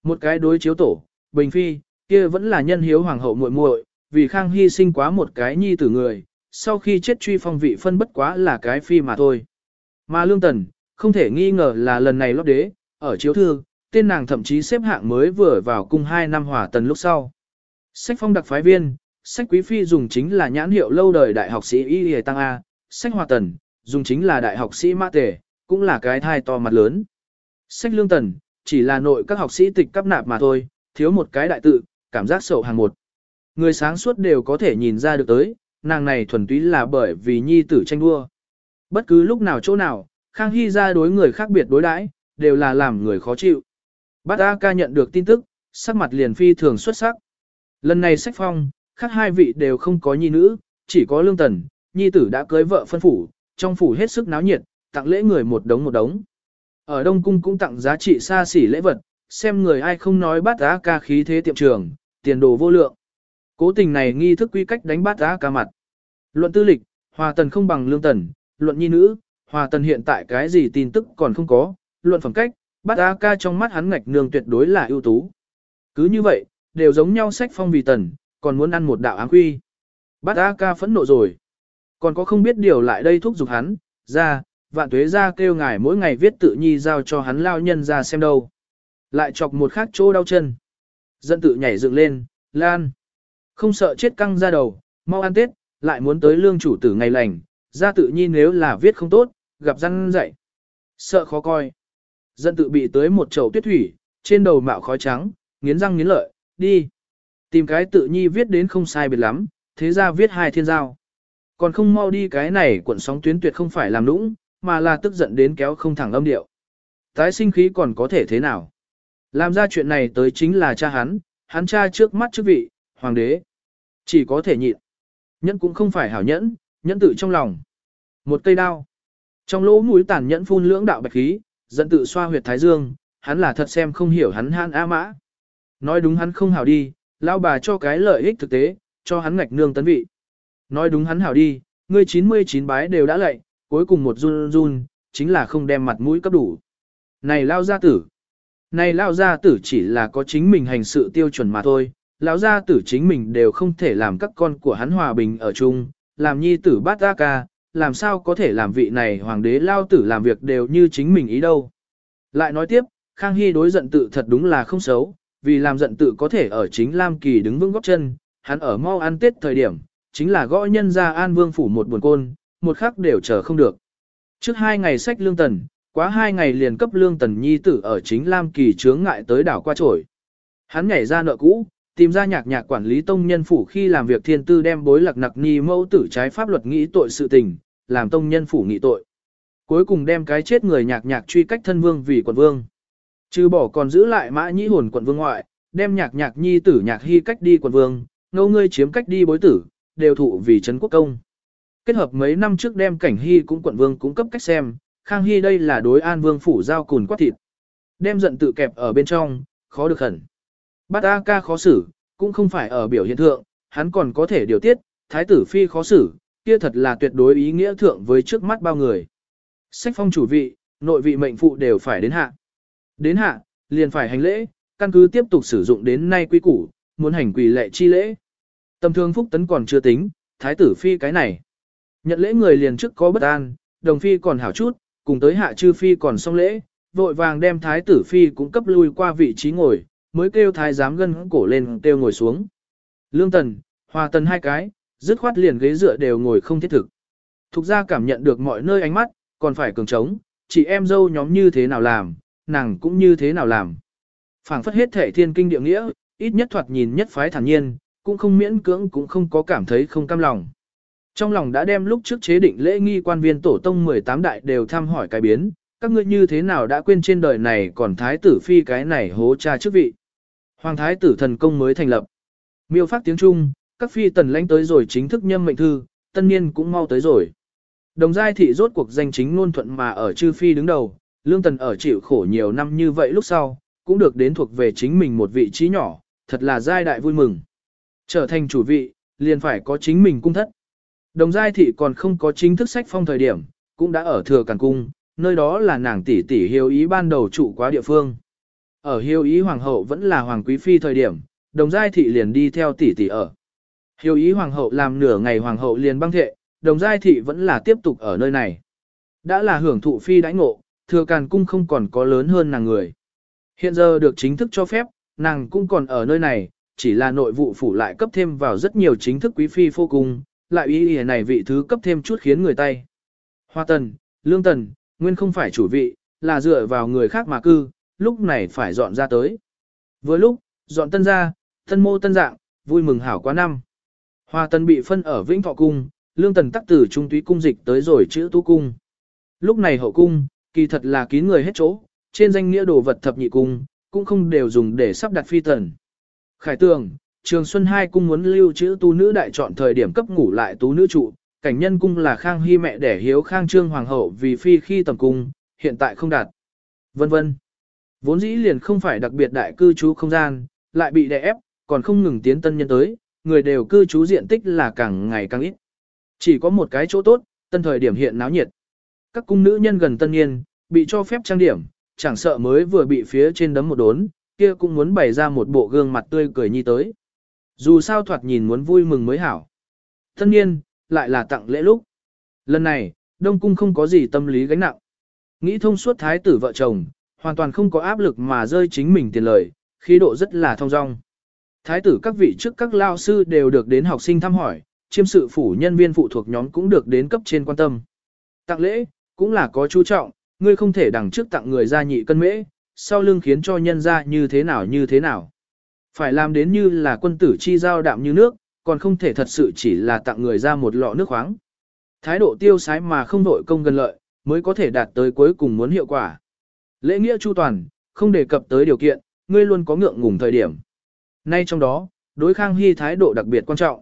Một cái đối chiếu tổ, bình phi, kia vẫn là nhân hiếu hoàng hậu muội muội, vì Khang Hy sinh quá một cái nhi tử người, sau khi chết truy phong vị phân bất quá là cái phi mà thôi. Mà Lương Tần, không thể nghi ngờ là lần này lót đế, ở chiếu thư, tên nàng thậm chí xếp hạng mới vừa vào cung 2 năm hỏa tần lúc sau. Sách phong đặc phái viên, sách quý phi dùng chính là nhãn hiệu lâu đời đại học sĩ Y Y Tăng A, sách hòa tần, dùng chính là đại học sĩ Mã Tề, cũng là cái thai to mặt lớn. Sách lương tần, chỉ là nội các học sĩ tịch cấp nạp mà thôi, thiếu một cái đại tự, cảm giác sầu hàng một. Người sáng suốt đều có thể nhìn ra được tới, nàng này thuần túy là bởi vì nhi tử tranh đua. Bất cứ lúc nào chỗ nào, Khang Hy ra đối người khác biệt đối đãi, đều là làm người khó chịu. Bát A ca nhận được tin tức, sắc mặt liền phi thường xuất sắc. Lần này sách phong, khác hai vị đều không có nhi nữ, chỉ có lương tần, nhi tử đã cưới vợ phân phủ, trong phủ hết sức náo nhiệt, tặng lễ người một đống một đống. Ở Đông Cung cũng tặng giá trị xa xỉ lễ vật, xem người ai không nói bát giá ca khí thế tiệm trường, tiền đồ vô lượng. Cố tình này nghi thức quy cách đánh bát giá ca mặt. Luận tư lịch, hòa tần không bằng lương tần, luận nhi nữ, hòa tần hiện tại cái gì tin tức còn không có, luận phẩm cách, bát giá ca trong mắt hắn ngạch nương tuyệt đối là ưu tú. Cứ như vậy, đều giống nhau sách phong vì tần, còn muốn ăn một đạo áng quy. Bát giá ca phẫn nộ rồi. Còn có không biết điều lại đây thúc giục hắn, ra, vạn tuế ra kêu ngài mỗi ngày viết tự nhi giao cho hắn lao nhân ra xem đâu. Lại chọc một khác chỗ đau chân. Dân tự nhảy dựng lên, lan. Không sợ chết căng ra đầu, mau ăn tết, lại muốn tới lương chủ tử ngày lành, ra tự nhi nếu là viết không tốt, gặp răn dậy. Sợ khó coi. Dân tự bị tới một chậu tuyết thủy, trên đầu mạo khói trắng, nghiến răng nghiến lợi, đi. Tìm cái tự nhi viết đến không sai biệt lắm, thế ra viết hai thiên giao. Còn không mau đi cái này cuộn sóng tuyến tuyệt không phải làm nũng, mà là tức giận đến kéo không thẳng âm điệu. Tái sinh khí còn có thể thế nào? Làm ra chuyện này tới chính là cha hắn, hắn cha trước mắt chức vị, hoàng đế. Chỉ có thể nhịn. Nhẫn cũng không phải hảo nhẫn, nhẫn tự trong lòng. Một cây đao. Trong lỗ mũi tàn nhẫn phun lưỡng đạo bạch khí, dẫn tự xoa huyệt thái dương, hắn là thật xem không hiểu hắn han a mã. Nói đúng hắn không hảo đi, lao bà cho cái lợi ích thực tế, cho hắn ngạch nương tấn vị. Nói đúng hắn hảo đi, ngươi 99 bái đều đã lạy cuối cùng một run run, chính là không đem mặt mũi cấp đủ. Này lao gia tử. Này lao gia tử chỉ là có chính mình hành sự tiêu chuẩn mà thôi, lão gia tử chính mình đều không thể làm các con của hắn hòa bình ở chung, làm nhi tử bát ra ca, làm sao có thể làm vị này hoàng đế lao tử làm việc đều như chính mình ý đâu. Lại nói tiếp, Khang Hy đối giận tự thật đúng là không xấu, vì làm giận tự có thể ở chính Lam Kỳ đứng vững góc chân, hắn ở mau ăn tết thời điểm, chính là gõ nhân ra an vương phủ một buồn côn, một khắc đều chờ không được. Trước hai ngày sách lương tần, quá hai ngày liền cấp lương tần nhi tử ở chính Lam Kỳ chướng ngại tới đảo qua trổi. Hắn nhảy ra nợ cũ, tìm ra nhạc nhạc quản lý tông nhân phủ khi làm việc thiên tư đem bối lạc nặc ni mẫu tử trái pháp luật nghĩ tội sự tình, làm tông nhân phủ nghị tội. Cuối cùng đem cái chết người nhạc nhạc truy cách thân vương vì quận vương. Trừ bỏ còn giữ lại mã nhĩ hồn quận vương ngoại, đem nhạc nhạc nhi tử nhạc hy cách đi quận vương, ngâu ngươi chiếm cách đi bối tử, đều thụ vì trấn quốc công. Kết hợp mấy năm trước đem cảnh hy cũng quận vương cung cấp cách xem, khang hy đây là đối an vương phủ giao cùn quát thịt. Đem giận tự kẹp ở bên trong, khó được hẳn. Bát A ca khó xử, cũng không phải ở biểu hiện thượng, hắn còn có thể điều tiết, thái tử phi khó xử, kia thật là tuyệt đối ý nghĩa thượng với trước mắt bao người. Sách phong chủ vị, nội vị mệnh phụ đều phải đến hạ. Đến hạ, liền phải hành lễ, căn cứ tiếp tục sử dụng đến nay quy củ, muốn hành quỳ lệ chi lễ. Tầm thương phúc tấn còn chưa tính, thái tử phi cái này. Nhận lễ người liền trước có bất an, đồng phi còn hảo chút, cùng tới hạ chư phi còn xong lễ, vội vàng đem thái tử phi cũng cấp lui qua vị trí ngồi, mới kêu thái giám gân cổ lên kêu ngồi xuống. Lương tần, hòa tần hai cái, dứt khoát liền ghế dựa đều ngồi không thiết thực. Thục ra cảm nhận được mọi nơi ánh mắt, còn phải cường trống, chị em dâu nhóm như thế nào làm, nàng cũng như thế nào làm. phảng phất hết thể thiên kinh địa nghĩa, ít nhất thoạt nhìn nhất phái thản nhiên, cũng không miễn cưỡng cũng không có cảm thấy không cam lòng. Trong lòng đã đem lúc trước chế định lễ nghi quan viên tổ tông 18 đại đều thăm hỏi cái biến, các ngươi như thế nào đã quên trên đời này còn thái tử phi cái này hố cha chức vị. Hoàng thái tử thần công mới thành lập. Miêu phát tiếng Trung, các phi tần lãnh tới rồi chính thức nhâm mệnh thư, tân niên cũng mau tới rồi. Đồng giai thị rốt cuộc danh chính ngôn thuận mà ở chư phi đứng đầu, lương tần ở chịu khổ nhiều năm như vậy lúc sau, cũng được đến thuộc về chính mình một vị trí nhỏ, thật là giai đại vui mừng. Trở thành chủ vị, liền phải có chính mình cung thất. Đồng giai thị còn không có chính thức sách phong thời điểm, cũng đã ở thừa càn cung, nơi đó là nàng tỷ tỷ hiếu ý ban đầu trụ quá địa phương. Ở hiếu ý hoàng hậu vẫn là hoàng quý phi thời điểm, đồng giai thị liền đi theo tỷ tỷ ở. Hiếu ý hoàng hậu làm nửa ngày hoàng hậu liền băng thệ, đồng giai thị vẫn là tiếp tục ở nơi này. Đã là hưởng thụ phi đãi ngộ, thừa càn cung không còn có lớn hơn nàng người. Hiện giờ được chính thức cho phép, nàng cũng còn ở nơi này, chỉ là nội vụ phủ lại cấp thêm vào rất nhiều chính thức quý phi vô cùng, lại ý ý này vị thứ cấp thêm chút khiến người tay. Hoa tần, lương tần, nguyên không phải chủ vị, là dựa vào người khác mà cư, lúc này phải dọn ra tới. Vừa lúc, dọn tân ra, tân mô tân dạng, vui mừng hảo quá năm. Hoa tần bị phân ở Vĩnh Thọ Cung, lương tần tắc tử trung túy cung dịch tới rồi chữ tu cung. Lúc này hậu cung, kỳ thật là kín người hết chỗ, trên danh nghĩa đồ vật thập nhị cung, cũng không đều dùng để sắp đặt phi tần. Khải tường, Trường Xuân hai cung muốn lưu trữ tu nữ đại chọn thời điểm cấp ngủ lại tú nữ trụ, cảnh nhân cung là Khang Hy mẹ đẻ hiếu Khang Trương Hoàng hậu vì phi khi tầm cung, hiện tại không đạt. Vân vân. Vốn dĩ liền không phải đặc biệt đại cư trú không gian, lại bị đè ép, còn không ngừng tiến tân nhân tới, người đều cư trú diện tích là càng ngày càng ít. Chỉ có một cái chỗ tốt, tân thời điểm hiện náo nhiệt. Các cung nữ nhân gần tân niên, bị cho phép trang điểm, chẳng sợ mới vừa bị phía trên đấm một đốn, kia cũng muốn bày ra một bộ gương mặt tươi cười nhi tới. Dù sao thoạt nhìn muốn vui mừng mới hảo. Tất nhiên, lại là tặng lễ lúc. Lần này, Đông Cung không có gì tâm lý gánh nặng. Nghĩ thông suốt thái tử vợ chồng, hoàn toàn không có áp lực mà rơi chính mình tiền lời, khí độ rất là thong dong. Thái tử các vị trước các lao sư đều được đến học sinh thăm hỏi, chiêm sự phủ nhân viên phụ thuộc nhóm cũng được đến cấp trên quan tâm. Tặng lễ, cũng là có chú trọng, ngươi không thể đằng trước tặng người ra nhị cân mễ, sau lưng khiến cho nhân ra như thế nào như thế nào. Phải làm đến như là quân tử chi giao đạm như nước, còn không thể thật sự chỉ là tặng người ra một lọ nước khoáng. Thái độ tiêu sái mà không đội công gần lợi, mới có thể đạt tới cuối cùng muốn hiệu quả. Lễ nghĩa chu toàn, không đề cập tới điều kiện, ngươi luôn có ngượng ngùng thời điểm. Nay trong đó, đối Khang Hy thái độ đặc biệt quan trọng.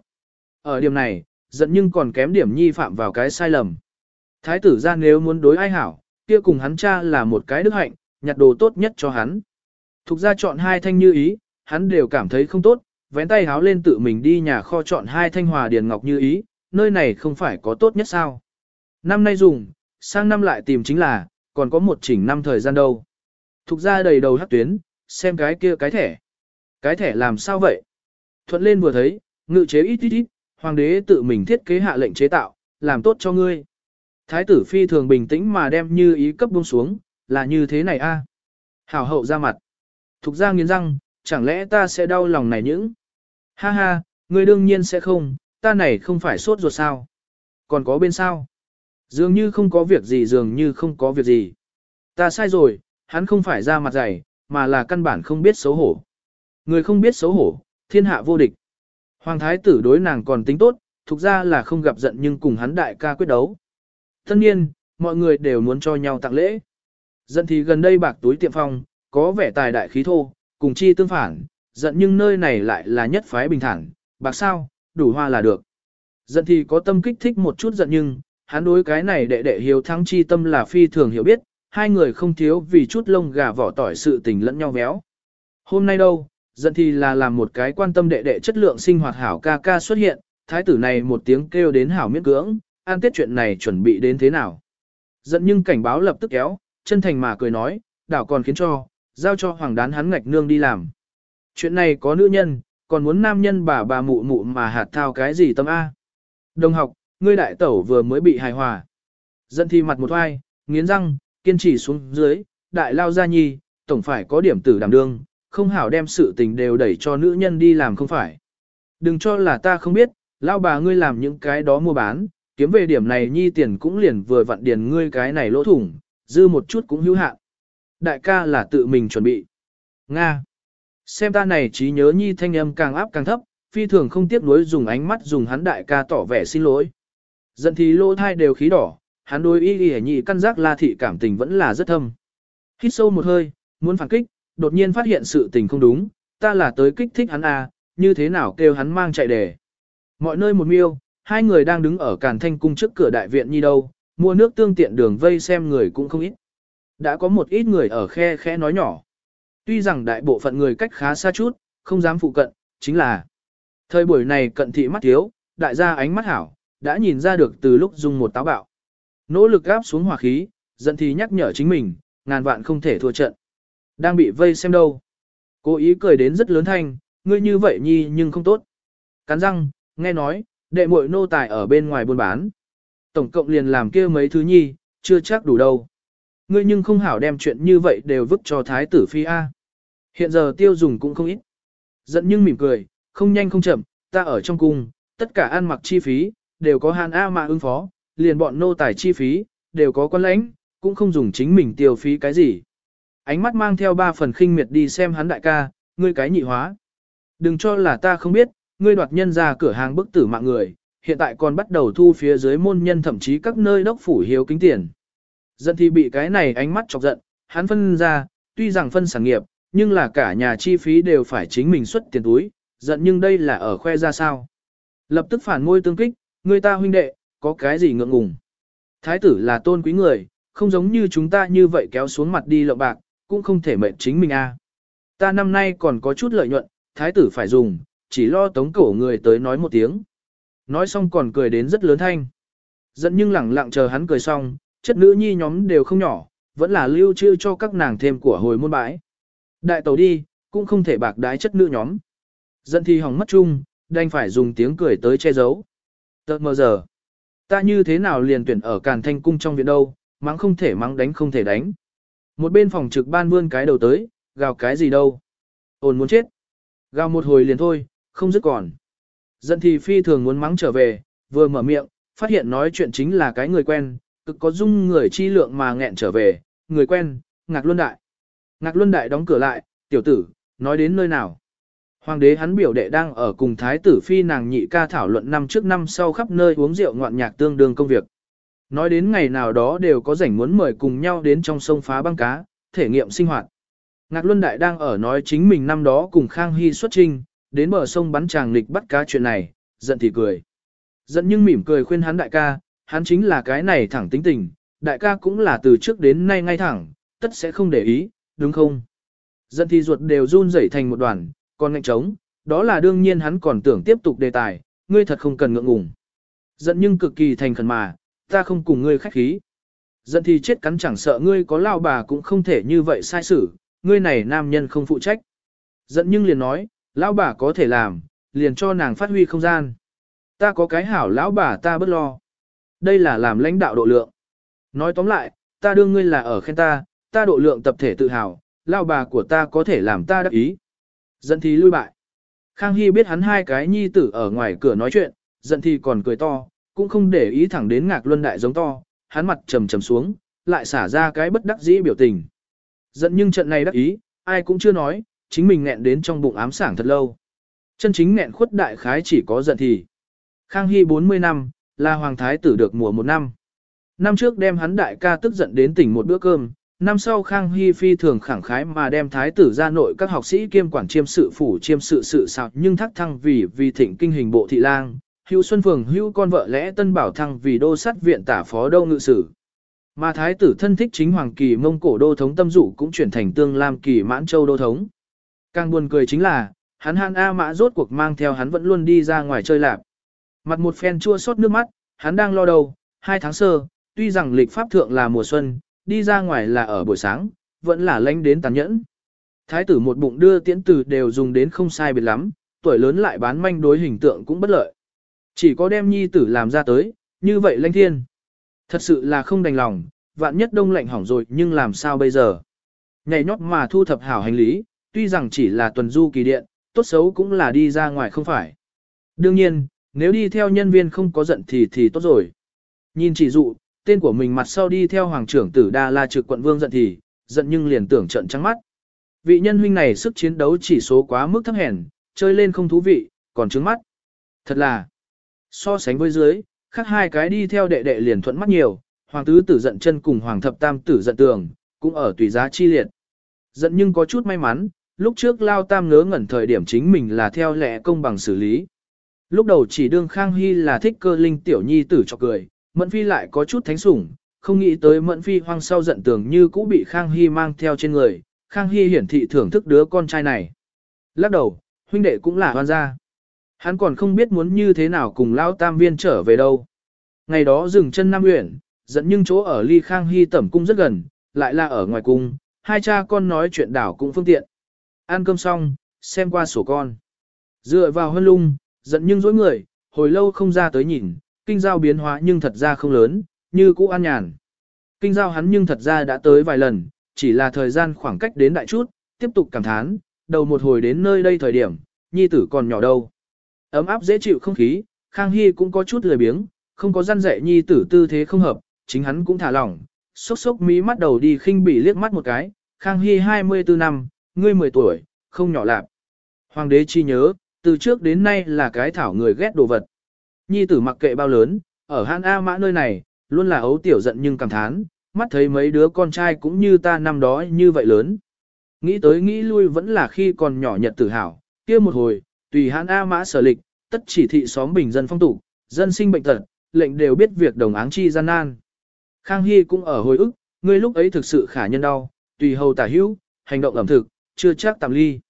Ở điểm này, giận nhưng còn kém điểm nhi phạm vào cái sai lầm. Thái tử ra nếu muốn đối ai hảo, kia cùng hắn cha là một cái đức hạnh, nhặt đồ tốt nhất cho hắn. Thục ra chọn hai thanh như ý, hắn đều cảm thấy không tốt, vén tay háo lên tự mình đi nhà kho chọn hai thanh hòa điền ngọc như ý, nơi này không phải có tốt nhất sao. Năm nay dùng, sang năm lại tìm chính là, còn có một chỉnh năm thời gian đâu. Thục ra đầy đầu hát tuyến, xem cái kia cái thẻ. Cái thẻ làm sao vậy? Thuận lên vừa thấy, ngự chế ít ít ít, hoàng đế tự mình thiết kế hạ lệnh chế tạo, làm tốt cho ngươi. Thái tử phi thường bình tĩnh mà đem như ý cấp buông xuống, là như thế này a. Hảo hậu ra mặt. Thục ra nghiến răng, chẳng lẽ ta sẽ đau lòng này những? Ha ha, ngươi đương nhiên sẽ không, ta này không phải sốt ruột sao. Còn có bên sao? Dường như không có việc gì dường như không có việc gì. Ta sai rồi, hắn không phải ra mặt dày, mà là căn bản không biết xấu hổ. Người không biết xấu hổ, thiên hạ vô địch. Hoàng thái tử đối nàng còn tính tốt, thực ra là không gặp giận nhưng cùng hắn đại ca quyết đấu. tất nhiên, mọi người đều muốn cho nhau tặng lễ. Giận thì gần đây bạc túi tiệm phong, có vẻ tài đại khí thô, cùng chi tương phản, giận nhưng nơi này lại là nhất phái bình thản, bạc sao, đủ hoa là được. Giận thì có tâm kích thích một chút giận nhưng, hắn đối cái này đệ đệ hiếu thắng chi tâm là phi thường hiểu biết, hai người không thiếu vì chút lông gà vỏ tỏi sự tình lẫn nhau véo. Hôm nay đâu, giận thì là làm một cái quan tâm đệ đệ chất lượng sinh hoạt hảo ca ca xuất hiện, thái tử này một tiếng kêu đến hảo miễn cưỡng, an tiết chuyện này chuẩn bị đến thế nào. Giận nhưng cảnh báo lập tức kéo, chân thành mà cười nói, đảo còn khiến cho, giao cho hoàng đán hắn ngạch nương đi làm. Chuyện này có nữ nhân, còn muốn nam nhân bà bà mụ mụ mà hạt thao cái gì tâm A. Đồng học, ngươi đại tẩu vừa mới bị hài hòa. dân thi mặt một ai nghiến răng, kiên trì xuống dưới, đại lao gia nhi, tổng phải có điểm tử đảm đương, không hảo đem sự tình đều đẩy cho nữ nhân đi làm không phải. Đừng cho là ta không biết, lao bà ngươi làm những cái đó mua bán, kiếm về điểm này nhi tiền cũng liền vừa vặn điền ngươi cái này lỗ thủng, dư một chút cũng hữu hạn. Đại ca là tự mình chuẩn bị. Nga. Xem ta này trí nhớ nhi thanh âm càng áp càng thấp, phi thường không tiếc nuối dùng ánh mắt dùng hắn đại ca tỏ vẻ xin lỗi. Giận thì lỗ thai đều khí đỏ, hắn đối y y nhị căn giác la thị cảm tình vẫn là rất thâm. Hít sâu một hơi, muốn phản kích, đột nhiên phát hiện sự tình không đúng, ta là tới kích thích hắn à, như thế nào kêu hắn mang chạy đề. Mọi nơi một miêu, hai người đang đứng ở càn thanh cung trước cửa đại viện như đâu, mua nước tương tiện đường vây xem người cũng không ít. Đã có một ít người ở khe khẽ nói nhỏ. Tuy rằng đại bộ phận người cách khá xa chút, không dám phụ cận, chính là thời buổi này cận thị mắt thiếu, đại gia ánh mắt hảo, đã nhìn ra được từ lúc dùng một táo bạo. Nỗ lực gáp xuống hỏa khí, giận thì nhắc nhở chính mình, ngàn vạn không thể thua trận. Đang bị vây xem đâu. Cố ý cười đến rất lớn thanh, ngươi như vậy nhi nhưng không tốt. Cắn răng, nghe nói, đệ muội nô tài ở bên ngoài buôn bán. Tổng cộng liền làm kia mấy thứ nhi, chưa chắc đủ đâu. Ngươi nhưng không hảo đem chuyện như vậy đều vứt cho thái tử phi A. Hiện giờ tiêu dùng cũng không ít. Giận nhưng mỉm cười, không nhanh không chậm, ta ở trong cung, tất cả ăn mặc chi phí, đều có hàn A mà ứng phó, liền bọn nô tài chi phí, đều có quan lãnh, cũng không dùng chính mình tiêu phí cái gì. Ánh mắt mang theo ba phần khinh miệt đi xem hắn đại ca, ngươi cái nhị hóa. Đừng cho là ta không biết, ngươi đoạt nhân ra cửa hàng bức tử mạng người, hiện tại còn bắt đầu thu phía dưới môn nhân thậm chí các nơi đốc phủ hiếu kính tiền. Giận thì bị cái này ánh mắt chọc giận, hắn phân ra, tuy rằng phân sản nghiệp, nhưng là cả nhà chi phí đều phải chính mình xuất tiền túi, giận nhưng đây là ở khoe ra sao. Lập tức phản ngôi tương kích, người ta huynh đệ, có cái gì ngượng ngùng. Thái tử là tôn quý người, không giống như chúng ta như vậy kéo xuống mặt đi lộng bạc, cũng không thể mệnh chính mình a. Ta năm nay còn có chút lợi nhuận, thái tử phải dùng, chỉ lo tống cổ người tới nói một tiếng. Nói xong còn cười đến rất lớn thanh. Giận nhưng lẳng lặng chờ hắn cười xong, chất nữ nhi nhóm đều không nhỏ, vẫn là lưu trữ cho các nàng thêm của hồi môn bãi. Đại tàu đi, cũng không thể bạc đái chất nữ nhóm. Dân thì hỏng mất chung, đành phải dùng tiếng cười tới che giấu. Tợt mờ giờ, ta như thế nào liền tuyển ở càn thanh cung trong viện đâu, mắng không thể mắng đánh không thể đánh. Một bên phòng trực ban vươn cái đầu tới, gào cái gì đâu. Ôn muốn chết. Gào một hồi liền thôi, không dứt còn. Dân thì phi thường muốn mắng trở về, vừa mở miệng, phát hiện nói chuyện chính là cái người quen, cực có dung người chi lượng mà nghẹn trở về, người quen, Ngạc Luân Đại. Ngạc Luân Đại đóng cửa lại, tiểu tử, nói đến nơi nào. Hoàng đế hắn biểu đệ đang ở cùng thái tử phi nàng nhị ca thảo luận năm trước năm sau khắp nơi uống rượu ngoạn nhạc tương đương công việc. Nói đến ngày nào đó đều có rảnh muốn mời cùng nhau đến trong sông phá băng cá, thể nghiệm sinh hoạt. Ngạc Luân Đại đang ở nói chính mình năm đó cùng Khang Hy xuất trinh, đến bờ sông bắn chàng lịch bắt cá chuyện này, giận thì cười. Giận nhưng mỉm cười khuyên hắn đại ca, hắn chính là cái này thẳng tính tình, đại ca cũng là từ trước đến nay ngay thẳng, tất sẽ không để ý, đúng không? dân thì ruột đều run rẩy thành một đoàn, còn ngạnh trống, đó là đương nhiên hắn còn tưởng tiếp tục đề tài, ngươi thật không cần ngượng ngùng. Giận nhưng cực kỳ thành khẩn mà, ta không cùng ngươi khách khí. Giận thì chết cắn chẳng sợ ngươi có lao bà cũng không thể như vậy sai xử, ngươi này nam nhân không phụ trách. Giận nhưng liền nói, lão bà có thể làm, liền cho nàng phát huy không gian. Ta có cái hảo lão bà ta bất lo. Đây là làm lãnh đạo độ lượng. Nói tóm lại, ta đương ngươi là ở khen ta, ta độ lượng tập thể tự hào, lao bà của ta có thể làm ta đắc ý. Giận thì lui bại. Khang Hy biết hắn hai cái nhi tử ở ngoài cửa nói chuyện, giận thì còn cười to, cũng không để ý thẳng đến ngạc luân đại giống to, hắn mặt trầm trầm xuống, lại xả ra cái bất đắc dĩ biểu tình. Giận nhưng trận này đắc ý, ai cũng chưa nói, chính mình nghẹn đến trong bụng ám sảng thật lâu. Chân chính nghẹn khuất đại khái chỉ có giận thì. Khang Hy 40 năm, là hoàng thái tử được mùa một năm. Năm trước đem hắn đại ca tức giận đến tỉnh một bữa cơm, năm sau Khang Hy phi thường khẳng khái mà đem thái tử ra nội các học sĩ kiêm quản chiêm sự phủ chiêm sự sự sạc nhưng thắc thăng vì vì thịnh kinh hình bộ thị lang, hữu xuân phường hữu con vợ lẽ tân bảo thăng vì đô sát viện tả phó đô ngự sử. Mà thái tử thân thích chính hoàng kỳ mông cổ đô thống tâm dụ cũng chuyển thành tương lam kỳ mãn châu đô thống. Càng buồn cười chính là, hắn hàn A mã rốt cuộc mang theo hắn vẫn luôn đi ra ngoài chơi lạp. Mặt một phen chua xót nước mắt, hắn đang lo đầu, hai tháng sơ, tuy rằng lịch pháp thượng là mùa xuân, đi ra ngoài là ở buổi sáng, vẫn là lánh đến tàn nhẫn. Thái tử một bụng đưa tiễn tử đều dùng đến không sai biệt lắm, tuổi lớn lại bán manh đối hình tượng cũng bất lợi. Chỉ có đem nhi tử làm ra tới, như vậy lanh thiên. Thật sự là không đành lòng, vạn nhất đông lạnh hỏng rồi nhưng làm sao bây giờ. Nhảy nhót mà thu thập hảo hành lý, tuy rằng chỉ là tuần du kỳ điện, tốt xấu cũng là đi ra ngoài không phải. Đương nhiên, nếu đi theo nhân viên không có giận thì thì tốt rồi. Nhìn chỉ dụ, tên của mình mặt sau đi theo hoàng trưởng tử Đa La trực quận vương giận thì, giận nhưng liền tưởng trận trắng mắt. Vị nhân huynh này sức chiến đấu chỉ số quá mức thấp hèn, chơi lên không thú vị, còn trứng mắt. Thật là, so sánh với dưới, khác hai cái đi theo đệ đệ liền thuận mắt nhiều, hoàng tứ tử giận chân cùng hoàng thập tam tử giận tường, cũng ở tùy giá chi liệt. Giận nhưng có chút may mắn, lúc trước lao tam ngớ ngẩn thời điểm chính mình là theo lẽ công bằng xử lý. Lúc đầu chỉ đương Khang Hy là thích cơ linh tiểu nhi tử cho cười, Mẫn Phi lại có chút thánh sủng, không nghĩ tới Mẫn Phi hoang sau giận tưởng như cũ bị Khang Hy mang theo trên người, Khang Hy hiển thị thưởng thức đứa con trai này. Lắc đầu, huynh đệ cũng là hoan gia. Hắn còn không biết muốn như thế nào cùng lão Tam Viên trở về đâu. Ngày đó dừng chân Nam Uyển, dẫn nhưng chỗ ở ly Khang Hy tẩm cung rất gần, lại là ở ngoài cung, hai cha con nói chuyện đảo cũng phương tiện. Ăn cơm xong, xem qua sổ con. Dựa vào hân lung, giận nhưng dối người, hồi lâu không ra tới nhìn, kinh giao biến hóa nhưng thật ra không lớn, như cũ an nhàn. Kinh giao hắn nhưng thật ra đã tới vài lần, chỉ là thời gian khoảng cách đến đại chút, tiếp tục cảm thán, đầu một hồi đến nơi đây thời điểm, nhi tử còn nhỏ đâu. Ấm áp dễ chịu không khí, Khang Hy cũng có chút lười biếng, không có gian dạy nhi tử tư thế không hợp, chính hắn cũng thả lỏng, sốc sốc mí mắt đầu đi khinh bỉ liếc mắt một cái, Khang Hy 24 năm, ngươi 10 tuổi, không nhỏ lạp. Hoàng đế chi nhớ, từ trước đến nay là cái thảo người ghét đồ vật. Nhi tử mặc kệ bao lớn, ở Han A mã nơi này, luôn là ấu tiểu giận nhưng cảm thán, mắt thấy mấy đứa con trai cũng như ta năm đó như vậy lớn. Nghĩ tới nghĩ lui vẫn là khi còn nhỏ nhật tự hào, kia một hồi, tùy Han A mã sở lịch, tất chỉ thị xóm bình dân phong tục, dân sinh bệnh tật, lệnh đều biết việc đồng áng chi gian nan. Khang Hy cũng ở hồi ức, ngươi lúc ấy thực sự khả nhân đau, tùy hầu tả hữu, hành động ẩm thực, chưa chắc tạm ly.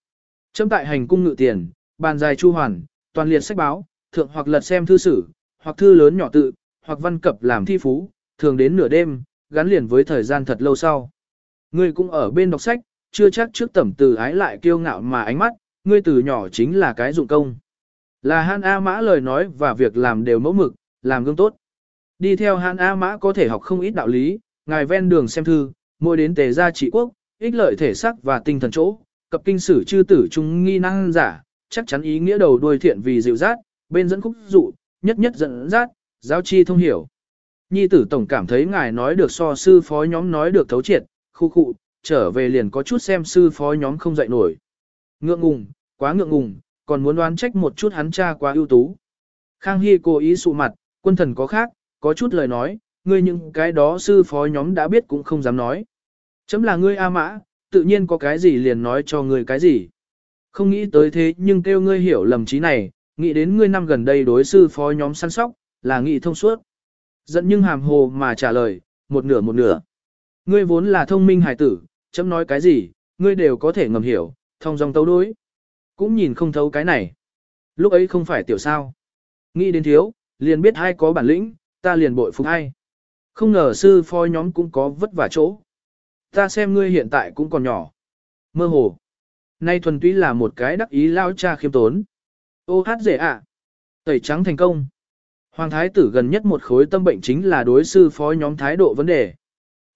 Châm tại hành cung ngự tiền, Bàn dài chu hoàn, toàn liệt sách báo, thượng hoặc lật xem thư sử, hoặc thư lớn nhỏ tự, hoặc văn cập làm thi phú, thường đến nửa đêm, gắn liền với thời gian thật lâu sau. Ngươi cũng ở bên đọc sách, chưa chắc trước tẩm từ ái lại kiêu ngạo mà ánh mắt, ngươi từ nhỏ chính là cái dụng công. Là Han A Mã lời nói và việc làm đều mẫu mực, làm gương tốt. Đi theo Han A Mã có thể học không ít đạo lý, ngài ven đường xem thư, mỗi đến tề gia trị quốc, ích lợi thể sắc và tinh thần chỗ, cập kinh sử chư tử trung nghi năng giả, chắc chắn ý nghĩa đầu đuôi thiện vì dịu dắt, bên dẫn khúc dụ, nhất nhất dẫn dắt, giao chi thông hiểu. Nhi tử tổng cảm thấy ngài nói được so sư phó nhóm nói được thấu triệt, khu khu, trở về liền có chút xem sư phó nhóm không dạy nổi. Ngượng ngùng, quá ngượng ngùng, còn muốn đoán trách một chút hắn cha quá ưu tú. Khang Hy cố ý sụ mặt, quân thần có khác, có chút lời nói, ngươi những cái đó sư phó nhóm đã biết cũng không dám nói. Chấm là ngươi A Mã, tự nhiên có cái gì liền nói cho ngươi cái gì. Không nghĩ tới thế nhưng kêu ngươi hiểu lầm trí này, nghĩ đến ngươi năm gần đây đối sư phó nhóm săn sóc, là nghĩ thông suốt. Giận nhưng hàm hồ mà trả lời, một nửa một nửa. Ngươi vốn là thông minh hài tử, chấm nói cái gì, ngươi đều có thể ngầm hiểu, thông dòng tấu đối. Cũng nhìn không thấu cái này. Lúc ấy không phải tiểu sao. Nghĩ đến thiếu, liền biết ai có bản lĩnh, ta liền bội phục ai. Không ngờ sư phó nhóm cũng có vất vả chỗ. Ta xem ngươi hiện tại cũng còn nhỏ. Mơ hồ. Nay thuần túy là một cái đắc ý lao cha khiêm tốn. Ô hát dễ ạ. Tẩy trắng thành công. Hoàng thái tử gần nhất một khối tâm bệnh chính là đối sư phó nhóm thái độ vấn đề.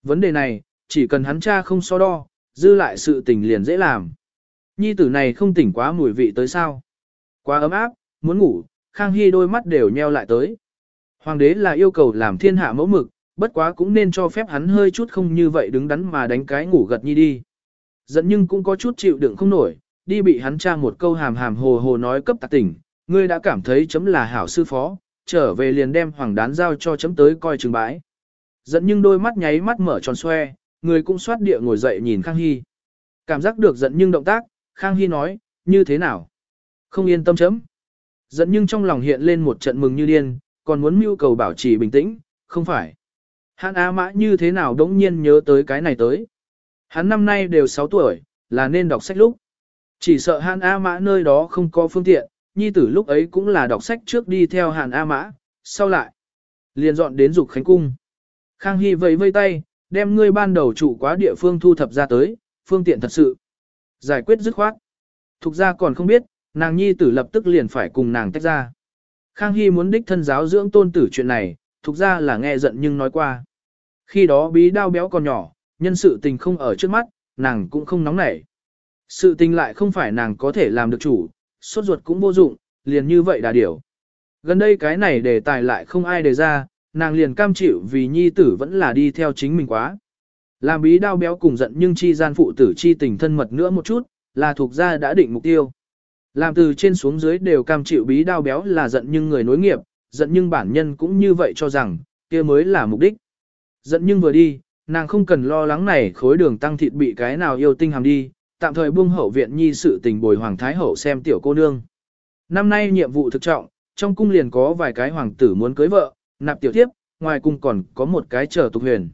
Vấn đề này, chỉ cần hắn cha không so đo, dư lại sự tình liền dễ làm. Nhi tử này không tỉnh quá mùi vị tới sao. Quá ấm áp, muốn ngủ, Khang Hy đôi mắt đều nheo lại tới. Hoàng đế là yêu cầu làm thiên hạ mẫu mực, bất quá cũng nên cho phép hắn hơi chút không như vậy đứng đắn mà đánh cái ngủ gật nhi đi. Giận nhưng cũng có chút chịu đựng không nổi, đi bị hắn tra một câu hàm hàm hồ hồ nói cấp tạc tỉnh, ngươi đã cảm thấy chấm là hảo sư phó, trở về liền đem hoàng đán giao cho chấm tới coi chừng bãi. Giận nhưng đôi mắt nháy mắt mở tròn xoe, người cũng xoát địa ngồi dậy nhìn Khang Hy. Cảm giác được giận nhưng động tác, Khang Hy nói, như thế nào? Không yên tâm chấm. Giận nhưng trong lòng hiện lên một trận mừng như điên, còn muốn mưu cầu bảo trì bình tĩnh, không phải. Hắn Á Mã như thế nào đống nhiên nhớ tới cái này tới. Hắn năm nay đều 6 tuổi, là nên đọc sách lúc. Chỉ sợ Hàn A Mã nơi đó không có phương tiện, nhi tử lúc ấy cũng là đọc sách trước đi theo Hàn A Mã, sau lại. liền dọn đến dục khánh cung. Khang Hy vẫy vây tay, đem ngươi ban đầu chủ quá địa phương thu thập ra tới, phương tiện thật sự. Giải quyết dứt khoát. Thục ra còn không biết, nàng nhi tử lập tức liền phải cùng nàng tách ra. Khang Hy muốn đích thân giáo dưỡng tôn tử chuyện này, thục ra là nghe giận nhưng nói qua. Khi đó bí đao béo còn nhỏ, nhân sự tình không ở trước mắt, nàng cũng không nóng nảy. Sự tình lại không phải nàng có thể làm được chủ, sốt ruột cũng vô dụng, liền như vậy đã điều. Gần đây cái này đề tài lại không ai đề ra, nàng liền cam chịu vì nhi tử vẫn là đi theo chính mình quá. Làm bí đao béo cùng giận nhưng chi gian phụ tử chi tình thân mật nữa một chút, là thuộc gia đã định mục tiêu. Làm từ trên xuống dưới đều cam chịu bí đao béo là giận nhưng người nối nghiệp, giận nhưng bản nhân cũng như vậy cho rằng, kia mới là mục đích. Giận nhưng vừa đi, nàng không cần lo lắng này khối đường tăng thịt bị cái nào yêu tinh hàm đi, tạm thời buông hậu viện nhi sự tình bồi hoàng thái hậu xem tiểu cô nương. Năm nay nhiệm vụ thực trọng, trong cung liền có vài cái hoàng tử muốn cưới vợ, nạp tiểu tiếp, ngoài cung còn có một cái chờ tục huyền.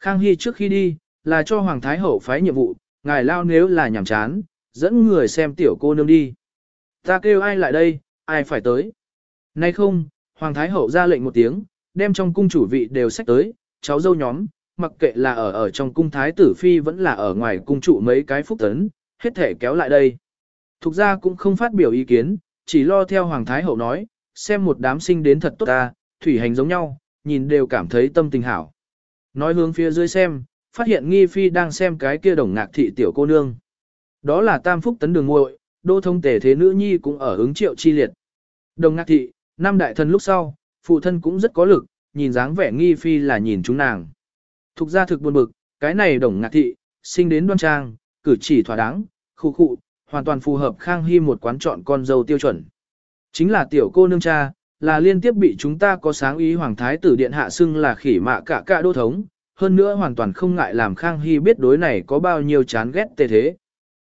Khang Hy trước khi đi, là cho hoàng thái hậu phái nhiệm vụ, ngài lao nếu là nhảm chán, dẫn người xem tiểu cô nương đi. Ta kêu ai lại đây, ai phải tới. Nay không, hoàng thái hậu ra lệnh một tiếng, đem trong cung chủ vị đều sách tới, cháu dâu nhóm, mặc kệ là ở ở trong cung thái tử phi vẫn là ở ngoài cung trụ mấy cái phúc tấn, hết thể kéo lại đây. Thục ra cũng không phát biểu ý kiến, chỉ lo theo Hoàng Thái Hậu nói, xem một đám sinh đến thật tốt ta, thủy hành giống nhau, nhìn đều cảm thấy tâm tình hảo. Nói hướng phía dưới xem, phát hiện nghi phi đang xem cái kia đồng ngạc thị tiểu cô nương. Đó là tam phúc tấn đường muội đô thông tể thế nữ nhi cũng ở ứng triệu chi liệt. Đồng ngạc thị, năm đại thần lúc sau, phụ thân cũng rất có lực, nhìn dáng vẻ nghi phi là nhìn chúng nàng. Thục ra thực buồn bực, cái này đồng ngạc thị, sinh đến đoan trang, cử chỉ thỏa đáng, khu khụ, hoàn toàn phù hợp Khang Hy một quán chọn con dâu tiêu chuẩn. Chính là tiểu cô nương cha, là liên tiếp bị chúng ta có sáng ý Hoàng Thái tử Điện Hạ xưng là khỉ mạ cả cả đô thống, hơn nữa hoàn toàn không ngại làm Khang Hy biết đối này có bao nhiêu chán ghét tệ thế.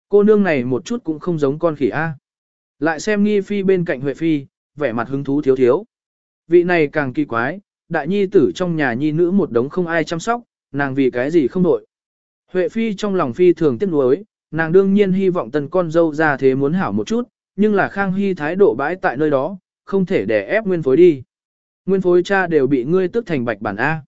Cô nương này một chút cũng không giống con khỉ A. Lại xem nghi phi bên cạnh Huệ Phi, vẻ mặt hứng thú thiếu thiếu. Vị này càng kỳ quái, đại nhi tử trong nhà nhi nữ một đống không ai chăm sóc, nàng vì cái gì không đội. Huệ phi trong lòng phi thường tiếc nuối, nàng đương nhiên hy vọng tần con dâu ra thế muốn hảo một chút, nhưng là Khang Hy thái độ bãi tại nơi đó, không thể để ép nguyên phối đi. Nguyên phối cha đều bị ngươi tức thành bạch bản A.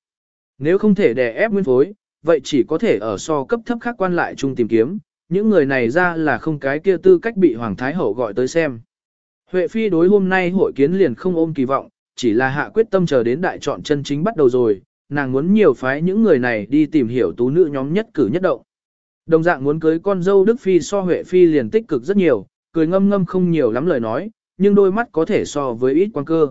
Nếu không thể để ép nguyên phối, vậy chỉ có thể ở so cấp thấp khác quan lại chung tìm kiếm, những người này ra là không cái kia tư cách bị Hoàng Thái Hậu gọi tới xem. Huệ Phi đối hôm nay hội kiến liền không ôm kỳ vọng, chỉ là hạ quyết tâm chờ đến đại chọn chân chính bắt đầu rồi, nàng muốn nhiều phái những người này đi tìm hiểu tú nữ nhóm nhất cử nhất động. Đồng dạng muốn cưới con dâu Đức Phi so Huệ Phi liền tích cực rất nhiều, cười ngâm ngâm không nhiều lắm lời nói, nhưng đôi mắt có thể so với ít quan cơ.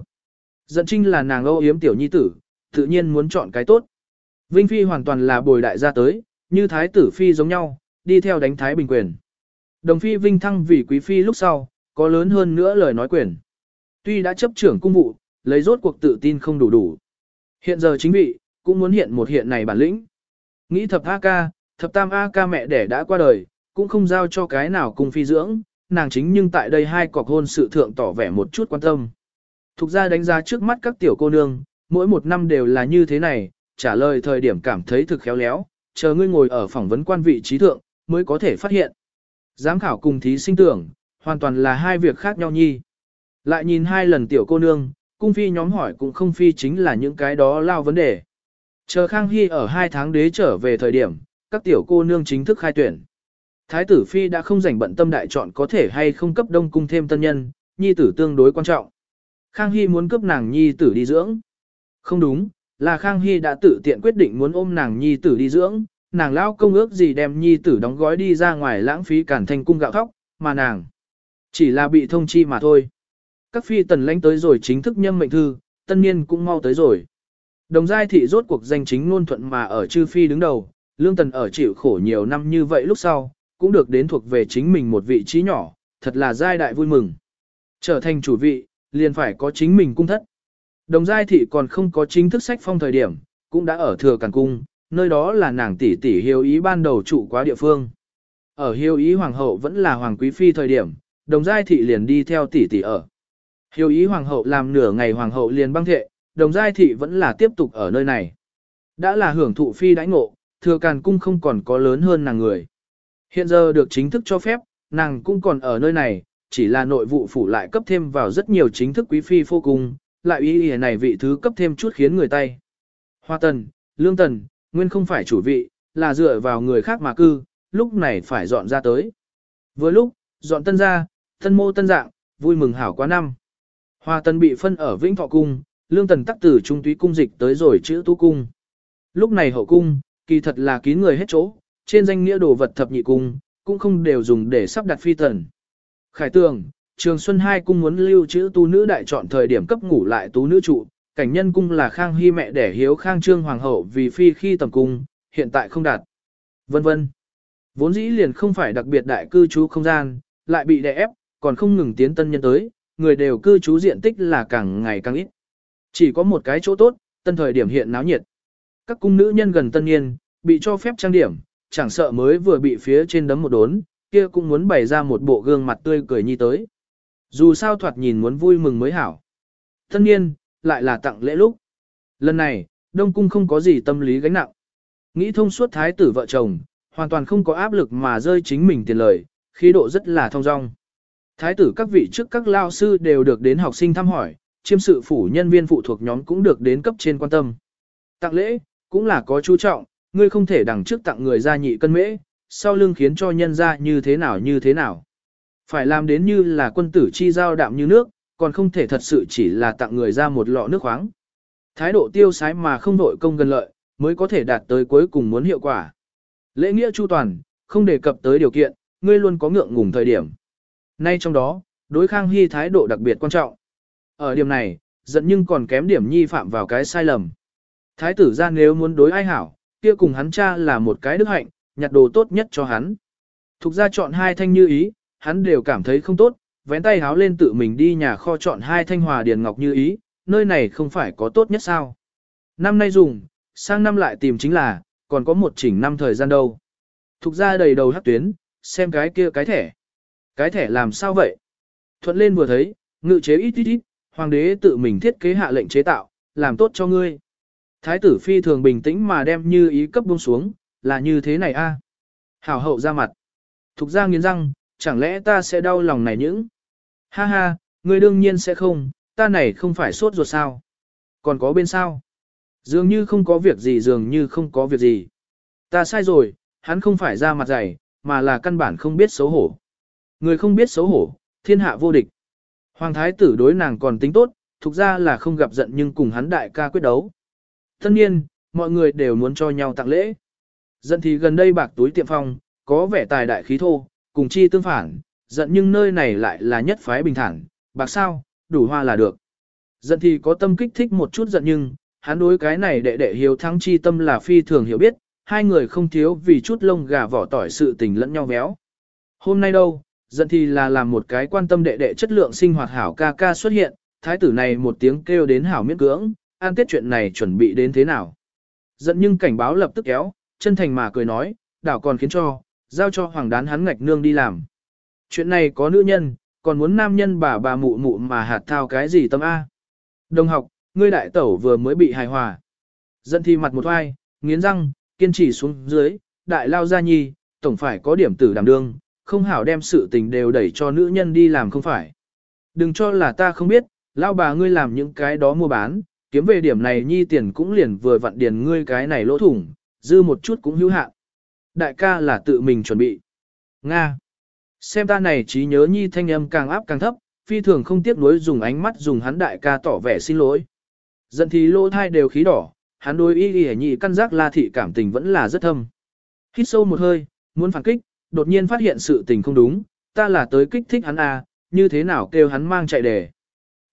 Dận trinh là nàng âu yếm tiểu nhi tử, tự nhiên muốn chọn cái tốt. Vinh Phi hoàn toàn là bồi đại gia tới, như Thái tử Phi giống nhau, đi theo đánh Thái Bình quyền. Đồng Phi Vinh thăng vì Quý Phi lúc sau, có lớn hơn nữa lời nói quyền. Tuy đã chấp trưởng cung vụ, lấy rốt cuộc tự tin không đủ đủ. Hiện giờ chính vị, cũng muốn hiện một hiện này bản lĩnh. Nghĩ thập A ca, thập tam A ca mẹ đẻ đã qua đời, cũng không giao cho cái nào cung phi dưỡng, nàng chính nhưng tại đây hai cọc hôn sự thượng tỏ vẻ một chút quan tâm. Thục ra đánh giá trước mắt các tiểu cô nương, mỗi một năm đều là như thế này, trả lời thời điểm cảm thấy thực khéo léo, chờ ngươi ngồi ở phỏng vấn quan vị trí thượng, mới có thể phát hiện. Giám khảo cùng thí sinh tưởng, hoàn toàn là hai việc khác nhau nhi. Lại nhìn hai lần tiểu cô nương, cung phi nhóm hỏi cũng không phi chính là những cái đó lao vấn đề. Chờ Khang Hy ở hai tháng đế trở về thời điểm, các tiểu cô nương chính thức khai tuyển. Thái tử Phi đã không rảnh bận tâm đại chọn có thể hay không cấp đông cung thêm tân nhân, nhi tử tương đối quan trọng. Khang Hy muốn cấp nàng nhi tử đi dưỡng. Không đúng, là Khang Hy đã tự tiện quyết định muốn ôm nàng nhi tử đi dưỡng, nàng lao công ước gì đem nhi tử đóng gói đi ra ngoài lãng phí cản thành cung gạo thóc, mà nàng chỉ là bị thông chi mà thôi. Các phi tần lãnh tới rồi chính thức nhâm mệnh thư, tân niên cũng mau tới rồi. Đồng giai thị rốt cuộc danh chính ngôn thuận mà ở chư phi đứng đầu, lương tần ở chịu khổ nhiều năm như vậy lúc sau, cũng được đến thuộc về chính mình một vị trí nhỏ, thật là giai đại vui mừng. Trở thành chủ vị, liền phải có chính mình cung thất. Đồng giai thị còn không có chính thức sách phong thời điểm, cũng đã ở thừa càn cung, nơi đó là nàng tỷ tỷ hiếu ý ban đầu trụ quá địa phương. Ở hiếu ý hoàng hậu vẫn là hoàng quý phi thời điểm, đồng giai thị liền đi theo tỷ tỷ ở. Hiếu ý hoàng hậu làm nửa ngày hoàng hậu liền băng thệ, đồng giai thị vẫn là tiếp tục ở nơi này. Đã là hưởng thụ phi đãi ngộ, thừa càn cung không còn có lớn hơn nàng người. Hiện giờ được chính thức cho phép, nàng cũng còn ở nơi này, chỉ là nội vụ phủ lại cấp thêm vào rất nhiều chính thức quý phi vô cùng, lại ý ý này vị thứ cấp thêm chút khiến người tay. Hoa tần, lương tần, nguyên không phải chủ vị, là dựa vào người khác mà cư, lúc này phải dọn ra tới. Vừa lúc, dọn tân ra, tân mô tân dạng, vui mừng hảo quá năm. Hoa tần bị phân ở Vĩnh Thọ Cung, lương tần tắc từ trung túy cung dịch tới rồi chữ tu cung. Lúc này hậu cung, kỳ thật là kín người hết chỗ, trên danh nghĩa đồ vật thập nhị cung, cũng không đều dùng để sắp đặt phi tần. Khải tường, Trường Xuân hai cung muốn lưu trữ tu nữ đại chọn thời điểm cấp ngủ lại tú nữ trụ, cảnh nhân cung là Khang Hy mẹ đẻ hiếu Khang Trương Hoàng hậu vì phi khi tầm cung, hiện tại không đạt. Vân vân. Vốn dĩ liền không phải đặc biệt đại cư trú không gian, lại bị đè ép, còn không ngừng tiến tân nhân tới, người đều cư trú diện tích là càng ngày càng ít. Chỉ có một cái chỗ tốt, tân thời điểm hiện náo nhiệt. Các cung nữ nhân gần tân niên, bị cho phép trang điểm, chẳng sợ mới vừa bị phía trên đấm một đốn, kia cũng muốn bày ra một bộ gương mặt tươi cười nhi tới. Dù sao thoạt nhìn muốn vui mừng mới hảo. Tân niên, lại là tặng lễ lúc. Lần này, Đông Cung không có gì tâm lý gánh nặng. Nghĩ thông suốt thái tử vợ chồng, hoàn toàn không có áp lực mà rơi chính mình tiền lời, khí độ rất là thông dong. Thái tử các vị trước các lao sư đều được đến học sinh thăm hỏi, chiêm sự phủ nhân viên phụ thuộc nhóm cũng được đến cấp trên quan tâm. Tặng lễ, cũng là có chú trọng, ngươi không thể đằng trước tặng người ra nhị cân mễ, sau lưng khiến cho nhân ra như thế nào như thế nào. Phải làm đến như là quân tử chi giao đạm như nước, còn không thể thật sự chỉ là tặng người ra một lọ nước khoáng. Thái độ tiêu sái mà không đội công gần lợi, mới có thể đạt tới cuối cùng muốn hiệu quả. Lễ nghĩa chu toàn, không đề cập tới điều kiện, ngươi luôn có ngượng ngùng thời điểm. Nay trong đó, đối Khang Hy thái độ đặc biệt quan trọng. Ở điểm này, giận nhưng còn kém điểm nhi phạm vào cái sai lầm. Thái tử ra nếu muốn đối ai hảo, kia cùng hắn cha là một cái đức hạnh, nhặt đồ tốt nhất cho hắn. Thục ra chọn hai thanh như ý, hắn đều cảm thấy không tốt, vén tay háo lên tự mình đi nhà kho chọn hai thanh hòa điền ngọc như ý, nơi này không phải có tốt nhất sao. Năm nay dùng, sang năm lại tìm chính là, còn có một chỉnh năm thời gian đâu. Thục ra đầy đầu hát tuyến, xem cái kia cái thẻ. Cái thẻ làm sao vậy? Thuận lên vừa thấy, ngự chế ít ít ít, hoàng đế tự mình thiết kế hạ lệnh chế tạo, làm tốt cho ngươi. Thái tử phi thường bình tĩnh mà đem như ý cấp buông xuống, là như thế này a. Hảo hậu ra mặt. Thục ra nghiến răng, chẳng lẽ ta sẽ đau lòng này những. Ha ha, ngươi đương nhiên sẽ không, ta này không phải sốt ruột sao. Còn có bên sao? Dường như không có việc gì dường như không có việc gì. Ta sai rồi, hắn không phải ra mặt dày, mà là căn bản không biết xấu hổ. Người không biết xấu hổ, thiên hạ vô địch. Hoàng thái tử đối nàng còn tính tốt, thực ra là không gặp giận nhưng cùng hắn đại ca quyết đấu. Tất nhiên, mọi người đều muốn cho nhau tặng lễ. Giận thì gần đây bạc túi tiệm phong, có vẻ tài đại khí thô, cùng chi tương phản, giận nhưng nơi này lại là nhất phái bình thản, bạc sao, đủ hoa là được. Giận thì có tâm kích thích một chút giận nhưng, hắn đối cái này đệ đệ hiếu thắng chi tâm là phi thường hiểu biết, hai người không thiếu vì chút lông gà vỏ tỏi sự tình lẫn nhau véo. Hôm nay đâu, giận thì là làm một cái quan tâm đệ đệ chất lượng sinh hoạt hảo ca ca xuất hiện, thái tử này một tiếng kêu đến hảo miễn cưỡng, an tiết chuyện này chuẩn bị đến thế nào. Giận nhưng cảnh báo lập tức kéo, chân thành mà cười nói, đảo còn khiến cho, giao cho hoàng đán hắn ngạch nương đi làm. Chuyện này có nữ nhân, còn muốn nam nhân bà bà mụ mụ mà hạt thao cái gì tâm A. Đồng học, ngươi đại tẩu vừa mới bị hài hòa. Giận thì mặt một oai, nghiến răng, kiên trì xuống dưới, đại lao ra nhi, tổng phải có điểm tử đảm đương, không hảo đem sự tình đều đẩy cho nữ nhân đi làm không phải. Đừng cho là ta không biết, lao bà ngươi làm những cái đó mua bán, kiếm về điểm này nhi tiền cũng liền vừa vặn điền ngươi cái này lỗ thủng, dư một chút cũng hữu hạn. Đại ca là tự mình chuẩn bị. Nga. Xem ta này trí nhớ nhi thanh âm càng áp càng thấp, phi thường không tiếc nuối dùng ánh mắt dùng hắn đại ca tỏ vẻ xin lỗi. Dẫn thì lỗ thai đều khí đỏ, hắn đối y y nhị căn giác la thị cảm tình vẫn là rất thâm. Hít sâu một hơi, muốn phản kích, đột nhiên phát hiện sự tình không đúng, ta là tới kích thích hắn à, như thế nào kêu hắn mang chạy đề.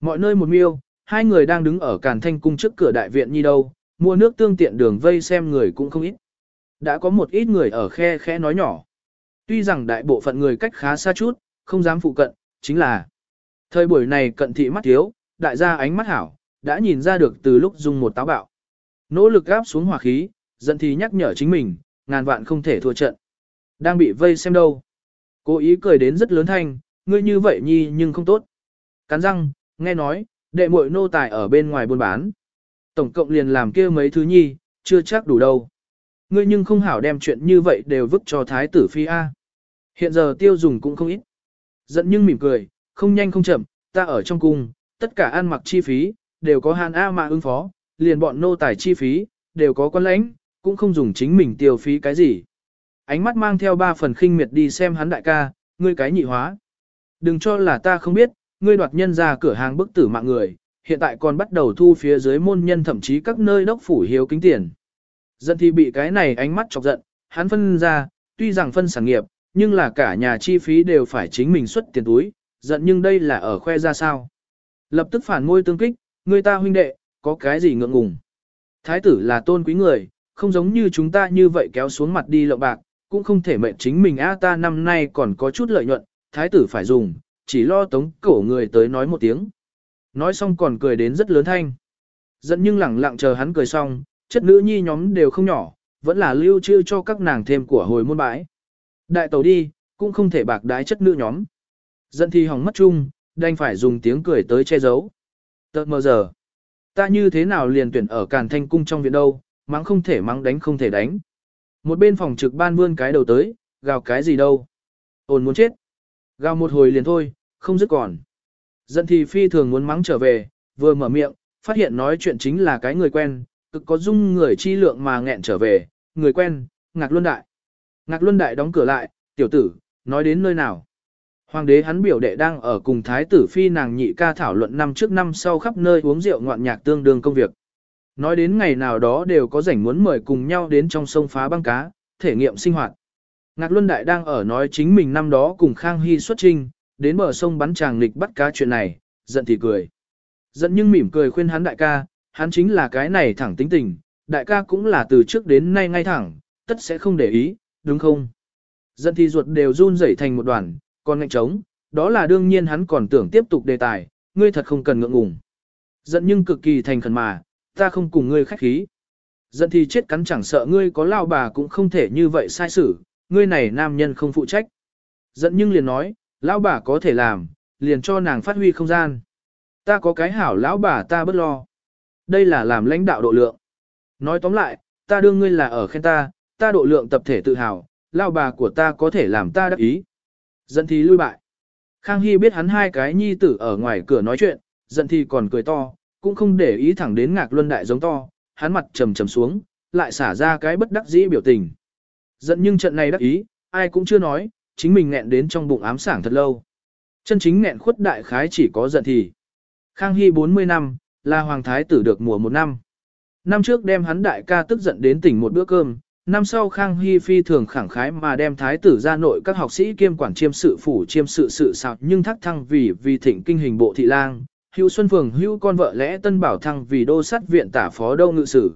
Mọi nơi một miêu, hai người đang đứng ở Càn Thanh cung trước cửa đại viện như đâu, mua nước tương tiện đường vây xem người cũng không ít. Đã có một ít người ở khe khẽ nói nhỏ. Tuy rằng đại bộ phận người cách khá xa chút, không dám phụ cận, chính là thời buổi này cận thị mắt thiếu, đại gia ánh mắt hảo, đã nhìn ra được từ lúc dùng một táo bạo. Nỗ lực gáp xuống hỏa khí, giận thì nhắc nhở chính mình, ngàn vạn không thể thua trận. Đang bị vây xem đâu. Cố ý cười đến rất lớn thanh, ngươi như vậy nhi nhưng không tốt. Cắn răng, nghe nói, đệ muội nô tài ở bên ngoài buôn bán. Tổng cộng liền làm kia mấy thứ nhi, chưa chắc đủ đâu. Ngươi nhưng không hảo đem chuyện như vậy đều vứt cho thái tử phi A. Hiện giờ tiêu dùng cũng không ít. Giận nhưng mỉm cười, không nhanh không chậm, ta ở trong cung, tất cả ăn mặc chi phí, đều có hàn A mà ứng phó, liền bọn nô tài chi phí, đều có quan lãnh, cũng không dùng chính mình tiêu phí cái gì. Ánh mắt mang theo ba phần khinh miệt đi xem hắn đại ca, ngươi cái nhị hóa. Đừng cho là ta không biết, ngươi đoạt nhân ra cửa hàng bức tử mạng người, hiện tại còn bắt đầu thu phía dưới môn nhân thậm chí các nơi đốc phủ hiếu kính tiền. Giận thì bị cái này ánh mắt chọc giận, hắn phân ra, tuy rằng phân sản nghiệp, nhưng là cả nhà chi phí đều phải chính mình xuất tiền túi, giận nhưng đây là ở khoe ra sao. Lập tức phản ngôi tương kích, người ta huynh đệ, có cái gì ngượng ngùng. Thái tử là tôn quý người, không giống như chúng ta như vậy kéo xuống mặt đi lộng bạc, cũng không thể mệnh chính mình a ta năm nay còn có chút lợi nhuận, thái tử phải dùng, chỉ lo tống cổ người tới nói một tiếng. Nói xong còn cười đến rất lớn thanh. Giận nhưng lẳng lặng chờ hắn cười xong, chất nữ nhi nhóm đều không nhỏ, vẫn là lưu trữ cho các nàng thêm của hồi môn bãi. Đại tàu đi, cũng không thể bạc đái chất nữ nhóm. Giận thì hỏng mất chung, đành phải dùng tiếng cười tới che giấu. Tợt mơ giờ. Ta như thế nào liền tuyển ở Càn Thanh Cung trong viện đâu, mắng không thể mắng đánh không thể đánh. Một bên phòng trực ban vươn cái đầu tới, gào cái gì đâu. Ôn muốn chết. Gào một hồi liền thôi, không dứt còn. Giận thì phi thường muốn mắng trở về, vừa mở miệng, phát hiện nói chuyện chính là cái người quen, cực có dung người chi lượng mà nghẹn trở về, người quen, Ngạc Luân Đại. Ngạc Luân Đại đóng cửa lại, tiểu tử, nói đến nơi nào. Hoàng đế hắn biểu đệ đang ở cùng thái tử phi nàng nhị ca thảo luận năm trước năm sau khắp nơi uống rượu ngoạn nhạc tương đương công việc. Nói đến ngày nào đó đều có rảnh muốn mời cùng nhau đến trong sông phá băng cá, thể nghiệm sinh hoạt. Ngạc Luân Đại đang ở nói chính mình năm đó cùng Khang Hy xuất trinh, đến bờ sông bắn chàng nghịch bắt cá chuyện này, giận thì cười. Giận nhưng mỉm cười khuyên hắn đại ca, hắn chính là cái này thẳng tính tình, đại ca cũng là từ trước đến nay ngay thẳng, tất sẽ không để ý, đúng không? Giận thì ruột đều run rẩy thành một đoàn, còn ngạnh trống, đó là đương nhiên hắn còn tưởng tiếp tục đề tài, ngươi thật không cần ngượng ngùng. Giận nhưng cực kỳ thành khẩn mà, ta không cùng ngươi khách khí. Giận thì chết cắn chẳng sợ ngươi có lao bà cũng không thể như vậy sai xử, ngươi này nam nhân không phụ trách. Giận nhưng liền nói, lão bà có thể làm, liền cho nàng phát huy không gian. Ta có cái hảo lão bà ta bất lo. Đây là làm lãnh đạo độ lượng. Nói tóm lại, ta đương ngươi là ở khen ta, ta độ lượng tập thể tự hào, lão bà của ta có thể làm ta đắc ý. giận thì lui bại. Khang Hy biết hắn hai cái nhi tử ở ngoài cửa nói chuyện, giận thì còn cười to, cũng không để ý thẳng đến ngạc luân đại giống to, hắn mặt trầm trầm xuống, lại xả ra cái bất đắc dĩ biểu tình. Giận nhưng trận này đắc ý, ai cũng chưa nói, chính mình nghẹn đến trong bụng ám sảng thật lâu. Chân chính nghẹn khuất đại khái chỉ có giận thì. Khang Hy 40 năm, là hoàng thái tử được mùa một năm. Năm trước đem hắn đại ca tức giận đến tỉnh một bữa cơm, năm sau Khang Hy phi thường khẳng khái mà đem thái tử ra nội các học sĩ kiêm quản chiêm sự phủ chiêm sự sự sạc nhưng thắc thăng vì vì thịnh kinh hình bộ thị lang, hữu xuân phường hữu con vợ lẽ tân bảo thăng vì đô sát viện tả phó đô ngự sử.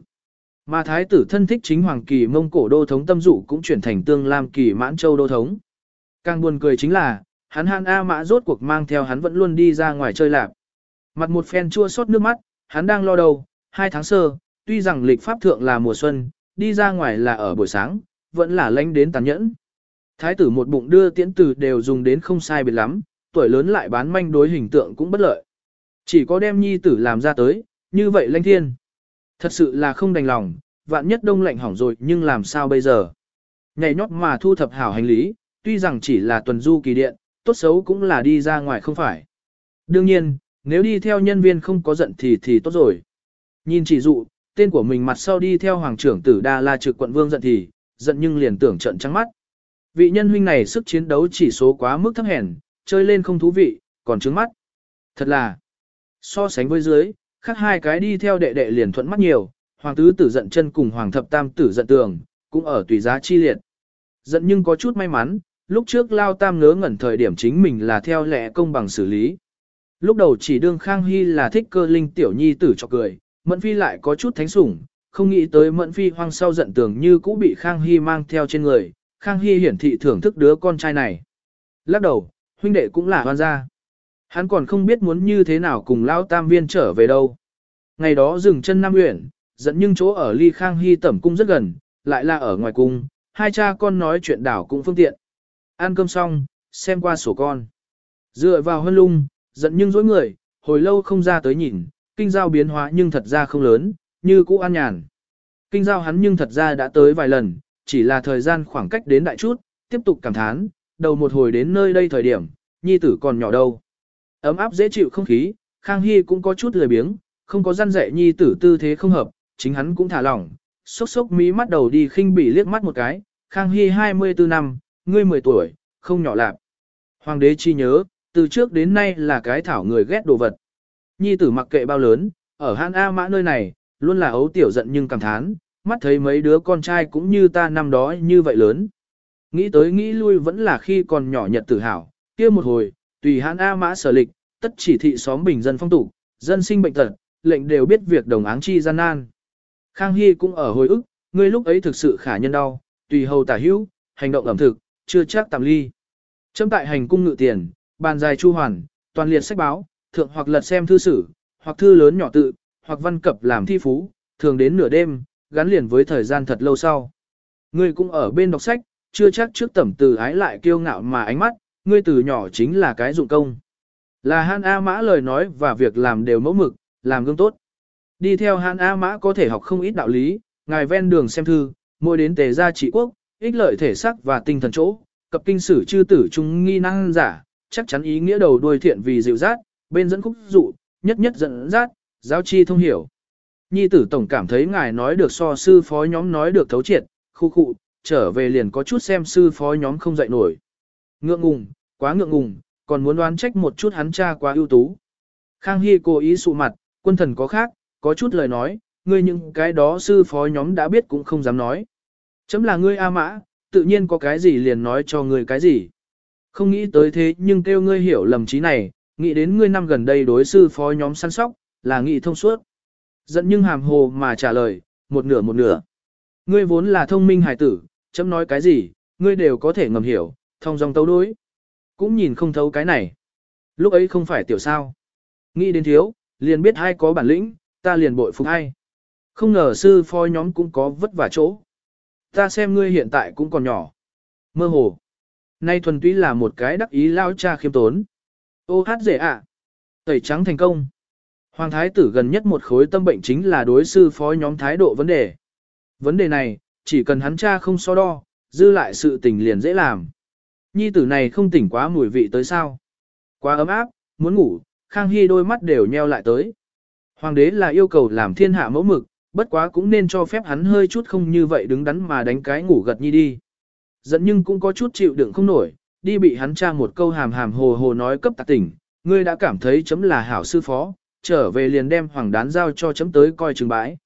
Mà thái tử thân thích chính hoàng kỳ mông cổ đô thống tâm dụ cũng chuyển thành tương lam kỳ mãn châu đô thống. Càng buồn cười chính là, hắn han A mã rốt cuộc mang theo hắn vẫn luôn đi ra ngoài chơi lạp. Mặt một phen chua xót nước mắt, hắn đang lo đầu, hai tháng sơ, tuy rằng lịch pháp thượng là mùa xuân, đi ra ngoài là ở buổi sáng, vẫn là lánh đến tàn nhẫn. Thái tử một bụng đưa tiễn tử đều dùng đến không sai biệt lắm, tuổi lớn lại bán manh đối hình tượng cũng bất lợi. Chỉ có đem nhi tử làm ra tới, như vậy lãnh thiên. Thật sự là không đành lòng, vạn nhất đông lạnh hỏng rồi nhưng làm sao bây giờ. Nhảy nhót mà thu thập hảo hành lý, tuy rằng chỉ là tuần du kỳ điện, tốt xấu cũng là đi ra ngoài không phải. Đương nhiên, nếu đi theo nhân viên không có giận thì thì tốt rồi. Nhìn chỉ dụ, tên của mình mặt sau đi theo hoàng trưởng tử Đa La trực quận vương giận thì, giận nhưng liền tưởng trận trắng mắt. Vị nhân huynh này sức chiến đấu chỉ số quá mức thấp hèn, chơi lên không thú vị, còn trứng mắt. Thật là, so sánh với dưới, khác hai cái đi theo đệ đệ liền thuận mắt nhiều, hoàng tứ tử giận chân cùng hoàng thập tam tử giận tường, cũng ở tùy giá chi liệt. Giận nhưng có chút may mắn, lúc trước lao tam ngớ ngẩn thời điểm chính mình là theo lẽ công bằng xử lý. Lúc đầu chỉ đương Khang Hy là thích cơ linh tiểu nhi tử cho cười, Mẫn Phi lại có chút thánh sủng, không nghĩ tới Mẫn Phi hoang sau giận tưởng như cũ bị Khang Hy mang theo trên người, Khang Hy hiển thị thưởng thức đứa con trai này. Lắc đầu, huynh đệ cũng là hoan gia. Hắn còn không biết muốn như thế nào cùng Lao Tam Viên trở về đâu. Ngày đó dừng chân Nam Uyển, dẫn nhưng chỗ ở ly Khang Hy tẩm cung rất gần, lại là ở ngoài cung, hai cha con nói chuyện đảo cũng phương tiện. Ăn cơm xong, xem qua sổ con. Dựa vào hân lung, giận nhưng dối người, hồi lâu không ra tới nhìn, kinh giao biến hóa nhưng thật ra không lớn, như cũ an nhàn. Kinh giao hắn nhưng thật ra đã tới vài lần, chỉ là thời gian khoảng cách đến đại chút, tiếp tục cảm thán, đầu một hồi đến nơi đây thời điểm, nhi tử còn nhỏ đâu. Ấm áp dễ chịu không khí, Khang Hy cũng có chút lười biếng, không có gian dạy nhi tử tư thế không hợp, chính hắn cũng thả lỏng, sốc sốc mí mắt đầu đi khinh bỉ liếc mắt một cái, Khang Hy 24 năm, ngươi 10 tuổi, không nhỏ lạc. Hoàng đế chi nhớ, từ trước đến nay là cái thảo người ghét đồ vật. Nhi tử mặc kệ bao lớn, ở Han A Mã nơi này, luôn là ấu tiểu giận nhưng cảm thán, mắt thấy mấy đứa con trai cũng như ta năm đó như vậy lớn. Nghĩ tới nghĩ lui vẫn là khi còn nhỏ nhật tử hào, kia một hồi, tùy hãn A Mã sở lịch, tất chỉ thị xóm bình dân phong tục, dân sinh bệnh tật, lệnh đều biết việc đồng áng chi gian nan. Khang Hy cũng ở hồi ức, ngươi lúc ấy thực sự khả nhân đau, tùy hầu tả hữu, hành động ẩm thực, chưa chắc tạm ly. Châm tại hành cung ngự tiền, bàn dài chu hoàn, toàn liệt sách báo, thượng hoặc lật xem thư sử, hoặc thư lớn nhỏ tự, hoặc văn cập làm thi phú, thường đến nửa đêm, gắn liền với thời gian thật lâu sau. Ngươi cũng ở bên đọc sách, chưa chắc trước tẩm từ ái lại kiêu ngạo mà ánh mắt, ngươi từ nhỏ chính là cái dụng công. Là Han A Mã lời nói và việc làm đều mẫu mực, làm gương tốt. Đi theo Han A Mã có thể học không ít đạo lý, ngài ven đường xem thư, mỗi đến tề gia trị quốc, ích lợi thể sắc và tinh thần chỗ, cập kinh sử chư tử trung nghi năng giả, chắc chắn ý nghĩa đầu đuôi thiện vì dịu dát, bên dẫn khúc dụ, nhất nhất dẫn dắt, giáo chi thông hiểu. Nhi tử tổng cảm thấy ngài nói được so sư phó nhóm nói được thấu triệt, khu khu, trở về liền có chút xem sư phó nhóm không dạy nổi. Ngượng ngùng, quá ngượng ngùng, còn muốn đoán trách một chút hắn cha quá ưu tú. Khang Hy cố ý sụ mặt, quân thần có khác, có chút lời nói, ngươi những cái đó sư phó nhóm đã biết cũng không dám nói. Chấm là ngươi A Mã, tự nhiên có cái gì liền nói cho ngươi cái gì. Không nghĩ tới thế nhưng kêu ngươi hiểu lầm trí này, nghĩ đến ngươi năm gần đây đối sư phó nhóm săn sóc, là nghĩ thông suốt. Giận nhưng hàm hồ mà trả lời, một nửa một nửa. Ngươi vốn là thông minh hải tử, chấm nói cái gì, ngươi đều có thể ngầm hiểu, thông dòng tấu đối. Cũng nhìn không thấu cái này. Lúc ấy không phải tiểu sao. Nghĩ đến thiếu, liền biết ai có bản lĩnh, ta liền bội phục ai. Không ngờ sư phó nhóm cũng có vất vả chỗ. Ta xem ngươi hiện tại cũng còn nhỏ. Mơ hồ. Nay thuần túy là một cái đắc ý lao cha khiêm tốn. Ô hát dễ ạ. Tẩy trắng thành công. Hoàng thái tử gần nhất một khối tâm bệnh chính là đối sư phó nhóm thái độ vấn đề. Vấn đề này, chỉ cần hắn cha không so đo, dư lại sự tình liền dễ làm. Nhi tử này không tỉnh quá mùi vị tới sao. Quá ấm áp, muốn ngủ, Khang Hy đôi mắt đều nheo lại tới. Hoàng đế là yêu cầu làm thiên hạ mẫu mực, bất quá cũng nên cho phép hắn hơi chút không như vậy đứng đắn mà đánh cái ngủ gật nhi đi. Giận nhưng cũng có chút chịu đựng không nổi, đi bị hắn tra một câu hàm hàm hồ hồ nói cấp tạc tỉnh, ngươi đã cảm thấy chấm là hảo sư phó, trở về liền đem hoàng đán giao cho chấm tới coi chừng bãi.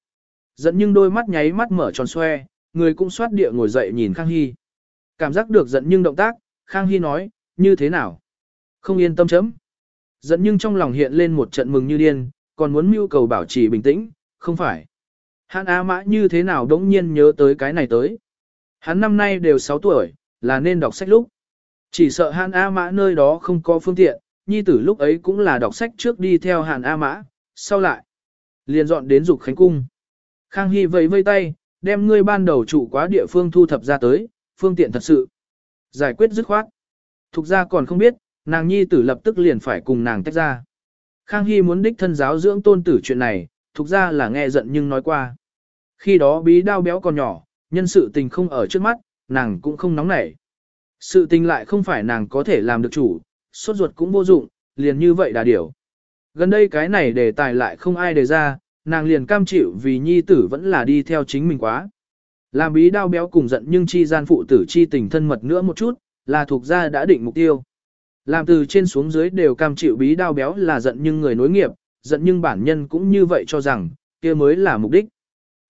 Giận nhưng đôi mắt nháy mắt mở tròn xoe, người cũng xoát địa ngồi dậy nhìn Khang Hy. Cảm giác được giận nhưng động tác, Khang Hy nói, như thế nào? Không yên tâm chấm. Giận nhưng trong lòng hiện lên một trận mừng như điên, còn muốn mưu cầu bảo trì bình tĩnh, không phải. Hắn A Mã như thế nào đống nhiên nhớ tới cái này tới. Hắn năm nay đều 6 tuổi, là nên đọc sách lúc. Chỉ sợ Hán A Mã nơi đó không có phương tiện, nhi tử lúc ấy cũng là đọc sách trước đi theo Hàn A Mã, sau lại. liền dọn đến dục khánh cung. Khang Hy vẫy vây tay, đem ngươi ban đầu trụ quá địa phương thu thập ra tới, phương tiện thật sự. Giải quyết dứt khoát. Thục ra còn không biết, nàng nhi tử lập tức liền phải cùng nàng tách ra. Khang Hy muốn đích thân giáo dưỡng tôn tử chuyện này, thục ra là nghe giận nhưng nói qua. Khi đó bí đao béo còn nhỏ, nhân sự tình không ở trước mắt, nàng cũng không nóng nảy. Sự tình lại không phải nàng có thể làm được chủ, sốt ruột cũng vô dụng, liền như vậy đã điều. Gần đây cái này đề tài lại không ai đề ra, nàng liền cam chịu vì nhi tử vẫn là đi theo chính mình quá. Làm bí đao béo cùng giận nhưng chi gian phụ tử chi tình thân mật nữa một chút, là thuộc gia đã định mục tiêu. Làm từ trên xuống dưới đều cam chịu bí đao béo là giận nhưng người nối nghiệp, giận nhưng bản nhân cũng như vậy cho rằng, kia mới là mục đích.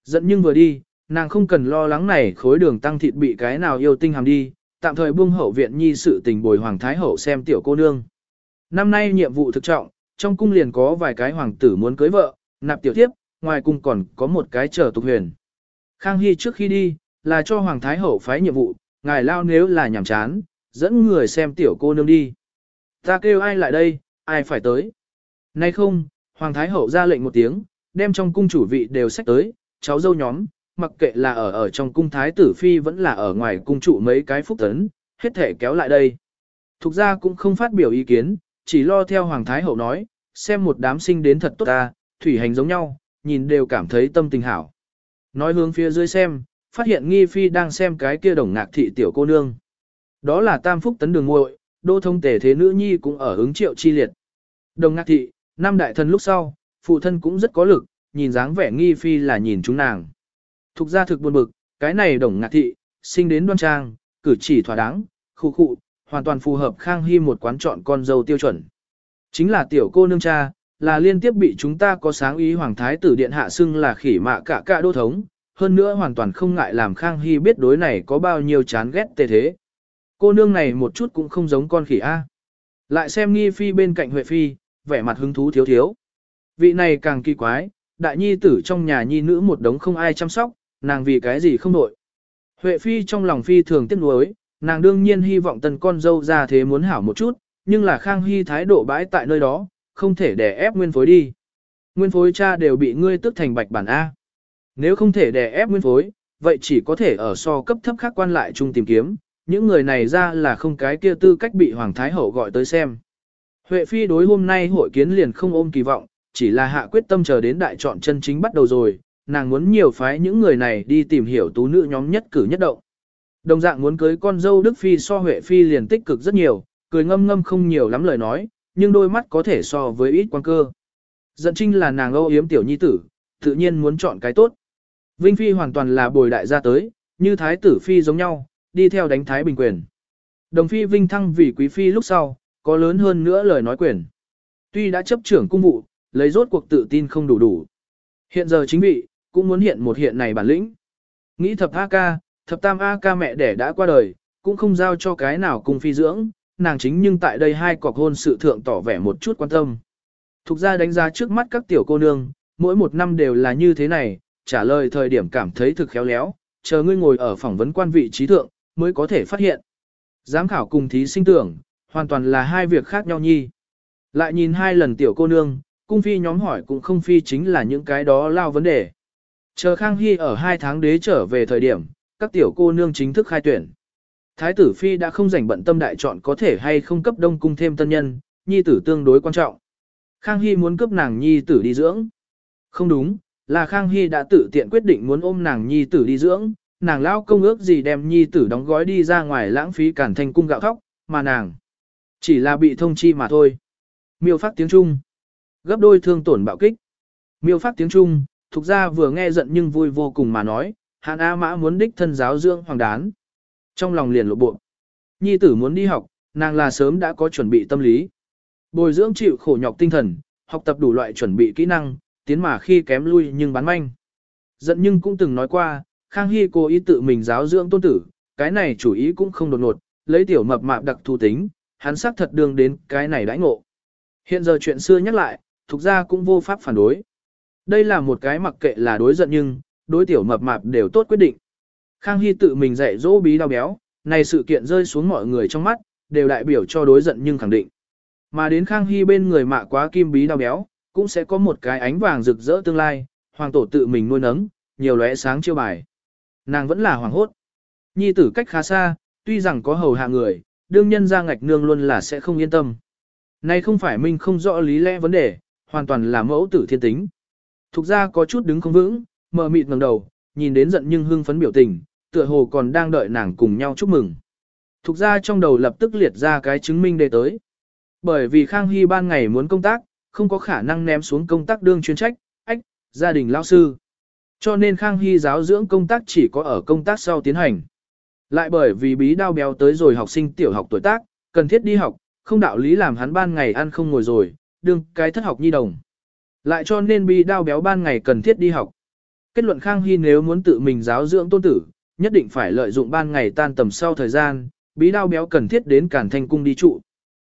Giận nhưng vừa đi, nàng không cần lo lắng này khối đường tăng thịt bị cái nào yêu tinh hàm đi, tạm thời buông hậu viện nhi sự tình bồi hoàng thái hậu xem tiểu cô nương. Năm nay nhiệm vụ thực trọng, trong cung liền có vài cái hoàng tử muốn cưới vợ, nạp tiểu tiếp, ngoài cung còn có một cái chờ tục huyền. Khang Hy trước khi đi, là cho hoàng thái hậu phái nhiệm vụ, ngài lao nếu là nhảm chán, dẫn người xem tiểu cô nương đi. Ta kêu ai lại đây, ai phải tới. Nay không, hoàng thái hậu ra lệnh một tiếng, đem trong cung chủ vị đều sách tới, cháu dâu nhóm, mặc kệ là ở ở trong cung thái tử phi vẫn là ở ngoài cung trụ mấy cái phúc tấn, hết thể kéo lại đây. Thục ra cũng không phát biểu ý kiến, chỉ lo theo Hoàng Thái Hậu nói, xem một đám sinh đến thật tốt ta, thủy hành giống nhau, nhìn đều cảm thấy tâm tình hảo. Nói hướng phía dưới xem, phát hiện nghi phi đang xem cái kia đồng ngạc thị tiểu cô nương. Đó là tam phúc tấn đường muội đô thông tể thế nữ nhi cũng ở ứng triệu chi liệt. Đồng ngạc thị, năm đại thần lúc sau, phụ thân cũng rất có lực, nhìn dáng vẻ nghi phi là nhìn chúng nàng. Thục ra thực buồn bực, cái này đồng ngạc thị, sinh đến đoan trang, cử chỉ thỏa đáng, khu khụ, hoàn toàn phù hợp Khang Hy một quán chọn con dâu tiêu chuẩn. Chính là tiểu cô nương cha, là liên tiếp bị chúng ta có sáng ý Hoàng Thái tử Điện Hạ xưng là khỉ mạ cả cả đô thống, hơn nữa hoàn toàn không ngại làm Khang Hy biết đối này có bao nhiêu chán ghét tề thế. Cô nương này một chút cũng không giống con khỉ A. Lại xem nghi phi bên cạnh Huệ Phi, vẻ mặt hứng thú thiếu thiếu. Vị này càng kỳ quái, đại nhi tử trong nhà nhi nữ một đống không ai chăm sóc, nàng vì cái gì không nội. Huệ phi trong lòng phi thường tiếc nuối, nàng đương nhiên hy vọng tần con dâu ra thế muốn hảo một chút, nhưng là Khang Hy thái độ bãi tại nơi đó, không thể đè ép nguyên phối đi. Nguyên phối cha đều bị ngươi tức thành bạch bản A. Nếu không thể đè ép nguyên phối, vậy chỉ có thể ở so cấp thấp khác quan lại chung tìm kiếm, những người này ra là không cái kia tư cách bị Hoàng Thái Hậu gọi tới xem. Huệ Phi đối hôm nay hội kiến liền không ôm kỳ vọng, chỉ là hạ quyết tâm chờ đến đại chọn chân chính bắt đầu rồi, nàng muốn nhiều phái những người này đi tìm hiểu tú nữ nhóm nhất cử nhất động. Đồng dạng muốn cưới con dâu Đức Phi so Huệ Phi liền tích cực rất nhiều, cười ngâm ngâm không nhiều lắm lời nói, nhưng đôi mắt có thể so với ít quan cơ. Dẫn trinh là nàng âu yếm tiểu nhi tử, tự nhiên muốn chọn cái tốt. Vinh Phi hoàn toàn là bồi đại gia tới, như Thái tử Phi giống nhau, đi theo đánh Thái Bình quyền. Đồng Phi Vinh thăng vì Quý Phi lúc sau, có lớn hơn nữa lời nói quyền. Tuy đã chấp trưởng cung vụ, lấy rốt cuộc tự tin không đủ đủ. Hiện giờ chính vị, cũng muốn hiện một hiện này bản lĩnh. Nghĩ thập A ca, thập tam A ca mẹ đẻ đã qua đời, cũng không giao cho cái nào cùng phi dưỡng, nàng chính nhưng tại đây hai cọc hôn sự thượng tỏ vẻ một chút quan tâm. Thục ra đánh giá trước mắt các tiểu cô nương, mỗi một năm đều là như thế này, trả lời thời điểm cảm thấy thực khéo léo, chờ ngươi ngồi ở phỏng vấn quan vị trí thượng, mới có thể phát hiện. Giám khảo cùng thí sinh tưởng, hoàn toàn là hai việc khác nhau nhi. Lại nhìn hai lần tiểu cô nương, cung phi nhóm hỏi cũng không phi chính là những cái đó lao vấn đề. Chờ Khang Hy ở hai tháng đế trở về thời điểm, các tiểu cô nương chính thức khai tuyển. Thái tử Phi đã không rảnh bận tâm đại chọn có thể hay không cấp đông cung thêm tân nhân, nhi tử tương đối quan trọng. Khang Hy muốn cấp nàng nhi tử đi dưỡng. Không đúng, là Khang Hy đã tự tiện quyết định muốn ôm nàng nhi tử đi dưỡng, nàng lao công ước gì đem nhi tử đóng gói đi ra ngoài lãng phí cản thành cung gạo thóc, mà nàng Chỉ là bị thông chi mà thôi. Miêu phát tiếng Trung. Gấp đôi thương tổn bạo kích. Miêu phát tiếng Trung, thuộc ra vừa nghe giận nhưng vui vô cùng mà nói, Hàn A Mã muốn đích thân giáo dưỡng hoàng đán. Trong lòng liền lộ bộ. Nhi tử muốn đi học, nàng là sớm đã có chuẩn bị tâm lý. Bồi dưỡng chịu khổ nhọc tinh thần, học tập đủ loại chuẩn bị kỹ năng, tiến mà khi kém lui nhưng bán manh. Giận nhưng cũng từng nói qua, Khang Hy cố ý tự mình giáo dưỡng tôn tử, cái này chủ ý cũng không đột ngột, lấy tiểu mập mạp đặc thù tính, hắn xác thật đường đến cái này đãi ngộ. Hiện giờ chuyện xưa nhắc lại, thuộc ra cũng vô pháp phản đối. Đây là một cái mặc kệ là đối giận nhưng, đối tiểu mập mạp đều tốt quyết định. Khang Hy tự mình dạy dỗ bí đau béo, này sự kiện rơi xuống mọi người trong mắt, đều đại biểu cho đối giận nhưng khẳng định. Mà đến Khang Hy bên người mạ quá kim bí đau béo, cũng sẽ có một cái ánh vàng rực rỡ tương lai, hoàng tổ tự mình nuôi nấng, nhiều lóe sáng chiêu bài. Nàng vẫn là hoàng hốt. Nhi tử cách khá xa, tuy rằng có hầu hạ người, đương nhân ra ngạch nương luôn là sẽ không yên tâm. Này không phải mình không rõ lý lẽ vấn đề, hoàn toàn là mẫu tử thiên tính. Thục ra có chút đứng không vững, mờ mịt ngẩng đầu, nhìn đến giận nhưng hưng phấn biểu tình, tựa hồ còn đang đợi nàng cùng nhau chúc mừng. Thục ra trong đầu lập tức liệt ra cái chứng minh đề tới. Bởi vì Khang Hy ban ngày muốn công tác, không có khả năng ném xuống công tác đương chuyên trách, ách, gia đình lao sư. Cho nên Khang Hy giáo dưỡng công tác chỉ có ở công tác sau tiến hành. Lại bởi vì bí đao béo tới rồi học sinh tiểu học tuổi tác, cần thiết đi học, không đạo lý làm hắn ban ngày ăn không ngồi rồi, đương cái thất học nhi đồng. Lại cho nên bí đao béo ban ngày cần thiết đi học. Kết luận Khang Hy nếu muốn tự mình giáo dưỡng tôn tử, nhất định phải lợi dụng ban ngày tan tầm sau thời gian, bí đao béo cần thiết đến cản thanh cung đi trụ.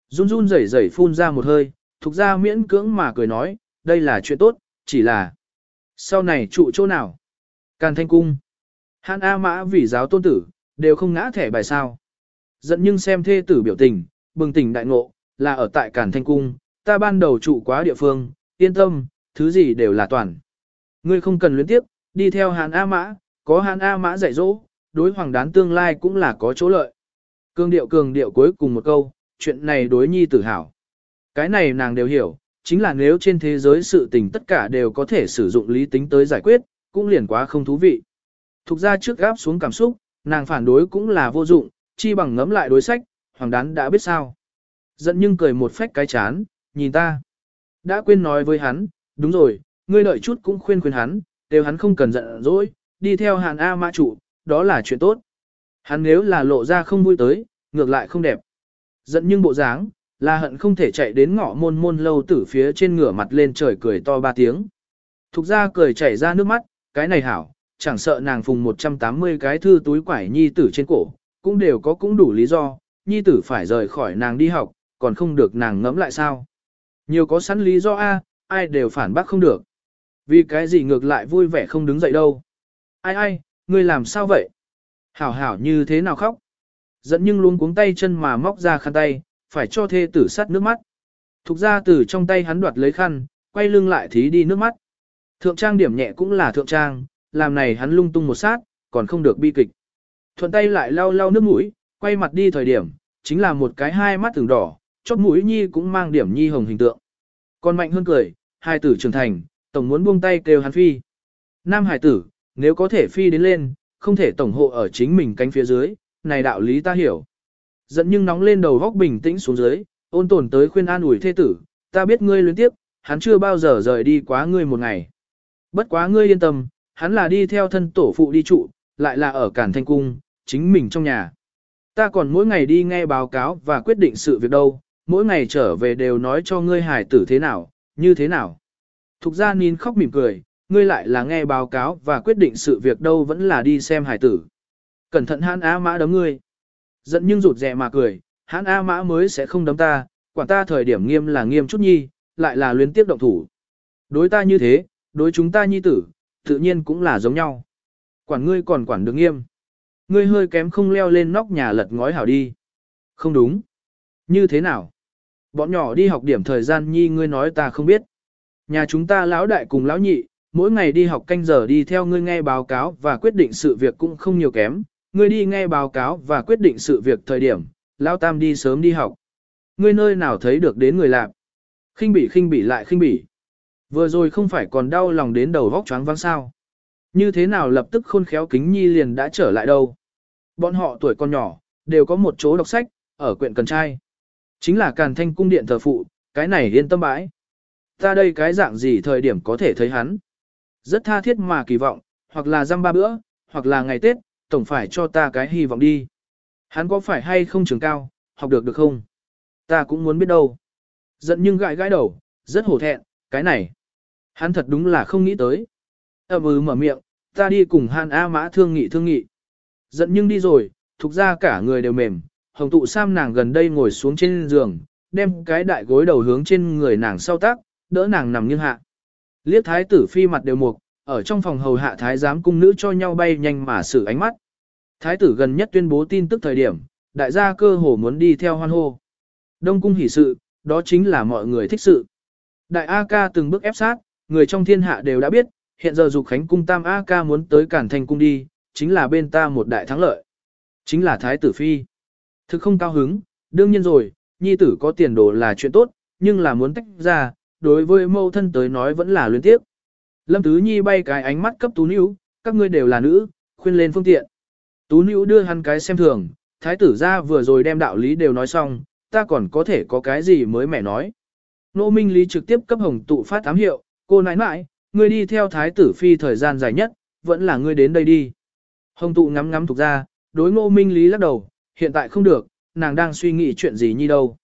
Run run rẩy rẩy phun ra một hơi, thuộc ra miễn cưỡng mà cười nói, đây là chuyện tốt, chỉ là sau này trụ chỗ nào? Càn thanh cung. Hàn A Mã vì giáo tôn tử, đều không ngã thẻ bài sao. Giận nhưng xem thê tử biểu tình, bừng tỉnh đại ngộ, là ở tại Càn thanh cung, ta ban đầu trụ quá địa phương, yên tâm, thứ gì đều là toàn. Ngươi không cần luyến tiếp, đi theo Hàn A Mã, có Hàn A Mã dạy dỗ, đối hoàng đán tương lai cũng là có chỗ lợi. Cương điệu cường điệu cuối cùng một câu, chuyện này đối nhi tử hảo. Cái này nàng đều hiểu, chính là nếu trên thế giới sự tình tất cả đều có thể sử dụng lý tính tới giải quyết, cũng liền quá không thú vị. Thục ra trước gáp xuống cảm xúc, nàng phản đối cũng là vô dụng, chi bằng ngấm lại đối sách, hoàng đán đã biết sao. Giận nhưng cười một phách cái chán, nhìn ta. Đã quên nói với hắn, đúng rồi, ngươi đợi chút cũng khuyên khuyên hắn, đều hắn không cần giận dỗi, đi theo hàn A mã trụ, đó là chuyện tốt. Hắn nếu là lộ ra không vui tới, ngược lại không đẹp. Giận nhưng bộ dáng, là hận không thể chạy đến ngõ môn môn lâu tử phía trên ngửa mặt lên trời cười to ba tiếng. Thục ra cười chảy ra nước mắt, cái này hảo, chẳng sợ nàng phùng 180 cái thư túi quải nhi tử trên cổ, cũng đều có cũng đủ lý do, nhi tử phải rời khỏi nàng đi học, còn không được nàng ngẫm lại sao. Nhiều có sẵn lý do A, ai đều phản bác không được. Vì cái gì ngược lại vui vẻ không đứng dậy đâu. Ai ai, ngươi làm sao vậy? Hảo hảo như thế nào khóc? Dẫn nhưng luôn cuống tay chân mà móc ra khăn tay, phải cho thê tử sắt nước mắt. Thục ra từ trong tay hắn đoạt lấy khăn, quay lưng lại thí đi nước mắt. Thượng trang điểm nhẹ cũng là thượng trang, làm này hắn lung tung một sát, còn không được bi kịch. Thuận tay lại lau lau nước mũi, quay mặt đi thời điểm, chính là một cái hai mắt từng đỏ, chót mũi nhi cũng mang điểm nhi hồng hình tượng. Còn mạnh hơn cười, hai tử trưởng thành, tổng muốn buông tay kêu hắn phi. Nam hải tử, nếu có thể phi đến lên, không thể tổng hộ ở chính mình cánh phía dưới, này đạo lý ta hiểu. Giận nhưng nóng lên đầu góc bình tĩnh xuống dưới, ôn tồn tới khuyên an ủi thê tử, ta biết ngươi luyến tiếp, hắn chưa bao giờ rời đi quá ngươi một ngày. Bất quá ngươi yên tâm, hắn là đi theo thân tổ phụ đi trụ, lại là ở Cản Thanh Cung, chính mình trong nhà. Ta còn mỗi ngày đi nghe báo cáo và quyết định sự việc đâu, mỗi ngày trở về đều nói cho ngươi hải tử thế nào, như thế nào. Thục ra nín khóc mỉm cười, ngươi lại là nghe báo cáo và quyết định sự việc đâu vẫn là đi xem hải tử. Cẩn thận hắn á mã đấm ngươi. Giận nhưng rụt rè mà cười, hắn A mã mới sẽ không đấm ta, quản ta thời điểm nghiêm là nghiêm chút nhi, lại là luyến tiếp động thủ. Đối ta như thế, đối chúng ta nhi tử, tự nhiên cũng là giống nhau. Quản ngươi còn quản được nghiêm. Ngươi hơi kém không leo lên nóc nhà lật ngói hảo đi. Không đúng. Như thế nào? Bọn nhỏ đi học điểm thời gian nhi ngươi nói ta không biết. Nhà chúng ta lão đại cùng lão nhị, mỗi ngày đi học canh giờ đi theo ngươi nghe báo cáo và quyết định sự việc cũng không nhiều kém, ngươi đi nghe báo cáo và quyết định sự việc thời điểm, Lão Tam đi sớm đi học. Ngươi nơi nào thấy được đến người lạp? khinh bỉ khinh bỉ lại khinh bỉ. Vừa rồi không phải còn đau lòng đến đầu vóc choáng váng sao? Như thế nào lập tức khôn khéo kính nhi liền đã trở lại đâu? Bọn họ tuổi còn nhỏ, đều có một chỗ đọc sách, ở quyện Cần Trai. Chính là càn thanh cung điện thờ phụ, cái này yên tâm bãi. Ta đây cái dạng gì thời điểm có thể thấy hắn. Rất tha thiết mà kỳ vọng, hoặc là răm ba bữa, hoặc là ngày Tết, tổng phải cho ta cái hy vọng đi. Hắn có phải hay không trường cao, học được được không? Ta cũng muốn biết đâu. Giận nhưng gãi gãi đầu, rất hổ thẹn, cái này. Hắn thật đúng là không nghĩ tới. Ẩm ừ mở miệng, ta đi cùng Hàn A Mã thương nghị thương nghị. Giận nhưng đi rồi, thuộc ra cả người đều mềm, hồng tụ sam nàng gần đây ngồi xuống trên giường, đem cái đại gối đầu hướng trên người nàng sau tác, đỡ nàng nằm nghiêng hạ. Liếc thái tử phi mặt đều mục, ở trong phòng hầu hạ thái giám cung nữ cho nhau bay nhanh mà xử ánh mắt. Thái tử gần nhất tuyên bố tin tức thời điểm, đại gia cơ hồ muốn đi theo hoan hô. Đông cung hỷ sự, đó chính là mọi người thích sự. Đại A ca từng bước ép sát, người trong thiên hạ đều đã biết, hiện giờ dục khánh cung tam A ca muốn tới cản thành cung đi, chính là bên ta một đại thắng lợi. Chính là thái tử phi. Thực không cao hứng, đương nhiên rồi, nhi tử có tiền đồ là chuyện tốt, nhưng là muốn tách ra, đối với mâu thân tới nói vẫn là luyến tiếp. Lâm Tứ Nhi bay cái ánh mắt cấp Tú nữu các ngươi đều là nữ, khuyên lên phương tiện. Tú nữu đưa hắn cái xem thường, thái tử ra vừa rồi đem đạo lý đều nói xong, ta còn có thể có cái gì mới mẹ nói. Nô Minh Lý trực tiếp cấp hồng tụ phát ám hiệu, cô nãi nãi, ngươi đi theo thái tử phi thời gian dài nhất, vẫn là ngươi đến đây đi. Hồng tụ ngắm ngắm thuộc ra, đối ngô Minh Lý lắc đầu, hiện tại không được, nàng đang suy nghĩ chuyện gì nhi đâu.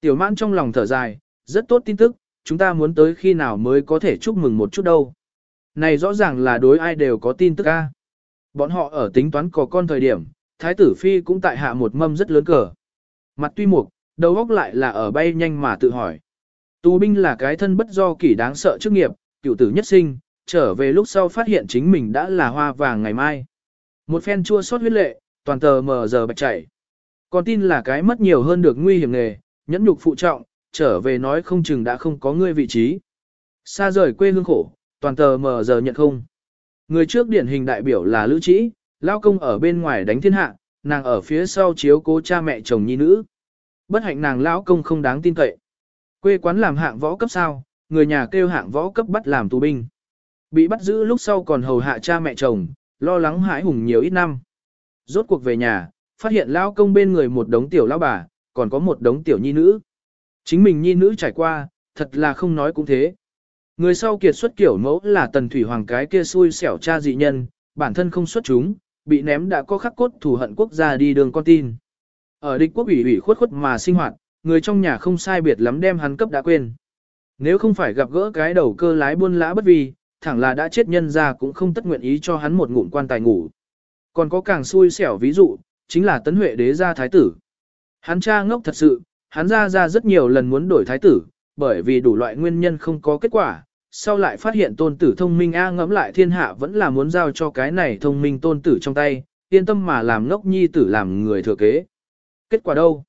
Tiểu mãn trong lòng thở dài, rất tốt tin tức, chúng ta muốn tới khi nào mới có thể chúc mừng một chút đâu. Này rõ ràng là đối ai đều có tin tức a. Bọn họ ở tính toán có con thời điểm, Thái tử Phi cũng tại hạ một mâm rất lớn cờ. Mặt tuy mục, đầu óc lại là ở bay nhanh mà tự hỏi. Tù binh là cái thân bất do kỷ đáng sợ chức nghiệp, cựu tử nhất sinh, trở về lúc sau phát hiện chính mình đã là hoa vàng ngày mai. Một phen chua xót huyết lệ, toàn tờ mờ giờ bạch chảy. Còn tin là cái mất nhiều hơn được nguy hiểm nghề, nhẫn nhục phụ trọng, trở về nói không chừng đã không có ngươi vị trí. Xa rời quê hương khổ, toàn tờ mờ giờ nhận không. Người trước điển hình đại biểu là Lữ Trĩ, lao công ở bên ngoài đánh thiên hạ, nàng ở phía sau chiếu cố cha mẹ chồng nhi nữ. Bất hạnh nàng lão công không đáng tin cậy. Quê quán làm hạng võ cấp sao, người nhà kêu hạng võ cấp bắt làm tù binh. Bị bắt giữ lúc sau còn hầu hạ cha mẹ chồng, lo lắng hãi hùng nhiều ít năm. Rốt cuộc về nhà, phát hiện lão công bên người một đống tiểu lão bà, còn có một đống tiểu nhi nữ. Chính mình nhi nữ trải qua, thật là không nói cũng thế. Người sau kiệt xuất kiểu mẫu là tần thủy hoàng cái kia xui xẻo cha dị nhân, bản thân không xuất chúng, bị ném đã có khắc cốt thù hận quốc gia đi đường con tin. Ở địch quốc ủy ủy khuất khuất mà sinh hoạt, người trong nhà không sai biệt lắm đem hắn cấp đã quên. Nếu không phải gặp gỡ cái đầu cơ lái buôn lã bất vì, thẳng là đã chết nhân ra cũng không tất nguyện ý cho hắn một ngụm quan tài ngủ. Còn có càng xui xẻo ví dụ, chính là tấn huệ đế gia thái tử. Hắn cha ngốc thật sự, hắn ra ra rất nhiều lần muốn đổi thái tử, bởi vì đủ loại nguyên nhân không có kết quả, sau lại phát hiện tôn tử thông minh A ngẫm lại thiên hạ vẫn là muốn giao cho cái này thông minh tôn tử trong tay, yên tâm mà làm ngốc nhi tử làm người thừa kế. Kết quả đâu?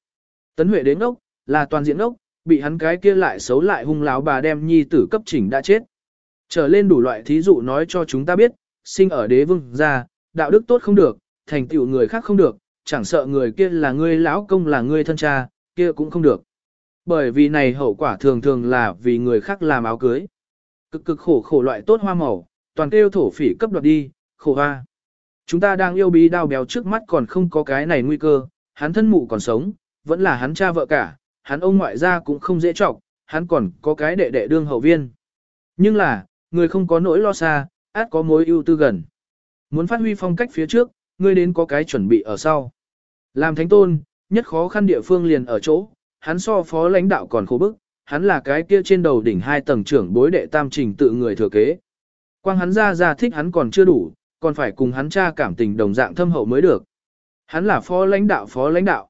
Tấn Huệ đến ngốc, là toàn diện ngốc, bị hắn cái kia lại xấu lại hung láo bà đem nhi tử cấp chỉnh đã chết. Trở lên đủ loại thí dụ nói cho chúng ta biết, sinh ở đế vương gia, đạo đức tốt không được, thành tựu người khác không được, chẳng sợ người kia là ngươi lão công là ngươi thân cha, kia cũng không được. Bởi vì này hậu quả thường thường là vì người khác làm áo cưới. Cực cực khổ khổ loại tốt hoa màu, toàn kêu thổ phỉ cấp đoạt đi, khổ hoa. Chúng ta đang yêu bí đau béo trước mắt còn không có cái này nguy cơ, hắn thân mụ còn sống, vẫn là hắn cha vợ cả, hắn ông ngoại gia cũng không dễ trọng, hắn còn có cái đệ đệ đương hậu viên. Nhưng là, người không có nỗi lo xa, át có mối ưu tư gần. Muốn phát huy phong cách phía trước, ngươi đến có cái chuẩn bị ở sau. Làm thánh tôn, nhất khó khăn địa phương liền ở chỗ, hắn so phó lãnh đạo còn khổ bức, hắn là cái kia trên đầu đỉnh hai tầng trưởng bối đệ tam trình tự người thừa kế. Quang hắn ra ra thích hắn còn chưa đủ, còn phải cùng hắn cha cảm tình đồng dạng thâm hậu mới được. Hắn là phó lãnh đạo phó lãnh đạo.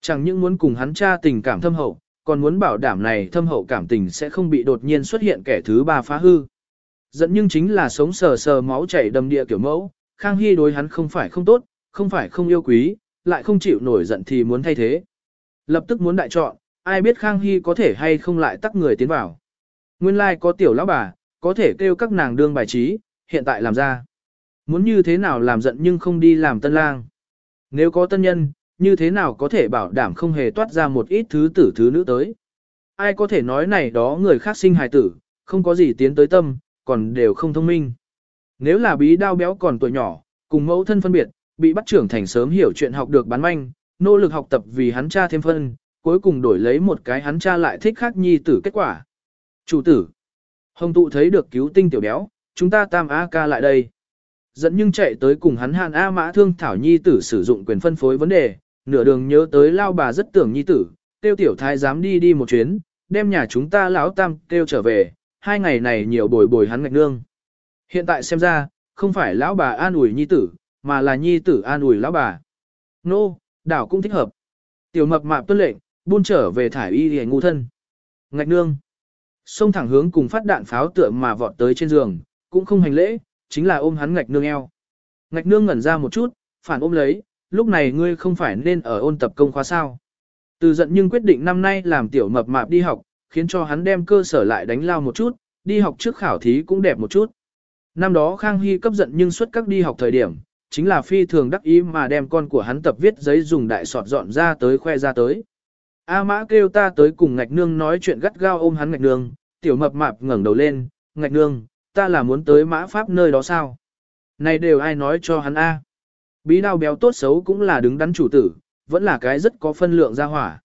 Chẳng những muốn cùng hắn cha tình cảm thâm hậu, còn muốn bảo đảm này thâm hậu cảm tình sẽ không bị đột nhiên xuất hiện kẻ thứ ba phá hư. Dẫn nhưng chính là sống sờ sờ máu chảy đầm địa kiểu mẫu, Khang Hy đối hắn không phải không tốt, không phải không yêu quý, lại không chịu nổi giận thì muốn thay thế. Lập tức muốn đại chọn, ai biết Khang Hy có thể hay không lại tắc người tiến vào. Nguyên lai like có tiểu lão bà, có thể kêu các nàng đương bài trí, hiện tại làm ra. Muốn như thế nào làm giận nhưng không đi làm tân lang. Nếu có tân nhân, như thế nào có thể bảo đảm không hề toát ra một ít thứ tử thứ nữ tới. Ai có thể nói này đó người khác sinh hài tử, không có gì tiến tới tâm, còn đều không thông minh. Nếu là bí đao béo còn tuổi nhỏ, cùng mẫu thân phân biệt, bị bắt trưởng thành sớm hiểu chuyện học được bán manh, nỗ lực học tập vì hắn cha thêm phân, cuối cùng đổi lấy một cái hắn cha lại thích khác nhi tử kết quả. Chủ tử. Hồng tụ thấy được cứu tinh tiểu béo, chúng ta tam A ca lại đây. Dẫn nhưng chạy tới cùng hắn hàn A mã thương thảo nhi tử sử dụng quyền phân phối vấn đề, nửa đường nhớ tới lao bà rất tưởng nhi tử, tiêu tiểu thái dám đi đi một chuyến, đem nhà chúng ta lão tam tiêu trở về, hai ngày này nhiều bồi bồi hắn ngạch nương. Hiện tại xem ra, không phải lão bà an ủi nhi tử, mà là nhi tử an ủi lão bà. Nô, no, đảo cũng thích hợp. Tiểu mập mạp tuân lệnh, buôn trở về thải y hề ngu thân. Ngạch nương. Xông thẳng hướng cùng phát đạn pháo tựa mà vọt tới trên giường, cũng không hành lễ, chính là ôm hắn ngạch nương eo. Ngạch nương ngẩn ra một chút, phản ôm lấy, lúc này ngươi không phải nên ở ôn tập công khóa sao. Từ giận nhưng quyết định năm nay làm tiểu mập mạp đi học, khiến cho hắn đem cơ sở lại đánh lao một chút, đi học trước khảo thí cũng đẹp một chút. Năm đó Khang Hy cấp giận nhưng xuất các đi học thời điểm, chính là phi thường đắc ý mà đem con của hắn tập viết giấy dùng đại sọt dọn ra tới khoe ra tới. A mã kêu ta tới cùng ngạch nương nói chuyện gắt gao ôm hắn ngạch nương, tiểu mập mạp ngẩng đầu lên, ngạch nương, ta là muốn tới mã pháp nơi đó sao? Này đều ai nói cho hắn A. Bí đao béo tốt xấu cũng là đứng đắn chủ tử, vẫn là cái rất có phân lượng ra hỏa.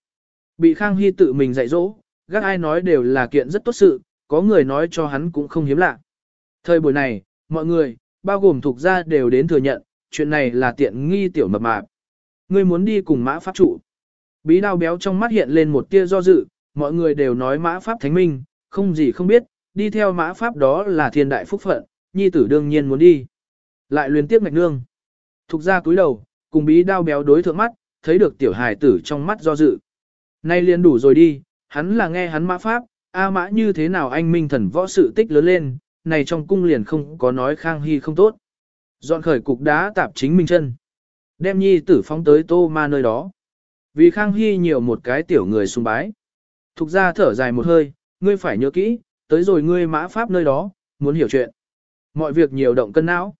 Bị Khang Hy tự mình dạy dỗ, gác ai nói đều là kiện rất tốt sự, có người nói cho hắn cũng không hiếm lạ. Thời buổi này, mọi người, bao gồm thuộc gia đều đến thừa nhận, chuyện này là tiện nghi tiểu mập mạp. Ngươi muốn đi cùng mã pháp trụ. Bí đao béo trong mắt hiện lên một tia do dự, mọi người đều nói mã pháp thánh minh, không gì không biết, đi theo mã pháp đó là thiên đại phúc phận, nhi tử đương nhiên muốn đi. Lại luyến tiếp ngạch nương. Thục ra cúi đầu, cùng bí đao béo đối thượng mắt, thấy được tiểu hài tử trong mắt do dự. Nay liền đủ rồi đi, hắn là nghe hắn mã pháp, A mã như thế nào anh minh thần võ sự tích lớn lên, này trong cung liền không có nói khang hy không tốt. Dọn khởi cục đá tạp chính mình chân. Đem nhi tử phóng tới tô ma nơi đó. Vì khang hy nhiều một cái tiểu người sung bái. Thục ra thở dài một hơi, ngươi phải nhớ kỹ, tới rồi ngươi mã pháp nơi đó, muốn hiểu chuyện. Mọi việc nhiều động cân não.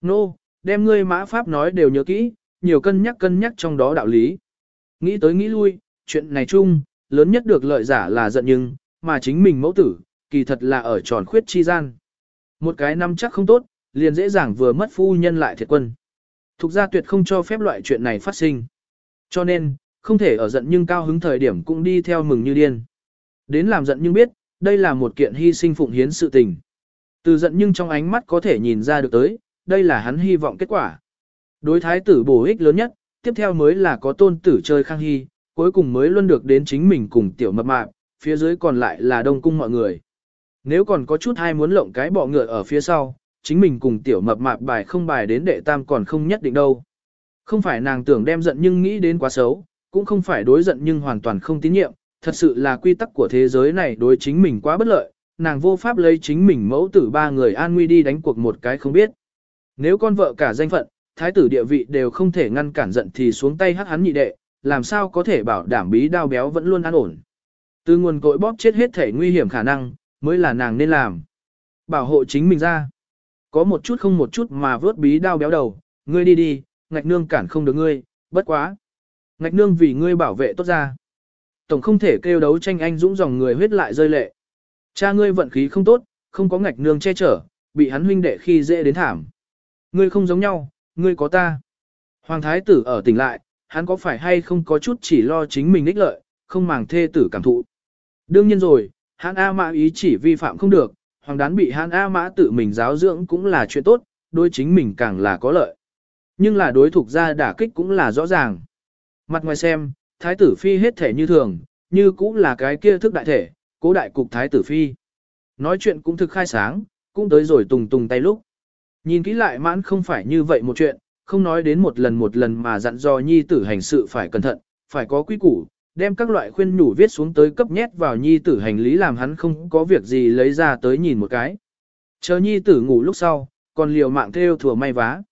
Nô, no, đem ngươi mã pháp nói đều nhớ kỹ, nhiều cân nhắc cân nhắc trong đó đạo lý. Nghĩ tới nghĩ lui, chuyện này chung, lớn nhất được lợi giả là giận nhưng, mà chính mình mẫu tử, kỳ thật là ở tròn khuyết chi gian. Một cái năm chắc không tốt, liền dễ dàng vừa mất phu nhân lại thiệt quân. Thục gia tuyệt không cho phép loại chuyện này phát sinh. Cho nên, không thể ở giận nhưng cao hứng thời điểm cũng đi theo mừng như điên. Đến làm giận nhưng biết, đây là một kiện hy sinh phụng hiến sự tình. Từ giận nhưng trong ánh mắt có thể nhìn ra được tới, đây là hắn hy vọng kết quả. Đối thái tử bổ ích lớn nhất, tiếp theo mới là có tôn tử chơi khang hy, cuối cùng mới luôn được đến chính mình cùng tiểu mập mạp, phía dưới còn lại là đông cung mọi người. Nếu còn có chút ai muốn lộng cái bọ ngựa ở phía sau, chính mình cùng tiểu mập mạp bài không bài đến đệ tam còn không nhất định đâu. Không phải nàng tưởng đem giận nhưng nghĩ đến quá xấu, cũng không phải đối giận nhưng hoàn toàn không tín nhiệm, thật sự là quy tắc của thế giới này đối chính mình quá bất lợi, nàng vô pháp lấy chính mình mẫu tử ba người an nguy đi đánh cuộc một cái không biết. Nếu con vợ cả danh phận, thái tử địa vị đều không thể ngăn cản giận thì xuống tay hắc hắn nhị đệ, làm sao có thể bảo đảm bí đao béo vẫn luôn an ổn. Từ nguồn cội bóp chết hết thể nguy hiểm khả năng, mới là nàng nên làm. Bảo hộ chính mình ra. Có một chút không một chút mà vớt bí đao béo đầu, ngươi đi đi, ngạch nương cản không được ngươi, bất quá. Ngạch nương vì ngươi bảo vệ tốt ra. Tổng không thể kêu đấu tranh anh dũng dòng người huyết lại rơi lệ. Cha ngươi vận khí không tốt, không có ngạch nương che chở, bị hắn huynh đệ khi dễ đến thảm. Ngươi không giống nhau, ngươi có ta. Hoàng thái tử ở tỉnh lại, hắn có phải hay không có chút chỉ lo chính mình ích lợi, không màng thê tử cảm thụ. Đương nhiên rồi, hắn A Mã ý chỉ vi phạm không được, hoàng đán bị hãn A Mã tự mình giáo dưỡng cũng là chuyện tốt, đối chính mình càng là có lợi. Nhưng là đối thuộc ra đả kích cũng là rõ ràng. Mặt ngoài xem, thái tử phi hết thể như thường, như cũng là cái kia thức đại thể, cố đại cục thái tử phi. Nói chuyện cũng thực khai sáng, cũng tới rồi tùng tùng tay lúc. Nhìn kỹ lại mãn không phải như vậy một chuyện, không nói đến một lần một lần mà dặn dò nhi tử hành sự phải cẩn thận, phải có quy củ, đem các loại khuyên nhủ viết xuống tới cấp nhét vào nhi tử hành lý làm hắn không có việc gì lấy ra tới nhìn một cái. Chờ nhi tử ngủ lúc sau, còn liều mạng theo thừa may vá.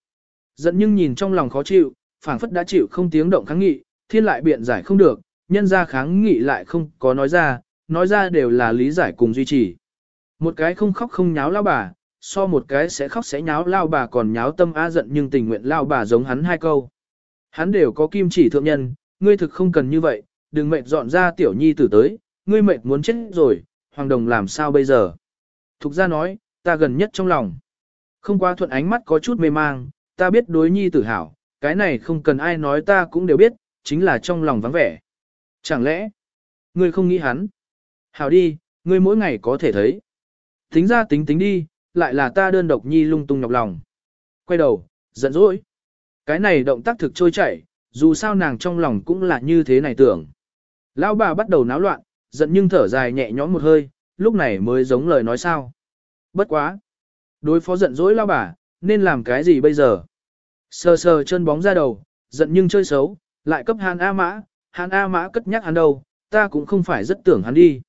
Giận nhưng nhìn trong lòng khó chịu, phảng phất đã chịu không tiếng động kháng nghị, thiên lại biện giải không được, nhân ra kháng nghị lại không có nói ra, nói ra đều là lý giải cùng duy trì. Một cái không khóc không nháo lao bà, so một cái sẽ khóc sẽ nháo lao bà còn nháo tâm á giận nhưng tình nguyện lao bà giống hắn hai câu. Hắn đều có kim chỉ thượng nhân, ngươi thực không cần như vậy, đừng mệt dọn ra tiểu nhi tử tới, ngươi mệt muốn chết rồi, hoàng đồng làm sao bây giờ. Thục ra nói, ta gần nhất trong lòng. Không qua thuận ánh mắt có chút mê mang, ta biết đối nhi tử hảo, cái này không cần ai nói ta cũng đều biết, chính là trong lòng vắng vẻ. Chẳng lẽ, ngươi không nghĩ hắn? Hảo đi, ngươi mỗi ngày có thể thấy. Tính ra tính tính đi, lại là ta đơn độc nhi lung tung nhọc lòng. Quay đầu, giận dỗi. Cái này động tác thực trôi chảy, dù sao nàng trong lòng cũng là như thế này tưởng. Lão bà bắt đầu náo loạn, giận nhưng thở dài nhẹ nhõm một hơi, lúc này mới giống lời nói sao. Bất quá. Đối phó giận dỗi lão bà, nên làm cái gì bây giờ? Sờ sờ chân bóng ra đầu, giận nhưng chơi xấu, lại cấp Hàn A Mã, Hàn A Mã cất nhắc hắn đâu, ta cũng không phải rất tưởng hắn đi.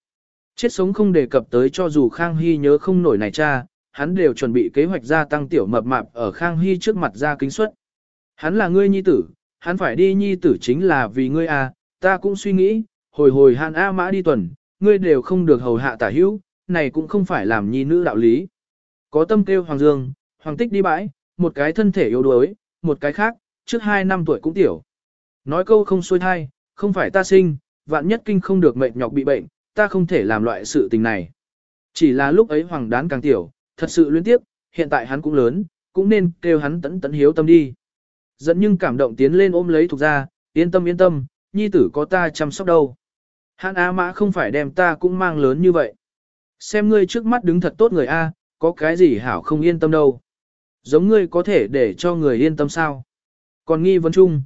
Chết sống không đề cập tới cho dù Khang Hy nhớ không nổi này cha, hắn đều chuẩn bị kế hoạch gia tăng tiểu mập mạp ở Khang Hy trước mặt ra kính suất. Hắn là ngươi nhi tử, hắn phải đi nhi tử chính là vì ngươi à, ta cũng suy nghĩ, hồi hồi Hàn A Mã đi tuần, ngươi đều không được hầu hạ tả hữu, này cũng không phải làm nhi nữ đạo lý. Có tâm kêu Hoàng Dương, Hoàng Tích đi bãi, một cái thân thể yếu đuối, một cái khác, trước hai năm tuổi cũng tiểu. Nói câu không xuôi thai, không phải ta sinh, vạn nhất kinh không được mệt nhọc bị bệnh, ta không thể làm loại sự tình này. Chỉ là lúc ấy Hoàng Đán càng tiểu, thật sự luyến tiếp, hiện tại hắn cũng lớn, cũng nên kêu hắn tấn tấn hiếu tâm đi. Dẫn nhưng cảm động tiến lên ôm lấy thuộc ra, yên tâm yên tâm, nhi tử có ta chăm sóc đâu. Hãn A Mã không phải đem ta cũng mang lớn như vậy. Xem ngươi trước mắt đứng thật tốt người A, có cái gì hảo không yên tâm đâu. Giống ngươi có thể để cho người yên tâm sao. Còn nghi vấn chung.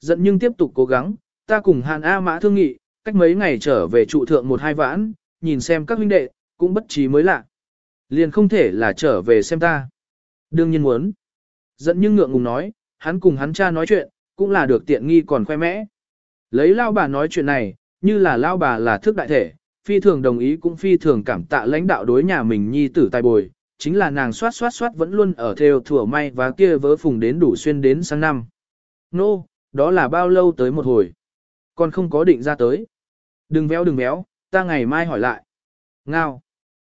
Giận nhưng tiếp tục cố gắng, ta cùng Hàn A Mã thương nghị, cách mấy ngày trở về trụ thượng một hai vãn, nhìn xem các huynh đệ, cũng bất trí mới lạ. Liền không thể là trở về xem ta. Đương nhiên muốn. Giận nhưng ngượng ngùng nói, hắn cùng hắn cha nói chuyện, cũng là được tiện nghi còn khoe mẽ. Lấy lao bà nói chuyện này, như là lao bà là thước đại thể, phi thường đồng ý cũng phi thường cảm tạ lãnh đạo đối nhà mình nhi tử tài bồi, chính là nàng soát soát soát vẫn luôn ở theo thừa may và kia vớ phùng đến đủ xuyên đến sang năm. Nô, no, đó là bao lâu tới một hồi? Còn không có định ra tới. Đừng véo đừng véo, ta ngày mai hỏi lại. Ngao.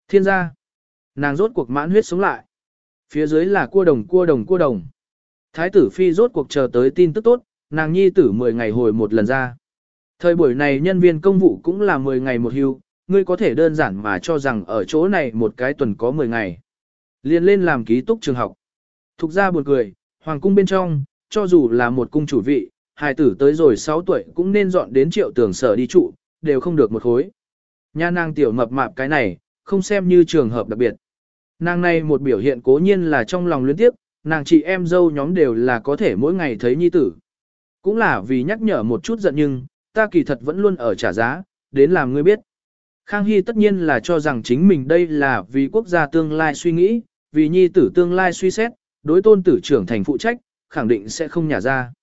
Thiên gia. Nàng rốt cuộc mãn huyết sống lại. Phía dưới là cua đồng cua đồng cua đồng. Thái tử phi rốt cuộc chờ tới tin tức tốt, nàng nhi tử 10 ngày hồi một lần ra. Thời buổi này nhân viên công vụ cũng là 10 ngày một hưu, ngươi có thể đơn giản mà cho rằng ở chỗ này một cái tuần có 10 ngày. Liên lên làm ký túc trường học. Thục ra buồn cười, hoàng cung bên trong, cho dù là một cung chủ vị, hài tử tới rồi 6 tuổi cũng nên dọn đến triệu tường sở đi trụ, đều không được một khối. Nha nàng tiểu mập mạp cái này, không xem như trường hợp đặc biệt. Nàng này một biểu hiện cố nhiên là trong lòng luyến tiếp, nàng chị em dâu nhóm đều là có thể mỗi ngày thấy nhi tử. Cũng là vì nhắc nhở một chút giận nhưng, ta kỳ thật vẫn luôn ở trả giá, đến làm ngươi biết. Khang Hy tất nhiên là cho rằng chính mình đây là vì quốc gia tương lai suy nghĩ, vì nhi tử tương lai suy xét, đối tôn tử trưởng thành phụ trách, khẳng định sẽ không nhả ra.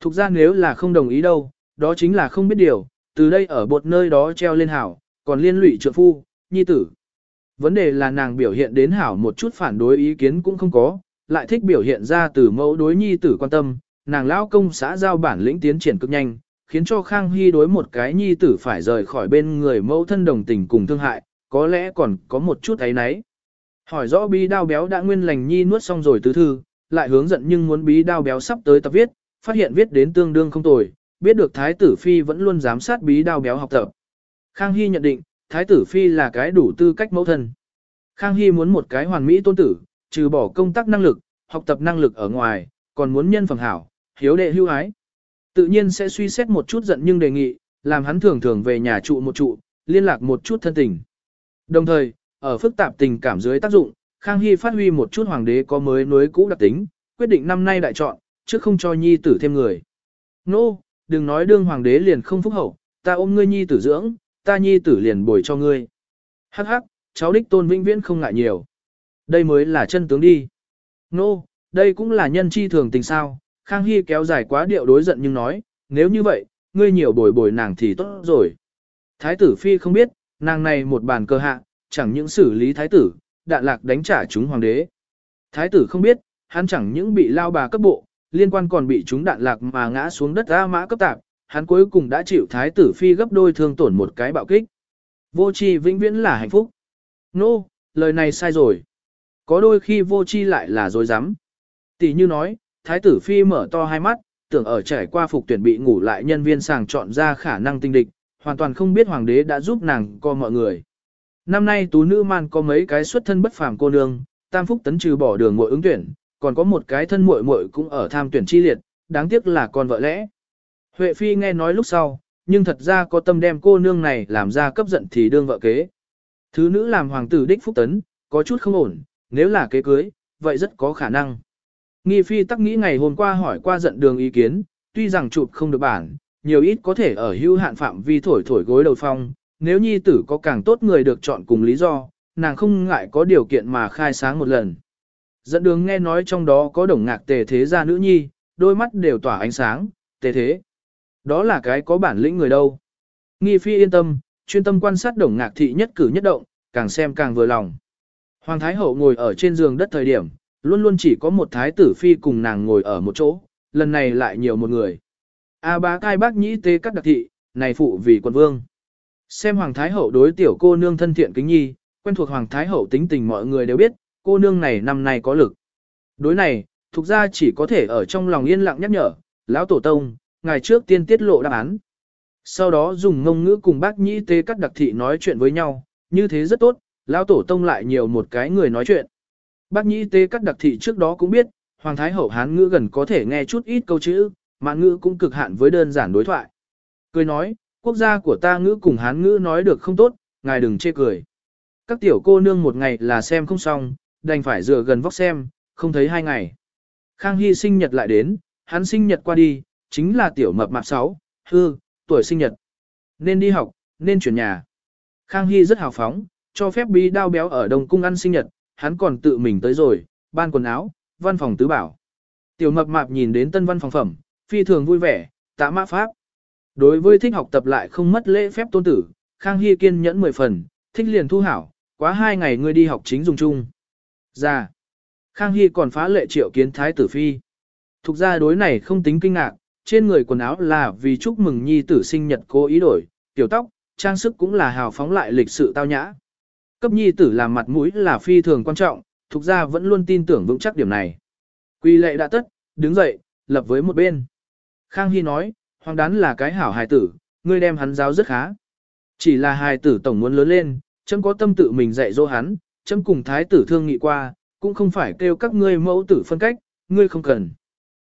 Thục ra nếu là không đồng ý đâu, đó chính là không biết điều, từ đây ở bột nơi đó treo lên hảo, còn liên lụy trượng phu, nhi tử. Vấn đề là nàng biểu hiện đến hảo một chút phản đối ý kiến cũng không có, lại thích biểu hiện ra từ mẫu đối nhi tử quan tâm, nàng lão công xã giao bản lĩnh tiến triển cực nhanh, khiến cho Khang Hy đối một cái nhi tử phải rời khỏi bên người mẫu thân đồng tình cùng thương hại, có lẽ còn có một chút ấy nấy. Hỏi rõ bí đao béo đã nguyên lành nhi nuốt xong rồi tứ thư, lại hướng giận nhưng muốn bí đao béo sắp tới tập viết, phát hiện viết đến tương đương không tồi, biết được Thái tử Phi vẫn luôn giám sát bí đao béo học tập. Khang Hy nhận định, Thái tử Phi là cái đủ tư cách mẫu thân. Khang Hy muốn một cái hoàn mỹ tôn tử, trừ bỏ công tác năng lực, học tập năng lực ở ngoài, còn muốn nhân phẩm hảo, hiếu đệ hưu ái. Tự nhiên sẽ suy xét một chút giận nhưng đề nghị, làm hắn thường thường về nhà trụ một trụ, liên lạc một chút thân tình. Đồng thời, ở phức tạp tình cảm dưới tác dụng, Khang Hy phát huy một chút hoàng đế có mới nối cũ đặc tính, quyết định năm nay đại chọn, trước không cho nhi tử thêm người. Nô, no, đừng nói đương hoàng đế liền không phúc hậu, ta ôm ngươi nhi tử dưỡng, ta nhi tử liền bồi cho ngươi. Hắc hắc, cháu đích tôn vĩnh viễn không ngại nhiều. Đây mới là chân tướng đi. Nô, no, đây cũng là nhân chi thường tình sao. Khang Hy kéo dài quá điệu đối giận nhưng nói, nếu như vậy, ngươi nhiều bồi bồi nàng thì tốt rồi. Thái tử Phi không biết, nàng này một bàn cơ hạ, chẳng những xử lý thái tử, đạn lạc đánh trả chúng hoàng đế. Thái tử không biết, hắn chẳng những bị lao bà cấp bộ, liên quan còn bị chúng đạn lạc mà ngã xuống đất ra mã cấp tạp, hắn cuối cùng đã chịu thái tử phi gấp đôi thương tổn một cái bạo kích. Vô chi vĩnh viễn là hạnh phúc. Nô, no, lời này sai rồi. Có đôi khi vô chi lại là dối rắm Tỷ như nói, thái tử phi mở to hai mắt, tưởng ở trải qua phục tuyển bị ngủ lại nhân viên sàng chọn ra khả năng tinh địch, hoàn toàn không biết hoàng đế đã giúp nàng co mọi người. Năm nay tú nữ man có mấy cái xuất thân bất phàm cô nương, tam phúc tấn trừ bỏ đường muội ứng tuyển, còn có một cái thân muội muội cũng ở tham tuyển chi liệt, đáng tiếc là con vợ lẽ. Huệ phi nghe nói lúc sau, nhưng thật ra có tâm đem cô nương này làm ra cấp giận thì đương vợ kế. Thứ nữ làm hoàng tử đích phúc tấn, có chút không ổn, nếu là kế cưới, vậy rất có khả năng. Nghi phi tắc nghĩ ngày hôm qua hỏi qua giận đường ý kiến, tuy rằng chụp không được bản, nhiều ít có thể ở hưu hạn phạm vi thổi thổi gối đầu phong, nếu nhi tử có càng tốt người được chọn cùng lý do, nàng không ngại có điều kiện mà khai sáng một lần. Dẫn đường nghe nói trong đó có đồng ngạc tề thế gia nữ nhi, đôi mắt đều tỏa ánh sáng, tề thế. Đó là cái có bản lĩnh người đâu. Nghi phi yên tâm, chuyên tâm quan sát đồng ngạc thị nhất cử nhất động, càng xem càng vừa lòng. Hoàng Thái Hậu ngồi ở trên giường đất thời điểm, luôn luôn chỉ có một thái tử phi cùng nàng ngồi ở một chỗ, lần này lại nhiều một người. A bá cai bác nhĩ tê các đặc thị, này phụ vì quân vương. Xem Hoàng Thái Hậu đối tiểu cô nương thân thiện kính nhi, quen thuộc Hoàng Thái Hậu tính tình mọi người đều biết, cô nương này năm nay có lực. Đối này, thuộc ra chỉ có thể ở trong lòng yên lặng nhắc nhở, lão tổ tông, ngày trước tiên tiết lộ đáp án. Sau đó dùng ngôn ngữ cùng bác nhĩ tê các đặc thị nói chuyện với nhau, như thế rất tốt, lão tổ tông lại nhiều một cái người nói chuyện. Bác nhĩ tê các đặc thị trước đó cũng biết, Hoàng Thái Hậu Hán ngữ gần có thể nghe chút ít câu chữ, mà ngữ cũng cực hạn với đơn giản đối thoại. Cười nói, quốc gia của ta ngữ cùng Hán ngữ nói được không tốt, ngài đừng chê cười. Các tiểu cô nương một ngày là xem không xong, đành phải dựa gần vóc xem, không thấy hai ngày. Khang Hy sinh nhật lại đến, hắn sinh nhật qua đi, chính là tiểu mập mạp 6, hư, tuổi sinh nhật. Nên đi học, nên chuyển nhà. Khang Hy rất hào phóng, cho phép bí đao béo ở đồng cung ăn sinh nhật, hắn còn tự mình tới rồi, ban quần áo, văn phòng tứ bảo. Tiểu mập mạp nhìn đến tân văn phòng phẩm, phi thường vui vẻ, tạ mã pháp. Đối với thích học tập lại không mất lễ phép tôn tử, Khang Hy kiên nhẫn 10 phần, thích liền thu hảo, quá hai ngày ngươi đi học chính dùng chung. Ra. Khang Hy còn phá lệ triệu kiến thái tử phi. Thục ra đối này không tính kinh ngạc, trên người quần áo là vì chúc mừng nhi tử sinh nhật cố ý đổi, tiểu tóc, trang sức cũng là hào phóng lại lịch sự tao nhã. Cấp nhi tử làm mặt mũi là phi thường quan trọng, thục gia vẫn luôn tin tưởng vững chắc điểm này. Quy lệ đã tất, đứng dậy, lập với một bên. Khang Hy nói, hoàng đán là cái hảo hài tử, ngươi đem hắn giáo rất khá. Chỉ là hài tử tổng muốn lớn lên, chấm có tâm tự mình dạy dỗ hắn, chấm cùng thái tử thương nghị qua, cũng không phải kêu các ngươi mẫu tử phân cách, ngươi không cần.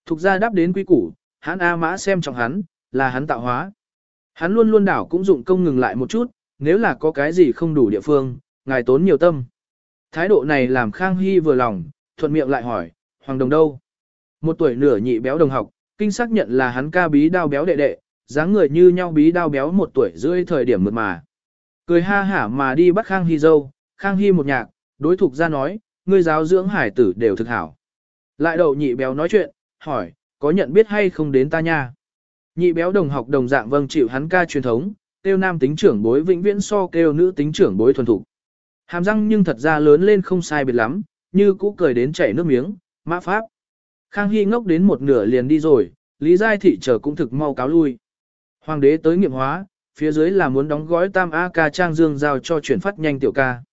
Thục gia đáp đến quý củ, hắn A mã xem trọng hắn, là hắn tạo hóa. Hắn luôn luôn đảo cũng dụng công ngừng lại một chút, nếu là có cái gì không đủ địa phương, ngài tốn nhiều tâm. Thái độ này làm Khang Hy vừa lòng, thuận miệng lại hỏi, Hoàng Đồng đâu? Một tuổi nửa nhị béo đồng học, kinh xác nhận là hắn ca bí đao béo đệ đệ, dáng người như nhau bí đao béo một tuổi rưỡi thời điểm mượt mà. Cười ha hả mà đi bắt Khang Hy dâu, Khang Hy một nhạc, đối thục ra nói, ngươi giáo dưỡng hải tử đều thực hảo. Lại đậu nhị béo nói chuyện, hỏi, có nhận biết hay không đến ta nha? Nhị béo đồng học đồng dạng vâng chịu hắn ca truyền thống, tiêu nam tính trưởng bối vĩnh viễn so kêu nữ tính trưởng bối thuần thục. Hàm răng nhưng thật ra lớn lên không sai biệt lắm, như cũ cười đến chảy nước miếng, mã pháp. Khang Hy ngốc đến một nửa liền đi rồi, Lý Giai Thị chờ cũng thực mau cáo lui. Hoàng đế tới nghiệm hóa, phía dưới là muốn đóng gói tam A ca trang dương giao cho chuyển phát nhanh tiểu ca.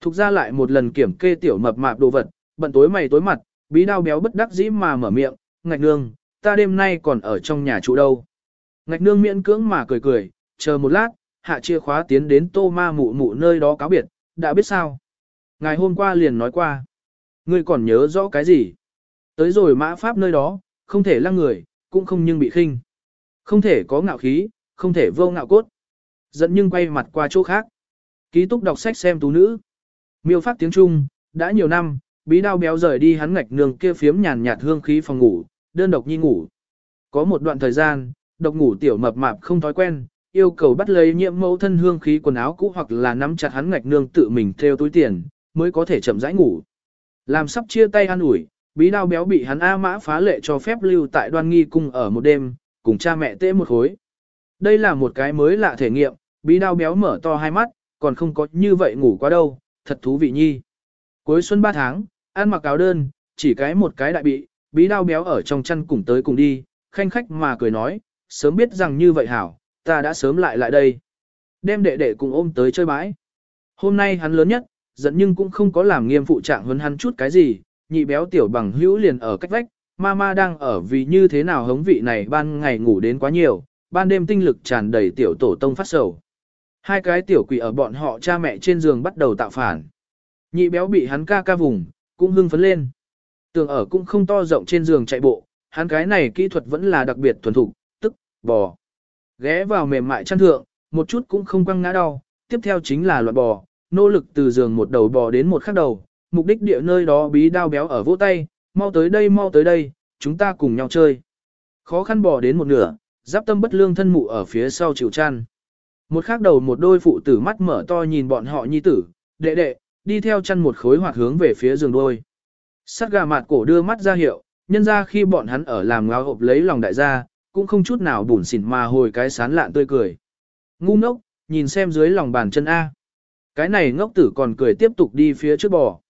Thục ra lại một lần kiểm kê tiểu mập mạp đồ vật, bận tối mày tối mặt, bí đao béo bất đắc dĩ mà mở miệng, ngạch nương, ta đêm nay còn ở trong nhà trụ đâu. Ngạch nương miễn cưỡng mà cười cười, chờ một lát, hạ chìa khóa tiến đến tô ma mụ mụ nơi đó cáo biệt, đã biết sao. Ngày hôm qua liền nói qua. Ngươi còn nhớ rõ cái gì? Tới rồi mã pháp nơi đó, không thể lăng người, cũng không nhưng bị khinh. Không thể có ngạo khí, không thể vô ngạo cốt. Dẫn nhưng quay mặt qua chỗ khác. Ký túc đọc sách xem tú nữ. Miêu phát tiếng Trung, đã nhiều năm, bí đao béo rời đi hắn ngạch nương kia phiếm nhàn nhạt hương khí phòng ngủ, đơn độc nhi ngủ. Có một đoạn thời gian, độc ngủ tiểu mập mạp không thói quen, yêu cầu bắt lấy nhiễm mẫu thân hương khí quần áo cũ hoặc là nắm chặt hắn ngạch nương tự mình theo túi tiền, mới có thể chậm rãi ngủ. Làm sắp chia tay ăn ủi, bí đao béo bị hắn A mã phá lệ cho phép lưu tại đoan nghi cung ở một đêm, cùng cha mẹ tế một khối. Đây là một cái mới lạ thể nghiệm, bí đao béo mở to hai mắt, còn không có như vậy ngủ quá đâu, thật thú vị nhi. Cuối xuân ba tháng, ăn mặc áo đơn, chỉ cái một cái đại bị, bí đao béo ở trong chăn cùng tới cùng đi, khanh khách mà cười nói, sớm biết rằng như vậy hảo, ta đã sớm lại lại đây. Đem đệ đệ cùng ôm tới chơi bãi. Hôm nay hắn lớn nhất, giận nhưng cũng không có làm nghiêm phụ trạng hơn hắn chút cái gì, nhị béo tiểu bằng hữu liền ở cách vách, mama đang ở vì như thế nào hống vị này ban ngày ngủ đến quá nhiều, ban đêm tinh lực tràn đầy tiểu tổ tông phát sầu. Hai cái tiểu quỷ ở bọn họ cha mẹ trên giường bắt đầu tạo phản. Nhị béo bị hắn ca ca vùng, cũng hưng phấn lên. Tường ở cũng không to rộng trên giường chạy bộ, hắn cái này kỹ thuật vẫn là đặc biệt thuần thục, tức, bò. Ghé vào mềm mại chăn thượng, một chút cũng không quăng ngã đau, tiếp theo chính là loạt bò, nỗ lực từ giường một đầu bò đến một khác đầu, mục đích địa nơi đó bí đao béo ở vỗ tay, mau tới đây mau tới đây, chúng ta cùng nhau chơi. Khó khăn bò đến một nửa, giáp tâm bất lương thân mụ ở phía sau chịu chăn. Một khác đầu một đôi phụ tử mắt mở to nhìn bọn họ nhi tử, đệ đệ, đi theo chăn một khối hoạt hướng về phía giường đôi. Sắt gà mặt cổ đưa mắt ra hiệu, nhân ra khi bọn hắn ở làm ngáo hộp lấy lòng đại gia, cũng không chút nào bủn xỉn mà hồi cái sán lạn tươi cười. Ngu ngốc, nhìn xem dưới lòng bàn chân A. Cái này ngốc tử còn cười tiếp tục đi phía trước bò.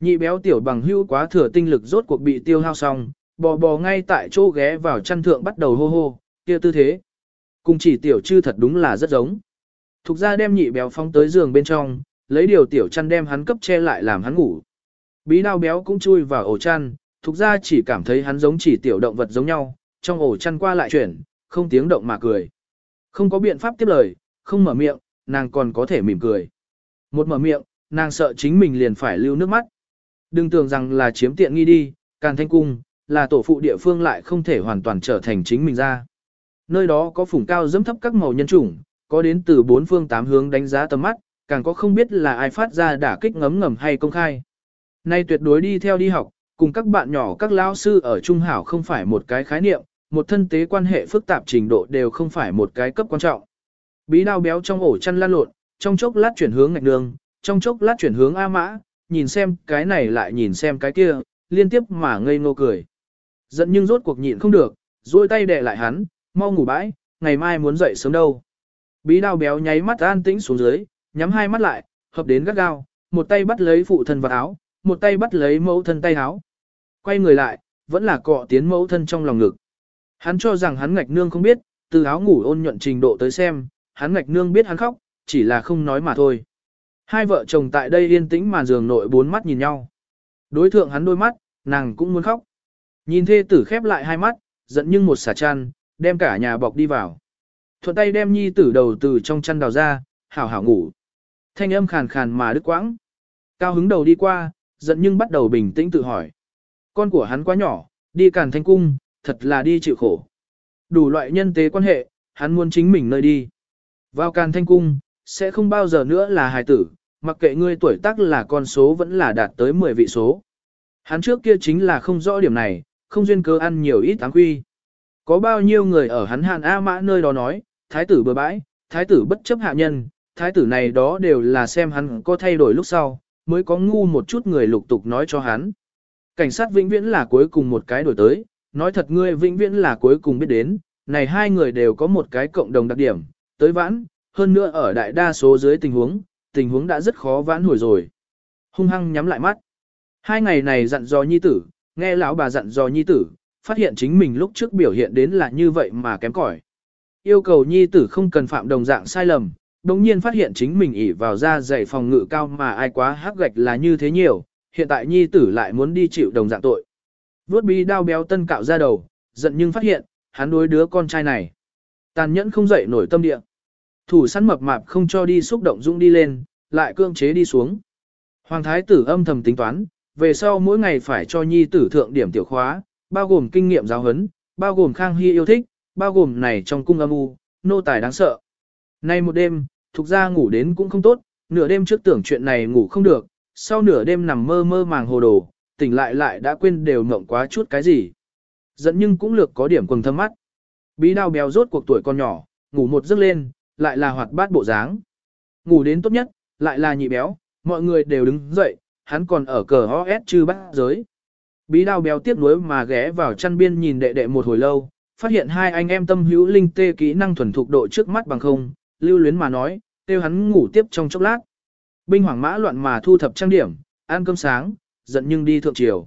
Nhị béo tiểu bằng hưu quá thừa tinh lực rốt cuộc bị tiêu hao xong, bò bò ngay tại chỗ ghé vào chăn thượng bắt đầu hô hô, kia tư thế. Cùng chỉ tiểu chư thật đúng là rất giống. Thục ra đem nhị béo phong tới giường bên trong, lấy điều tiểu chăn đem hắn cấp che lại làm hắn ngủ. Bí đao béo cũng chui vào ổ chăn, thục ra chỉ cảm thấy hắn giống chỉ tiểu động vật giống nhau, trong ổ chăn qua lại chuyển, không tiếng động mà cười. Không có biện pháp tiếp lời, không mở miệng, nàng còn có thể mỉm cười. Một mở miệng, nàng sợ chính mình liền phải lưu nước mắt. Đừng tưởng rằng là chiếm tiện nghi đi, càn thanh cung, là tổ phụ địa phương lại không thể hoàn toàn trở thành chính mình ra. Nơi đó có phủng cao dẫm thấp các màu nhân chủng, có đến từ bốn phương tám hướng đánh giá tầm mắt, càng có không biết là ai phát ra đả kích ngấm ngầm hay công khai. Nay tuyệt đối đi theo đi học, cùng các bạn nhỏ các lao sư ở Trung Hảo không phải một cái khái niệm, một thân tế quan hệ phức tạp trình độ đều không phải một cái cấp quan trọng. Bí đao béo trong ổ chăn lan lộn, trong chốc lát chuyển hướng ngạch nương, trong chốc lát chuyển hướng A mã, nhìn xem cái này lại nhìn xem cái kia, liên tiếp mà ngây ngô cười. Giận nhưng rốt cuộc nhịn không được, duỗi tay đè lại hắn, mau ngủ bãi, ngày mai muốn dậy sớm đâu. Bí đao béo nháy mắt an tĩnh xuống dưới, nhắm hai mắt lại, hợp đến gắt gao, một tay bắt lấy phụ thân vào áo, một tay bắt lấy mẫu thân tay áo. Quay người lại, vẫn là cọ tiến mẫu thân trong lòng ngực. Hắn cho rằng hắn ngạch nương không biết, từ áo ngủ ôn nhuận trình độ tới xem, hắn ngạch nương biết hắn khóc, chỉ là không nói mà thôi. Hai vợ chồng tại đây yên tĩnh màn giường nội bốn mắt nhìn nhau. Đối thượng hắn đôi mắt, nàng cũng muốn khóc. Nhìn thê tử khép lại hai mắt, giận nhưng một xả chăn, đem cả nhà bọc đi vào. Thuận tay đem nhi tử đầu từ trong chăn đào ra, hảo hảo ngủ. Thanh âm khàn khàn mà đứt quãng. Cao hứng đầu đi qua, giận nhưng bắt đầu bình tĩnh tự hỏi. Con của hắn quá nhỏ, đi càn thanh cung, thật là đi chịu khổ. Đủ loại nhân tế quan hệ, hắn muốn chính mình nơi đi. Vào càn thanh cung, sẽ không bao giờ nữa là hài tử, mặc kệ ngươi tuổi tác là con số vẫn là đạt tới 10 vị số. Hắn trước kia chính là không rõ điểm này, không duyên cơ ăn nhiều ít áng quy. Có bao nhiêu người ở hắn hàn A mã nơi đó nói, thái tử bừa bãi, thái tử bất chấp hạ nhân, thái tử này đó đều là xem hắn có thay đổi lúc sau, mới có ngu một chút người lục tục nói cho hắn. Cảnh sát vĩnh viễn là cuối cùng một cái đổi tới, nói thật ngươi vĩnh viễn là cuối cùng biết đến, này hai người đều có một cái cộng đồng đặc điểm, tới vãn, hơn nữa ở đại đa số dưới tình huống, tình huống đã rất khó vãn hồi rồi. Hung hăng nhắm lại mắt. Hai ngày này dặn dò nhi tử, nghe lão bà dặn dò nhi tử, phát hiện chính mình lúc trước biểu hiện đến là như vậy mà kém cỏi. Yêu cầu nhi tử không cần phạm đồng dạng sai lầm, đồng nhiên phát hiện chính mình ỉ vào ra dạy phòng ngự cao mà ai quá hắc gạch là như thế nhiều, hiện tại nhi tử lại muốn đi chịu đồng dạng tội. Vốt bi đao béo tân cạo ra đầu, giận nhưng phát hiện, hắn đối đứa con trai này. Tàn nhẫn không dậy nổi tâm địa. Thủ săn mập mạp không cho đi xúc động dũng đi lên, lại cương chế đi xuống. Hoàng thái tử âm thầm tính toán, về sau mỗi ngày phải cho nhi tử thượng điểm tiểu khóa, bao gồm kinh nghiệm giáo huấn, bao gồm khang hy yêu thích, bao gồm này trong cung âm u, nô tài đáng sợ. Nay một đêm, thuộc ra ngủ đến cũng không tốt, nửa đêm trước tưởng chuyện này ngủ không được, sau nửa đêm nằm mơ mơ màng hồ đồ, tỉnh lại lại đã quên đều mộng quá chút cái gì. Dẫn nhưng cũng lược có điểm quần thâm mắt. Bí đao béo rốt cuộc tuổi con nhỏ, ngủ một giấc lên, lại là hoạt bát bộ dáng. Ngủ đến tốt nhất, lại là nhị béo, mọi người đều đứng dậy, hắn còn ở cờ OS chư bát giới. Bí đao béo tiếc nuối mà ghé vào chăn biên nhìn đệ đệ một hồi lâu, phát hiện hai anh em tâm hữu linh tê kỹ năng thuần thục độ trước mắt bằng không, lưu luyến mà nói, kêu hắn ngủ tiếp trong chốc lát. Binh hoàng mã loạn mà thu thập trang điểm, ăn cơm sáng, giận nhưng đi thượng triều.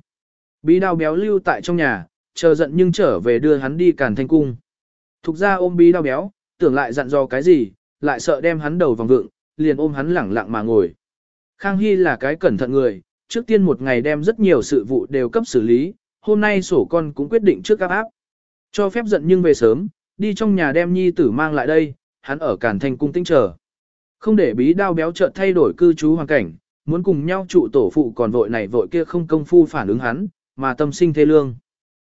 Bí đao béo lưu tại trong nhà, chờ giận nhưng trở về đưa hắn đi càn thanh cung. Thục ra ôm bí đao béo, tưởng lại dặn dò cái gì, lại sợ đem hắn đầu vòng vượng, liền ôm hắn lẳng lặng mà ngồi. Khang Hy là cái cẩn thận người, trước tiên một ngày đem rất nhiều sự vụ đều cấp xử lý, hôm nay sổ con cũng quyết định trước áp áp. Cho phép giận nhưng về sớm, đi trong nhà đem nhi tử mang lại đây, hắn ở Càn Thanh cung tinh chờ. Không để bí đao béo chợt thay đổi cư trú hoàn cảnh, muốn cùng nhau trụ tổ phụ còn vội này vội kia không công phu phản ứng hắn, mà tâm sinh thê lương.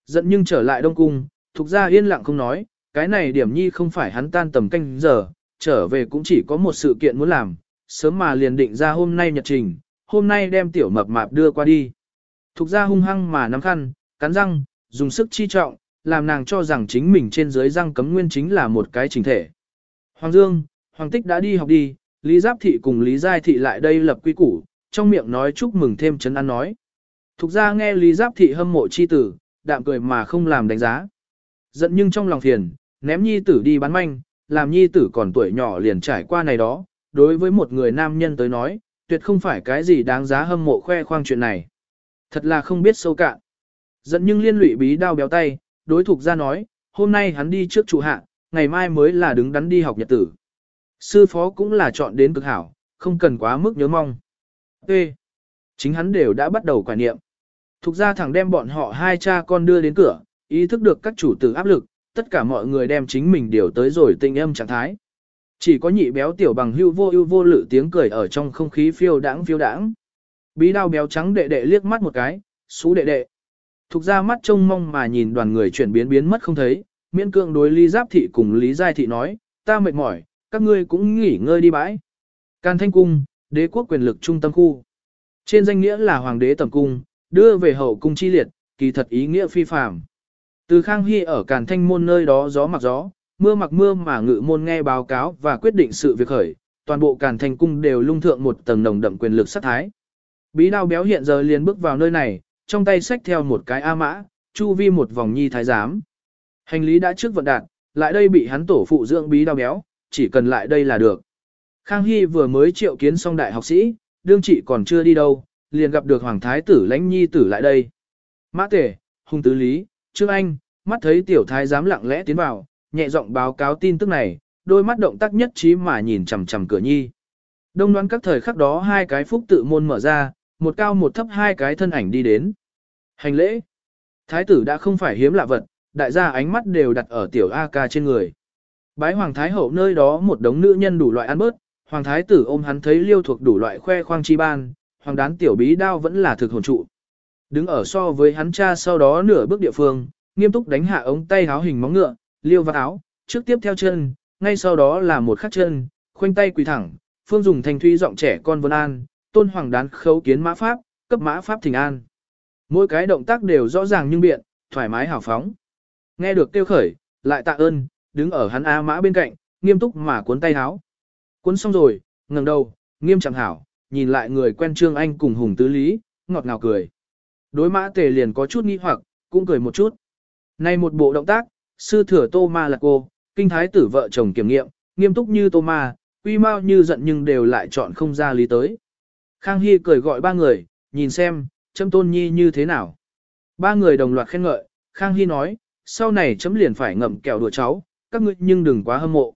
Giận nhưng trở lại Đông Cung, thuộc ra yên lặng không nói, cái này điểm nhi không phải hắn tan tầm canh giờ, trở về cũng chỉ có một sự kiện muốn làm, sớm mà liền định ra hôm nay nhật trình, hôm nay đem tiểu mập mạp đưa qua đi. Thục ra hung hăng mà nắm khăn, cắn răng, dùng sức chi trọng, làm nàng cho rằng chính mình trên dưới răng cấm nguyên chính là một cái trình thể. Hoàng Dương, Hoàng Tích đã đi học đi, Lý Giáp Thị cùng Lý Giai Thị lại đây lập quy củ, trong miệng nói chúc mừng thêm chấn an nói. Thục ra nghe Lý Giáp Thị hâm mộ chi tử, đạm cười mà không làm đánh giá. Giận nhưng trong lòng phiền, ném nhi tử đi bán manh, làm nhi tử còn tuổi nhỏ liền trải qua này đó, đối với một người nam nhân tới nói, tuyệt không phải cái gì đáng giá hâm mộ khoe khoang chuyện này. Thật là không biết sâu cạn. Giận nhưng liên lụy bí đao béo tay, đối thục ra nói, hôm nay hắn đi trước trụ hạ, ngày mai mới là đứng đắn đi học nhật tử. Sư phó cũng là chọn đến cực hảo, không cần quá mức nhớ mong. T. Chính hắn đều đã bắt đầu quả niệm. Thục ra thẳng đem bọn họ hai cha con đưa đến cửa, ý thức được các chủ tử áp lực, tất cả mọi người đem chính mình điều tới rồi tinh âm trạng thái. Chỉ có nhị béo tiểu bằng hưu vô ưu vô lự tiếng cười ở trong không khí phiêu đãng phiêu đãng. Bí đao béo trắng đệ đệ liếc mắt một cái, xú đệ đệ. Thục ra mắt trông mong mà nhìn đoàn người chuyển biến biến mất không thấy, miễn cương đối Lý Giáp Thị cùng Lý Giai Thị nói, ta mệt mỏi, các ngươi cũng nghỉ ngơi đi bãi. Càn Thanh Cung, đế quốc quyền lực trung tâm khu. Trên danh nghĩa là hoàng đế tầm cung, đưa về hậu cung chi liệt, kỳ thật ý nghĩa phi phàm. Từ Khang Hy ở Càn Thanh môn nơi đó gió mặc gió, mưa mặc mưa mà ngự môn nghe báo cáo và quyết định sự việc khởi, toàn bộ Càn Thanh cung đều lung thượng một tầng nồng đậm quyền lực sát thái. Bí đao béo hiện giờ liền bước vào nơi này, trong tay xách theo một cái A mã, chu vi một vòng nhi thái giám. Hành lý đã trước vận đạt, lại đây bị hắn tổ phụ dưỡng bí đao béo, chỉ cần lại đây là được. Khang Hy vừa mới triệu kiến xong đại học sĩ, đương trị còn chưa đi đâu, liền gặp được Hoàng Thái tử lãnh nhi tử lại đây. Mã tể, hung tứ lý, Trương Anh, mắt thấy tiểu thái giám lặng lẽ tiến vào, nhẹ giọng báo cáo tin tức này, đôi mắt động tác nhất trí mà nhìn chằm chằm cửa nhi. Đông đoán các thời khắc đó hai cái phúc tự môn mở ra, một cao một thấp hai cái thân ảnh đi đến. Hành lễ. Thái tử đã không phải hiếm lạ vật, đại gia ánh mắt đều đặt ở tiểu A ca trên người. Bái hoàng thái hậu nơi đó một đống nữ nhân đủ loại ăn bớt, hoàng thái tử ôm hắn thấy liêu thuộc đủ loại khoe khoang chi ban, hoàng đán tiểu bí đao vẫn là thực hồn trụ. Đứng ở so với hắn cha sau đó nửa bước địa phương, nghiêm túc đánh hạ ống tay háo hình móng ngựa, liêu vào áo, trước tiếp theo chân, ngay sau đó là một khắc chân, khoanh tay quỳ thẳng, phương dùng thanh thuy giọng trẻ con vân an, tôn hoàng đán khấu kiến mã pháp, cấp mã pháp thỉnh an. Mỗi cái động tác đều rõ ràng nhưng biện, thoải mái hào phóng. Nghe được tiêu khởi, lại tạ ơn, đứng ở hắn A mã bên cạnh, nghiêm túc mà cuốn tay háo. Cuốn xong rồi, ngẩng đầu, nghiêm chẳng hảo, nhìn lại người quen Trương Anh cùng Hùng Tứ Lý, ngọt ngào cười. Đối mã tề liền có chút nghi hoặc, cũng cười một chút. nay một bộ động tác, sư thừa Tô Ma là cô, kinh thái tử vợ chồng kiểm nghiệm, nghiêm túc như Tô Ma, uy mau như giận nhưng đều lại chọn không ra lý tới. Khang Hy cười gọi ba người, nhìn xem, chấm tôn nhi như thế nào. Ba người đồng loạt khen ngợi, Khang Hy nói, sau này chấm liền phải ngậm kẹo đùa cháu, các ngươi nhưng đừng quá hâm mộ.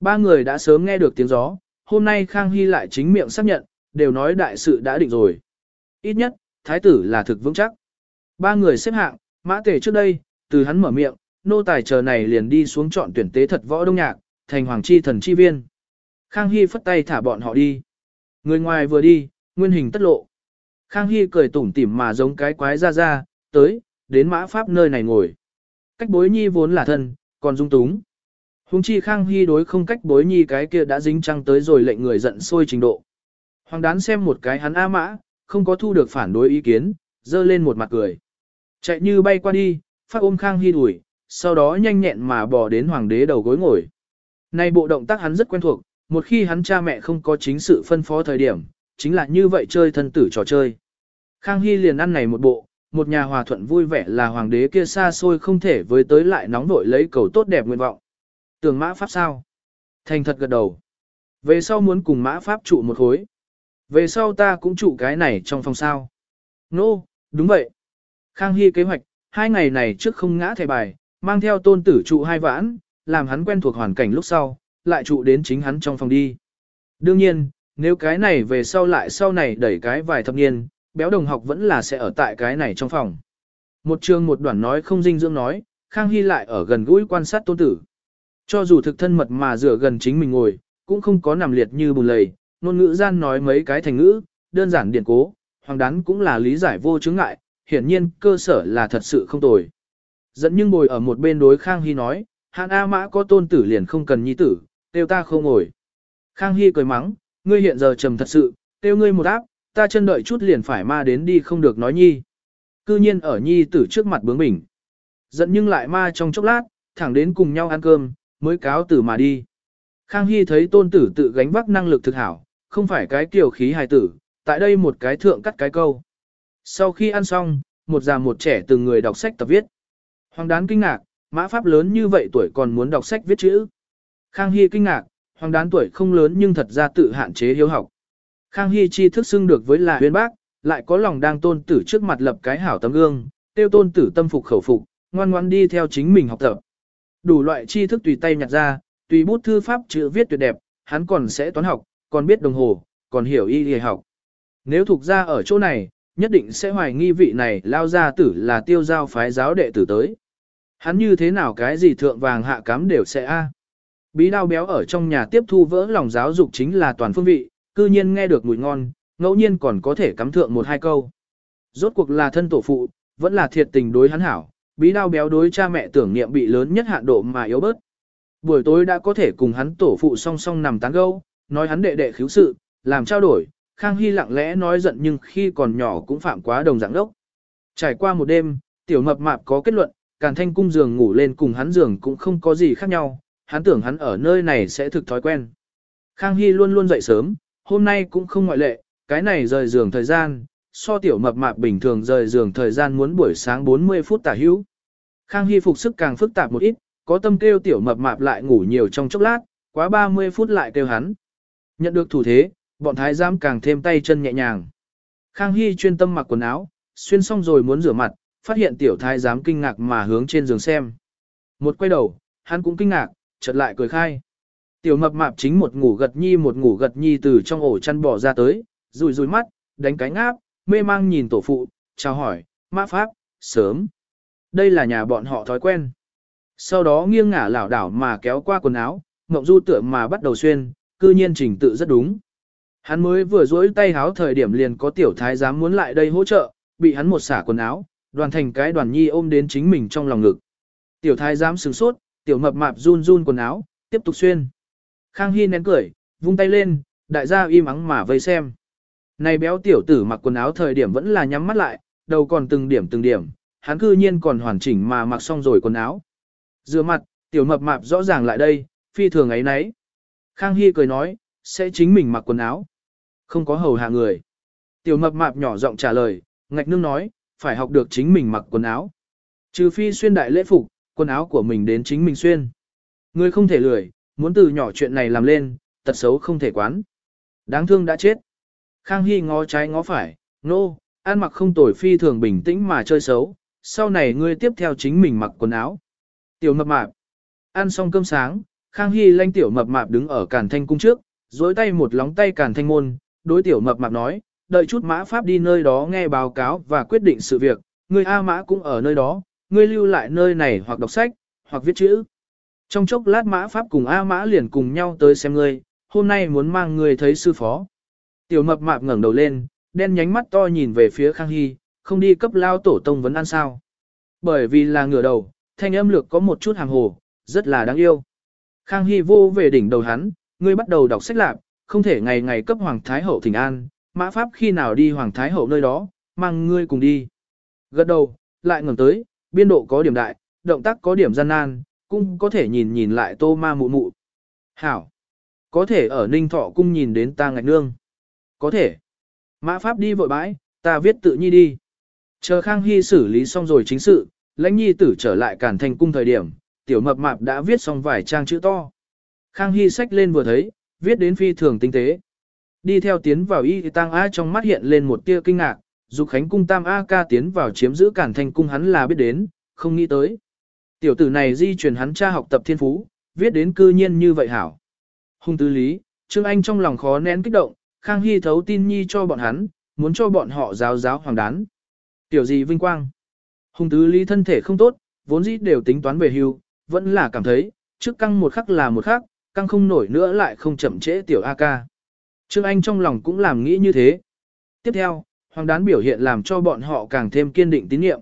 Ba người đã sớm nghe được tiếng gió, hôm nay Khang Hy lại chính miệng xác nhận, đều nói đại sự đã định rồi. Ít nhất, thái tử là thực vững chắc. Ba người xếp hạng, mã tể trước đây, từ hắn mở miệng, nô tài chờ này liền đi xuống chọn tuyển tế thật võ đông nhạc, thành hoàng chi thần chi viên. Khang Hy phất tay thả bọn họ đi. Người ngoài vừa đi, nguyên hình tất lộ. Khang Hy cười tủm tỉm mà giống cái quái ra ra, tới, đến mã pháp nơi này ngồi. Cách bối nhi vốn là thân, còn dung túng. Hùng chi Khang Hy đối không cách bối nhi cái kia đã dính trăng tới rồi lệnh người giận sôi trình độ. Hoàng đán xem một cái hắn A mã, không có thu được phản đối ý kiến, dơ lên một mặt cười. Chạy như bay qua đi, phát ôm Khang Hy đuổi, sau đó nhanh nhẹn mà bỏ đến hoàng đế đầu gối ngồi. Này bộ động tác hắn rất quen thuộc, một khi hắn cha mẹ không có chính sự phân phó thời điểm, chính là như vậy chơi thân tử trò chơi. Khang Hy liền ăn này một bộ, một nhà hòa thuận vui vẻ là hoàng đế kia xa xôi không thể với tới lại nóng vội lấy cầu tốt đẹp nguyện vọng. Tường mã pháp sao? Thành thật gật đầu. Về sau muốn cùng mã pháp trụ một khối. Về sau ta cũng trụ cái này trong phòng sao. Nô, no, đúng vậy. Khang Hy kế hoạch, hai ngày này trước không ngã thẻ bài, mang theo tôn tử trụ hai vãn, làm hắn quen thuộc hoàn cảnh lúc sau, lại trụ đến chính hắn trong phòng đi. Đương nhiên, nếu cái này về sau lại sau này đẩy cái vài thập niên, béo đồng học vẫn là sẽ ở tại cái này trong phòng. Một trường một đoạn nói không dinh dưỡng nói, Khang Hy lại ở gần gũi quan sát tôn tử. Cho dù thực thân mật mà dựa gần chính mình ngồi, cũng không có nằm liệt như bùn lầy, ngôn ngữ gian nói mấy cái thành ngữ, đơn giản điển cố, hoàng đán cũng là lý giải vô chứng ngại, hiển nhiên cơ sở là thật sự không tồi. Dẫn nhưng ngồi ở một bên đối Khang Hy nói, hạn A Mã có tôn tử liền không cần nhi tử, tiêu ta không ngồi. Khang Hy cười mắng, ngươi hiện giờ trầm thật sự, tiêu ngươi một áp, ta chân đợi chút liền phải ma đến đi không được nói nhi. Cư nhiên ở nhi tử trước mặt bướng bỉnh. Giận nhưng lại ma trong chốc lát, thẳng đến cùng nhau ăn cơm, mới cáo tử mà đi. Khang Hy thấy tôn tử tự gánh vác năng lực thực hảo, không phải cái kiểu khí hài tử, tại đây một cái thượng cắt cái câu. Sau khi ăn xong, một già một trẻ từng người đọc sách tập viết. Hoàng đán kinh ngạc, mã pháp lớn như vậy tuổi còn muốn đọc sách viết chữ. Khang Hy kinh ngạc, hoàng đán tuổi không lớn nhưng thật ra tự hạn chế hiếu học. Khang Hy chi thức xưng được với là huyên bác, lại có lòng đang tôn tử trước mặt lập cái hảo tấm gương, tiêu tôn tử tâm phục khẩu phục, ngoan ngoan đi theo chính mình học tập. Đủ loại tri thức tùy tay nhặt ra, tùy bút thư pháp chữ viết tuyệt đẹp, hắn còn sẽ toán học, còn biết đồng hồ, còn hiểu y y học. Nếu thuộc ra ở chỗ này, nhất định sẽ hoài nghi vị này lao ra tử là tiêu giao phái giáo đệ tử tới. Hắn như thế nào cái gì thượng vàng hạ cám đều sẽ a. Bí đao béo ở trong nhà tiếp thu vỡ lòng giáo dục chính là toàn phương vị, cư nhiên nghe được mùi ngon, ngẫu nhiên còn có thể cắm thượng một hai câu. Rốt cuộc là thân tổ phụ, vẫn là thiệt tình đối hắn hảo, bí đao béo đối cha mẹ tưởng niệm bị lớn nhất hạn độ mà yếu bớt. Buổi tối đã có thể cùng hắn tổ phụ song song nằm tán gẫu, nói hắn đệ đệ khiếu sự, làm trao đổi, Khang Hy lặng lẽ nói giận nhưng khi còn nhỏ cũng phạm quá đồng dạng đốc. Trải qua một đêm, tiểu mập mạp có kết luận, Càn Thanh cung giường ngủ lên cùng hắn giường cũng không có gì khác nhau, hắn tưởng hắn ở nơi này sẽ thực thói quen. Khang Hy luôn luôn dậy sớm, hôm nay cũng không ngoại lệ, cái này rời giường thời gian, so tiểu mập mạp bình thường rời giường thời gian muốn buổi sáng 40 phút tả hữu. Khang Hy phục sức càng phức tạp một ít, có tâm kêu tiểu mập mạp lại ngủ nhiều trong chốc lát, quá 30 phút lại kêu hắn. Nhận được thủ thế, bọn thái giám càng thêm tay chân nhẹ nhàng. Khang Hy chuyên tâm mặc quần áo, xuyên xong rồi muốn rửa mặt, phát hiện tiểu thái giám kinh ngạc mà hướng trên giường xem. Một quay đầu, hắn cũng kinh ngạc, chợt lại cười khai. Tiểu mập mạp chính một ngủ gật nhi một ngủ gật nhi từ trong ổ chăn bò ra tới, rùi rùi mắt, đánh cánh áp, mê mang nhìn tổ phụ, chào hỏi, mã pháp, sớm. Đây là nhà bọn họ thói quen. Sau đó nghiêng ngả lảo đảo mà kéo qua quần áo, ngộng du tựa mà bắt đầu xuyên, cư nhiên trình tự rất đúng. Hắn mới vừa duỗi tay háo thời điểm liền có tiểu thái giám muốn lại đây hỗ trợ, bị hắn một xả quần áo, đoàn thành cái đoàn nhi ôm đến chính mình trong lòng ngực. Tiểu thái giám sửng sốt, tiểu mập mạp run run quần áo, tiếp tục xuyên. Khang Hy nén cười, vung tay lên, đại gia im ắng mà vây xem. Này béo tiểu tử mặc quần áo thời điểm vẫn là nhắm mắt lại, đầu còn từng điểm từng điểm, hắn cư nhiên còn hoàn chỉnh mà mặc xong rồi quần áo. Dựa mặt, tiểu mập mạp rõ ràng lại đây, phi thường ấy nấy. Khang Hy cười nói, sẽ chính mình mặc quần áo. Không có hầu hạ người. Tiểu mập mạp nhỏ giọng trả lời, ngạch nương nói, phải học được chính mình mặc quần áo. Trừ phi xuyên đại lễ phục, quần áo của mình đến chính mình xuyên. Người không thể lười, muốn từ nhỏ chuyện này làm lên, tật xấu không thể quán. Đáng thương đã chết. Khang Hy ngó trái ngó phải, nô, no, ăn mặc không tồi phi thường bình tĩnh mà chơi xấu, sau này ngươi tiếp theo chính mình mặc quần áo. Tiểu mập mạp. Ăn xong cơm sáng, Khang Hy lanh tiểu mập mạp đứng ở càn thanh cung trước, dối tay một lóng tay càn thanh môn, đối tiểu mập mạp nói, đợi chút mã pháp đi nơi đó nghe báo cáo và quyết định sự việc, ngươi A mã cũng ở nơi đó, ngươi lưu lại nơi này hoặc đọc sách, hoặc viết chữ. Trong chốc lát mã pháp cùng A mã liền cùng nhau tới xem ngươi, hôm nay muốn mang ngươi thấy sư phó. Tiểu mập mạp ngẩng đầu lên, đen nhánh mắt to nhìn về phía Khang Hy, không đi cấp lao tổ tông vấn ăn sao. Bởi vì là ngửa đầu, thanh âm lược có một chút hàng hồ, rất là đáng yêu. Khang Hy vô về đỉnh đầu hắn, ngươi bắt đầu đọc sách lạc, không thể ngày ngày cấp Hoàng Thái Hậu thỉnh an, mã pháp khi nào đi Hoàng Thái Hậu nơi đó, mang ngươi cùng đi. Gật đầu, lại ngẩng tới, biên độ có điểm đại, động tác có điểm gian nan, cũng có thể nhìn nhìn lại tô ma mụ mụ. Hảo! Có thể ở Ninh Thọ cung nhìn đến ta ngạch nương. Có thể. Mã pháp đi vội bãi, ta viết tự nhi đi. Chờ Khang Hy xử lý xong rồi chính sự, lãnh nhi tử trở lại cản thành cung thời điểm, tiểu mập mạp đã viết xong vài trang chữ to. Khang Hy sách lên vừa thấy, viết đến phi thường tinh tế. Đi theo tiến vào y tăng A trong mắt hiện lên một tia kinh ngạc, dục khánh cung tam A ca tiến vào chiếm giữ cản thành cung hắn là biết đến, không nghĩ tới. Tiểu tử này di truyền hắn cha học tập thiên phú, viết đến cư nhiên như vậy hảo. Hung tứ lý, Trương Anh trong lòng khó nén kích động, Khang Hy thấu tin nhi cho bọn hắn, muốn cho bọn họ giáo giáo hoàng đán. Tiểu gì vinh quang. Hùng tứ lý thân thể không tốt, vốn dĩ đều tính toán về hưu, vẫn là cảm thấy, trước căng một khắc là một khắc, căng không nổi nữa lại không chậm trễ tiểu A ca. Trương Anh trong lòng cũng làm nghĩ như thế. Tiếp theo, hoàng đán biểu hiện làm cho bọn họ càng thêm kiên định tín nhiệm.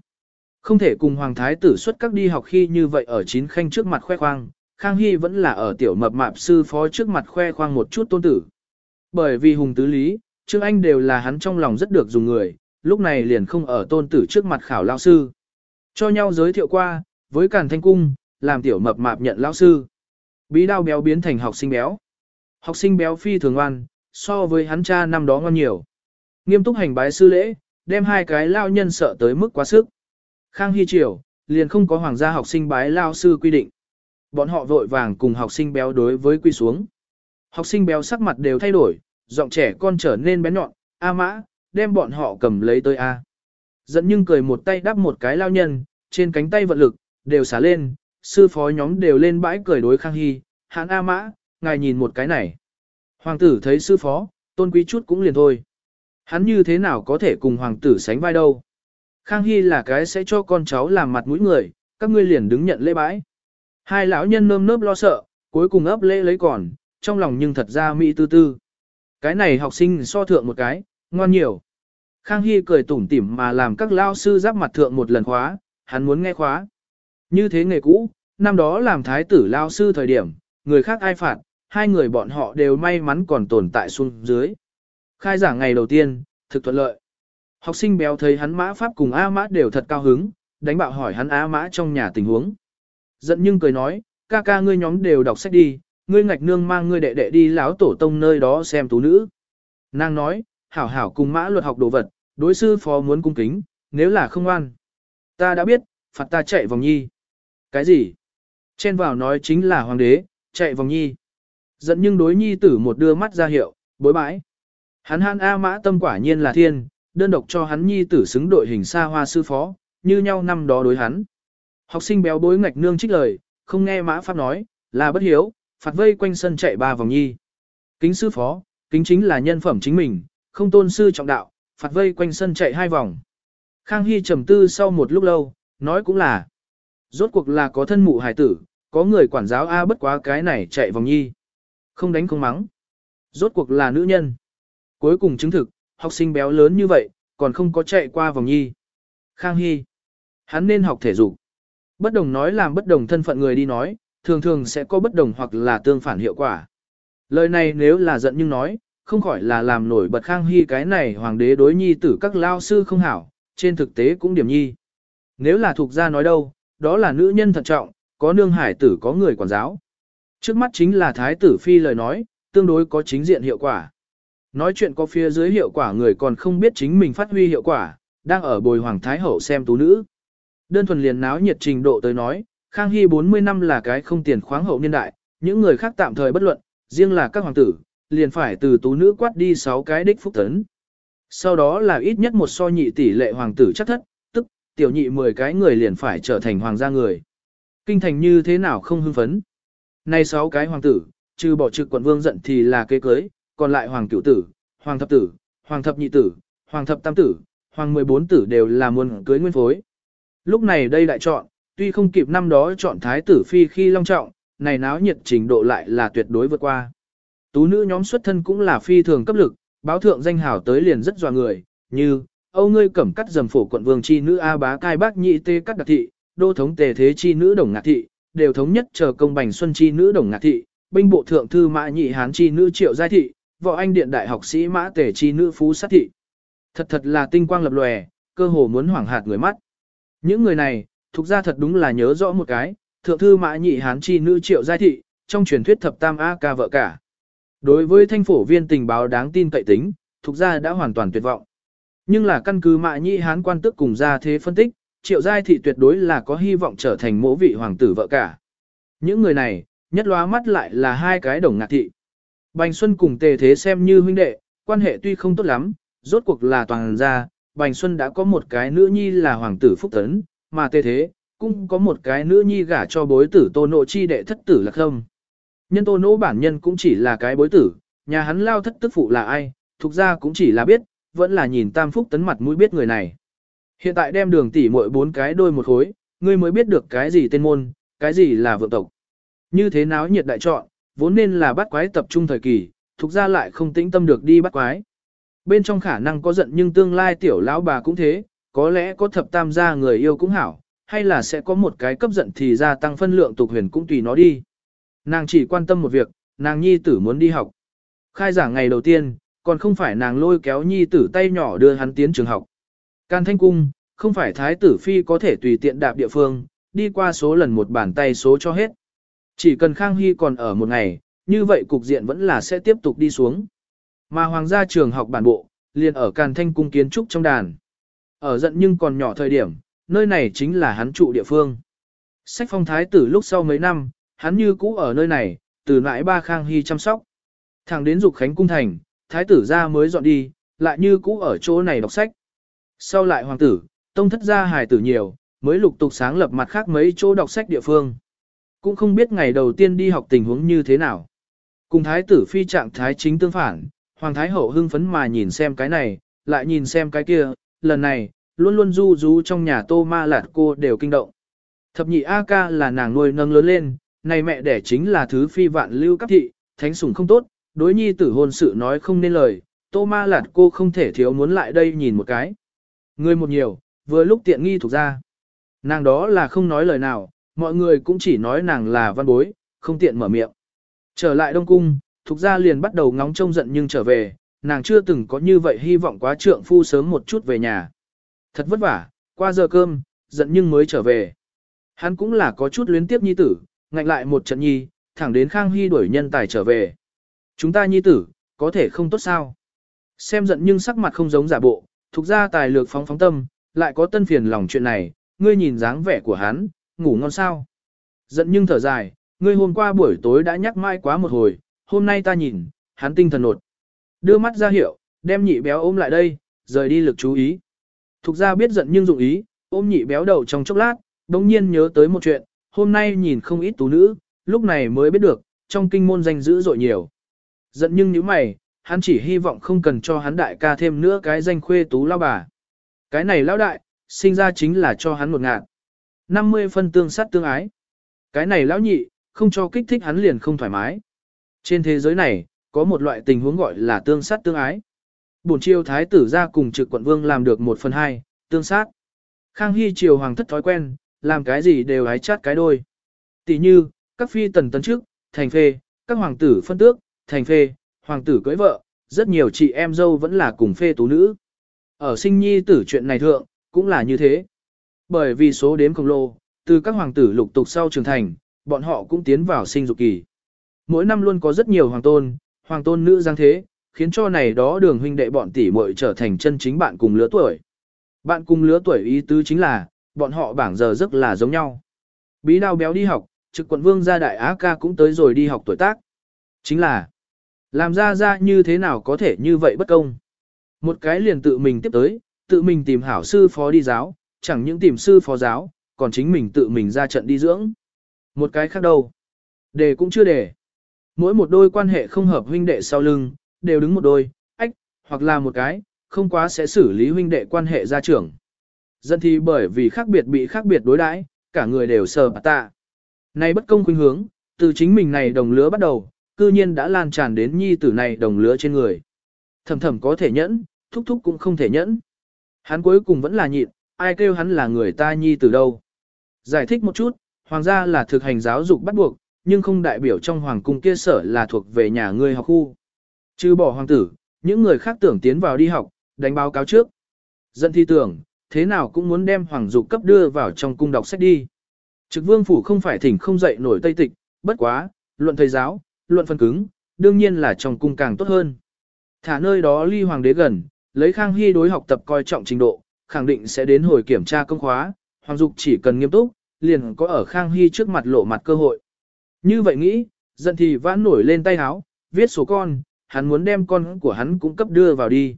Không thể cùng Hoàng Thái tử xuất các đi học khi như vậy ở chín khanh trước mặt khoe khoang, Khang Hy vẫn là ở tiểu mập mạp sư phó trước mặt khoe khoang một chút tôn tử. Bởi vì hùng tứ lý, Trương Anh đều là hắn trong lòng rất được dùng người, lúc này liền không ở tôn tử trước mặt khảo lao sư. Cho nhau giới thiệu qua, với Càn Thanh Cung, làm tiểu mập mạp nhận lao sư. Bí đao béo biến thành học sinh béo. Học sinh béo phi thường ngoan, so với hắn cha năm đó ngon nhiều. Nghiêm túc hành bái sư lễ, đem hai cái lao nhân sợ tới mức quá sức. Khang Hy Triều, liền không có hoàng gia học sinh bái lao sư quy định. Bọn họ vội vàng cùng học sinh béo đối với quy xuống. Học sinh béo sắc mặt đều thay đổi, giọng trẻ con trở nên bé nhọn, A mã, đem bọn họ cầm lấy tới A. Dẫn nhưng cười một tay đắp một cái lao nhân, trên cánh tay vận lực, đều xả lên, sư phó nhóm đều lên bãi cười đối Khang Hy, hãn A mã, ngài nhìn một cái này. Hoàng tử thấy sư phó, tôn quý chút cũng liền thôi. Hắn như thế nào có thể cùng hoàng tử sánh vai đâu. Khang Hy là cái sẽ cho con cháu làm mặt mũi người, các ngươi liền đứng nhận lễ bãi. Hai lão nhân nơm nớp lo sợ, cuối cùng ấp lễ lấy còn, trong lòng nhưng thật ra mỹ tư tư. Cái này học sinh so thượng một cái, ngoan nhiều. Khang Hy cười tủm tỉm mà làm các lao sư giáp mặt thượng một lần khóa, hắn muốn nghe khóa. Như thế nghề cũ, năm đó làm thái tử lao sư thời điểm, người khác ai phạt, hai người bọn họ đều may mắn còn tồn tại xuống dưới. Khai giảng ngày đầu tiên, thực thuận lợi. Học sinh béo thấy hắn mã pháp cùng A mã đều thật cao hứng, đánh bạo hỏi hắn A mã trong nhà tình huống. Giận nhưng cười nói, ca ca ngươi nhóm đều đọc sách đi, ngươi ngạch nương mang ngươi đệ đệ đi lão tổ tông nơi đó xem tú nữ. Nàng nói, hảo hảo cùng mã luật học đồ vật, đối sư phó muốn cung kính, nếu là không ngoan, Ta đã biết, phạt ta chạy vòng nhi. Cái gì? Chen vào nói chính là hoàng đế, chạy vòng nhi. Giận nhưng đối nhi tử một đưa mắt ra hiệu, bối bãi. Hắn hắn A mã tâm quả nhiên là thiên, đơn độc cho hắn nhi tử xứng đội hình xa hoa sư phó, như nhau năm đó đối hắn. Học sinh béo bối ngạch nương trích lời, không nghe mã pháp nói, là bất hiếu, phạt vây quanh sân chạy ba vòng nhi. Kính sư phó, kính chính là nhân phẩm chính mình, không tôn sư trọng đạo, phạt vây quanh sân chạy hai vòng. Khang Hy trầm tư sau một lúc lâu, nói cũng là. Rốt cuộc là có thân mụ hải tử, có người quản giáo A bất quá cái này chạy vòng nhi. Không đánh không mắng. Rốt cuộc là nữ nhân. Cuối cùng chứng thực, học sinh béo lớn như vậy, còn không có chạy qua vòng nhi. Khang Hy. Hắn nên học thể dục. Bất đồng nói làm bất đồng thân phận người đi nói, thường thường sẽ có bất đồng hoặc là tương phản hiệu quả. Lời này nếu là giận nhưng nói, không khỏi là làm nổi bật Khang Hy cái này hoàng đế đối nhi tử các lao sư không hảo, trên thực tế cũng điểm nhi. Nếu là thuộc gia nói đâu, đó là nữ nhân thận trọng, có nương hải tử có người quản giáo. Trước mắt chính là thái tử phi lời nói, tương đối có chính diện hiệu quả. Nói chuyện có phía dưới hiệu quả người còn không biết chính mình phát huy hiệu quả, đang ở bồi hoàng thái hậu xem tú nữ. Đơn thuần liền náo nhiệt trình độ tới nói, Khang Hy 40 năm là cái không tiền khoáng hậu niên đại, những người khác tạm thời bất luận, riêng là các hoàng tử, liền phải từ tú nữ quát đi 6 cái đích phúc tấn. Sau đó là ít nhất một so nhị tỷ lệ hoàng tử chắc thất, tức tiểu nhị 10 cái người liền phải trở thành hoàng gia người. Kinh thành như thế nào không hưng phấn. Nay 6 cái hoàng tử, trừ bỏ trực quận vương giận thì là kế cưới, còn lại hoàng cửu tử, hoàng thập tử, hoàng thập nhị tử, hoàng thập tam tử, hoàng 14 tử đều là muốn cưới nguyên phối. Lúc này đây đại chọn, tuy không kịp năm đó chọn thái tử phi khi long trọng, này náo nhiệt trình độ lại là tuyệt đối vượt qua. Tú nữ nhóm xuất thân cũng là phi thường cấp lực, báo thượng danh hảo tới liền rất dò người, như, Âu ngươi cẩm cắt dầm phổ quận vương chi nữ A bá cai bác nhị tê cắt đặc thị, đô thống tề thế chi nữ đồng ngạc thị, đều thống nhất chờ công bành xuân chi nữ đồng ngạc thị, binh bộ thượng thư mã nhị hán chi nữ triệu giai thị, võ anh điện đại học sĩ mã tề chi nữ phú sát thị. Thật thật là tinh quang lập lòe, cơ hồ muốn hoảng hạt người mắt. Những người này, thuộc ra thật đúng là nhớ rõ một cái, thượng thư mã nhị hán chi nữ triệu giai thị, trong truyền thuyết thập tam A ca vợ cả. Đối với thanh phổ viên tình báo đáng tin cậy tính, thuộc ra đã hoàn toàn tuyệt vọng. Nhưng là căn cứ mã nhị hán quan tức cùng ra thế phân tích, triệu giai thị tuyệt đối là có hy vọng trở thành mỗ vị hoàng tử vợ cả. Những người này, nhất loa mắt lại là hai cái đồng ngạc thị. Bành Xuân cùng tề thế xem như huynh đệ, quan hệ tuy không tốt lắm, rốt cuộc là toàn gia, Bành Xuân đã có một cái nữ nhi là hoàng tử Phúc Tấn, mà tề thế, cũng có một cái nữ nhi gả cho bối tử tô nộ chi đệ thất tử là không. Nhân tô nỗ bản nhân cũng chỉ là cái bối tử, nhà hắn lao thất tức phụ là ai, thuộc ra cũng chỉ là biết, vẫn là nhìn tam phúc tấn mặt mũi biết người này. Hiện tại đem đường tỷ muội bốn cái đôi một khối, ngươi mới biết được cái gì tên môn, cái gì là vượng tộc. Như thế náo nhiệt đại chọn, vốn nên là bắt quái tập trung thời kỳ, thuộc ra lại không tĩnh tâm được đi bắt quái. Bên trong khả năng có giận nhưng tương lai tiểu lão bà cũng thế, có lẽ có thập tam gia người yêu cũng hảo, hay là sẽ có một cái cấp giận thì gia tăng phân lượng tục huyền cũng tùy nó đi. Nàng chỉ quan tâm một việc, nàng nhi tử muốn đi học. Khai giảng ngày đầu tiên, còn không phải nàng lôi kéo nhi tử tay nhỏ đưa hắn tiến trường học. Can Thanh Cung, không phải thái tử phi có thể tùy tiện đạp địa phương, đi qua số lần một bàn tay số cho hết. Chỉ cần Khang Hy còn ở một ngày, như vậy cục diện vẫn là sẽ tiếp tục đi xuống. Mà hoàng gia trường học bản bộ, liền ở Càn Thanh cung kiến trúc trong đàn. Ở giận nhưng còn nhỏ thời điểm, nơi này chính là hắn trụ địa phương. Sách phong thái tử lúc sau mấy năm, hắn như cũ ở nơi này, từ nãi ba Khang Hy chăm sóc. Thẳng đến dục khánh cung thành, thái tử ra mới dọn đi, lại như cũ ở chỗ này đọc sách. Sau lại hoàng tử, tông thất gia hài tử nhiều, mới lục tục sáng lập mặt khác mấy chỗ đọc sách địa phương. Cũng không biết ngày đầu tiên đi học tình huống như thế nào. Cùng thái tử phi trạng thái chính tương phản, hoàng thái hậu hưng phấn mà nhìn xem cái này, lại nhìn xem cái kia, lần này, luôn luôn du du trong nhà tô ma lạt cô đều kinh động. Thập nhị A ca là nàng nuôi nâng lớn lên, này mẹ đẻ chính là thứ phi vạn lưu cấp thị, thánh sủng không tốt, đối nhi tử hôn sự nói không nên lời, tô ma lạt cô không thể thiếu muốn lại đây nhìn một cái. Người một nhiều, vừa lúc tiện nghi thuộc ra. Nàng đó là không nói lời nào, mọi người cũng chỉ nói nàng là văn bối, không tiện mở miệng. Trở lại Đông Cung, Thục gia liền bắt đầu ngóng trông giận nhưng trở về, nàng chưa từng có như vậy hy vọng quá trượng phu sớm một chút về nhà. Thật vất vả, qua giờ cơm, giận nhưng mới trở về. Hắn cũng là có chút luyến tiếp nhi tử, ngạnh lại một trận nhi, thẳng đến Khang Hy đuổi nhân tài trở về. Chúng ta nhi tử, có thể không tốt sao. Xem giận nhưng sắc mặt không giống giả bộ, thục gia tài lược phóng phóng tâm, lại có tân phiền lòng chuyện này, ngươi nhìn dáng vẻ của hắn, ngủ ngon sao. Giận nhưng thở dài, ngươi hôm qua buổi tối đã nhắc mai quá một hồi, hôm nay ta nhìn, hắn tinh thần nột. Đưa mắt ra hiệu, đem nhị béo ôm lại đây, rời đi lực chú ý. Thục ra biết giận nhưng dụng ý, ôm nhị béo đầu trong chốc lát, đồng nhiên nhớ tới một chuyện, hôm nay nhìn không ít tú nữ, lúc này mới biết được, trong kinh môn danh dữ dội nhiều. Giận nhưng như mày, hắn chỉ hy vọng không cần cho hắn đại ca thêm nữa cái danh khuê tú lao bà. Cái này lão đại, sinh ra chính là cho hắn một ngạn. 50 phân tương sát tương ái. Cái này lão nhị, không cho kích thích hắn liền không thoải mái. Trên thế giới này, có một loại tình huống gọi là tương sát tương ái. Bổn triều thái tử ra cùng trực quận vương làm được một phần hai, tương sát. Khang Hy triều hoàng thất thói quen, làm cái gì đều ái chát cái đôi. Tỷ như, các phi tần tấn trước, thành phê, các hoàng tử phân tước, thành phê, hoàng tử cưới vợ, rất nhiều chị em dâu vẫn là cùng phê tú nữ. Ở sinh nhi tử chuyện này thượng, cũng là như thế. Bởi vì số đếm khổng lồ, từ các hoàng tử lục tục sau trưởng thành, bọn họ cũng tiến vào sinh dục kỳ. Mỗi năm luôn có rất nhiều hoàng tôn, hoàng tôn nữ giang thế, khiến cho này đó đường huynh đệ bọn tỷ muội trở thành chân chính bạn cùng lứa tuổi. Bạn cùng lứa tuổi ý tứ chính là, bọn họ bảng giờ rất là giống nhau. Bí đao béo đi học, trực quận vương gia đại á ca cũng tới rồi đi học tuổi tác. Chính là, làm ra ra như thế nào có thể như vậy bất công. Một cái liền tự mình tiếp tới, tự mình tìm hảo sư phó đi giáo, chẳng những tìm sư phó giáo, còn chính mình tự mình ra trận đi dưỡng. Một cái khác đâu. Đề cũng chưa đề. Mỗi một đôi quan hệ không hợp huynh đệ sau lưng, đều đứng một đôi, ách, hoặc là một cái, không quá sẽ xử lý huynh đệ quan hệ gia trưởng. Dân thì bởi vì khác biệt bị khác biệt đối đãi, cả người đều sờ bà tạ. Này bất công khuynh hướng, từ chính mình này đồng lứa bắt đầu, cư nhiên đã lan tràn đến nhi tử này đồng lứa trên người. Thầm thầm có thể nhẫn, thúc thúc cũng không thể nhẫn. Hắn cuối cùng vẫn là nhịn, ai kêu hắn là người ta nhi từ đâu. Giải thích một chút, hoàng gia là thực hành giáo dục bắt buộc, nhưng không đại biểu trong hoàng cung kia sở là thuộc về nhà ngươi học khu. Trừ bỏ hoàng tử, những người khác tưởng tiến vào đi học, đánh báo cáo trước. Dân thi tưởng, thế nào cũng muốn đem hoàng dục cấp đưa vào trong cung đọc sách đi. Trực vương phủ không phải thỉnh không dậy nổi tây tịch, bất quá, luận thầy giáo, luận phân cứng, đương nhiên là trong cung càng tốt hơn. Thả nơi đó ly hoàng đế gần, lấy khang hy đối học tập coi trọng trình độ, khẳng định sẽ đến hồi kiểm tra công khóa, hoàng dục chỉ cần nghiêm túc, liền có ở khang hy trước mặt lộ mặt cơ hội. Như vậy nghĩ, dần thì vãn nổi lên tay háo, viết số con, hắn muốn đem con của hắn cũng cấp đưa vào đi.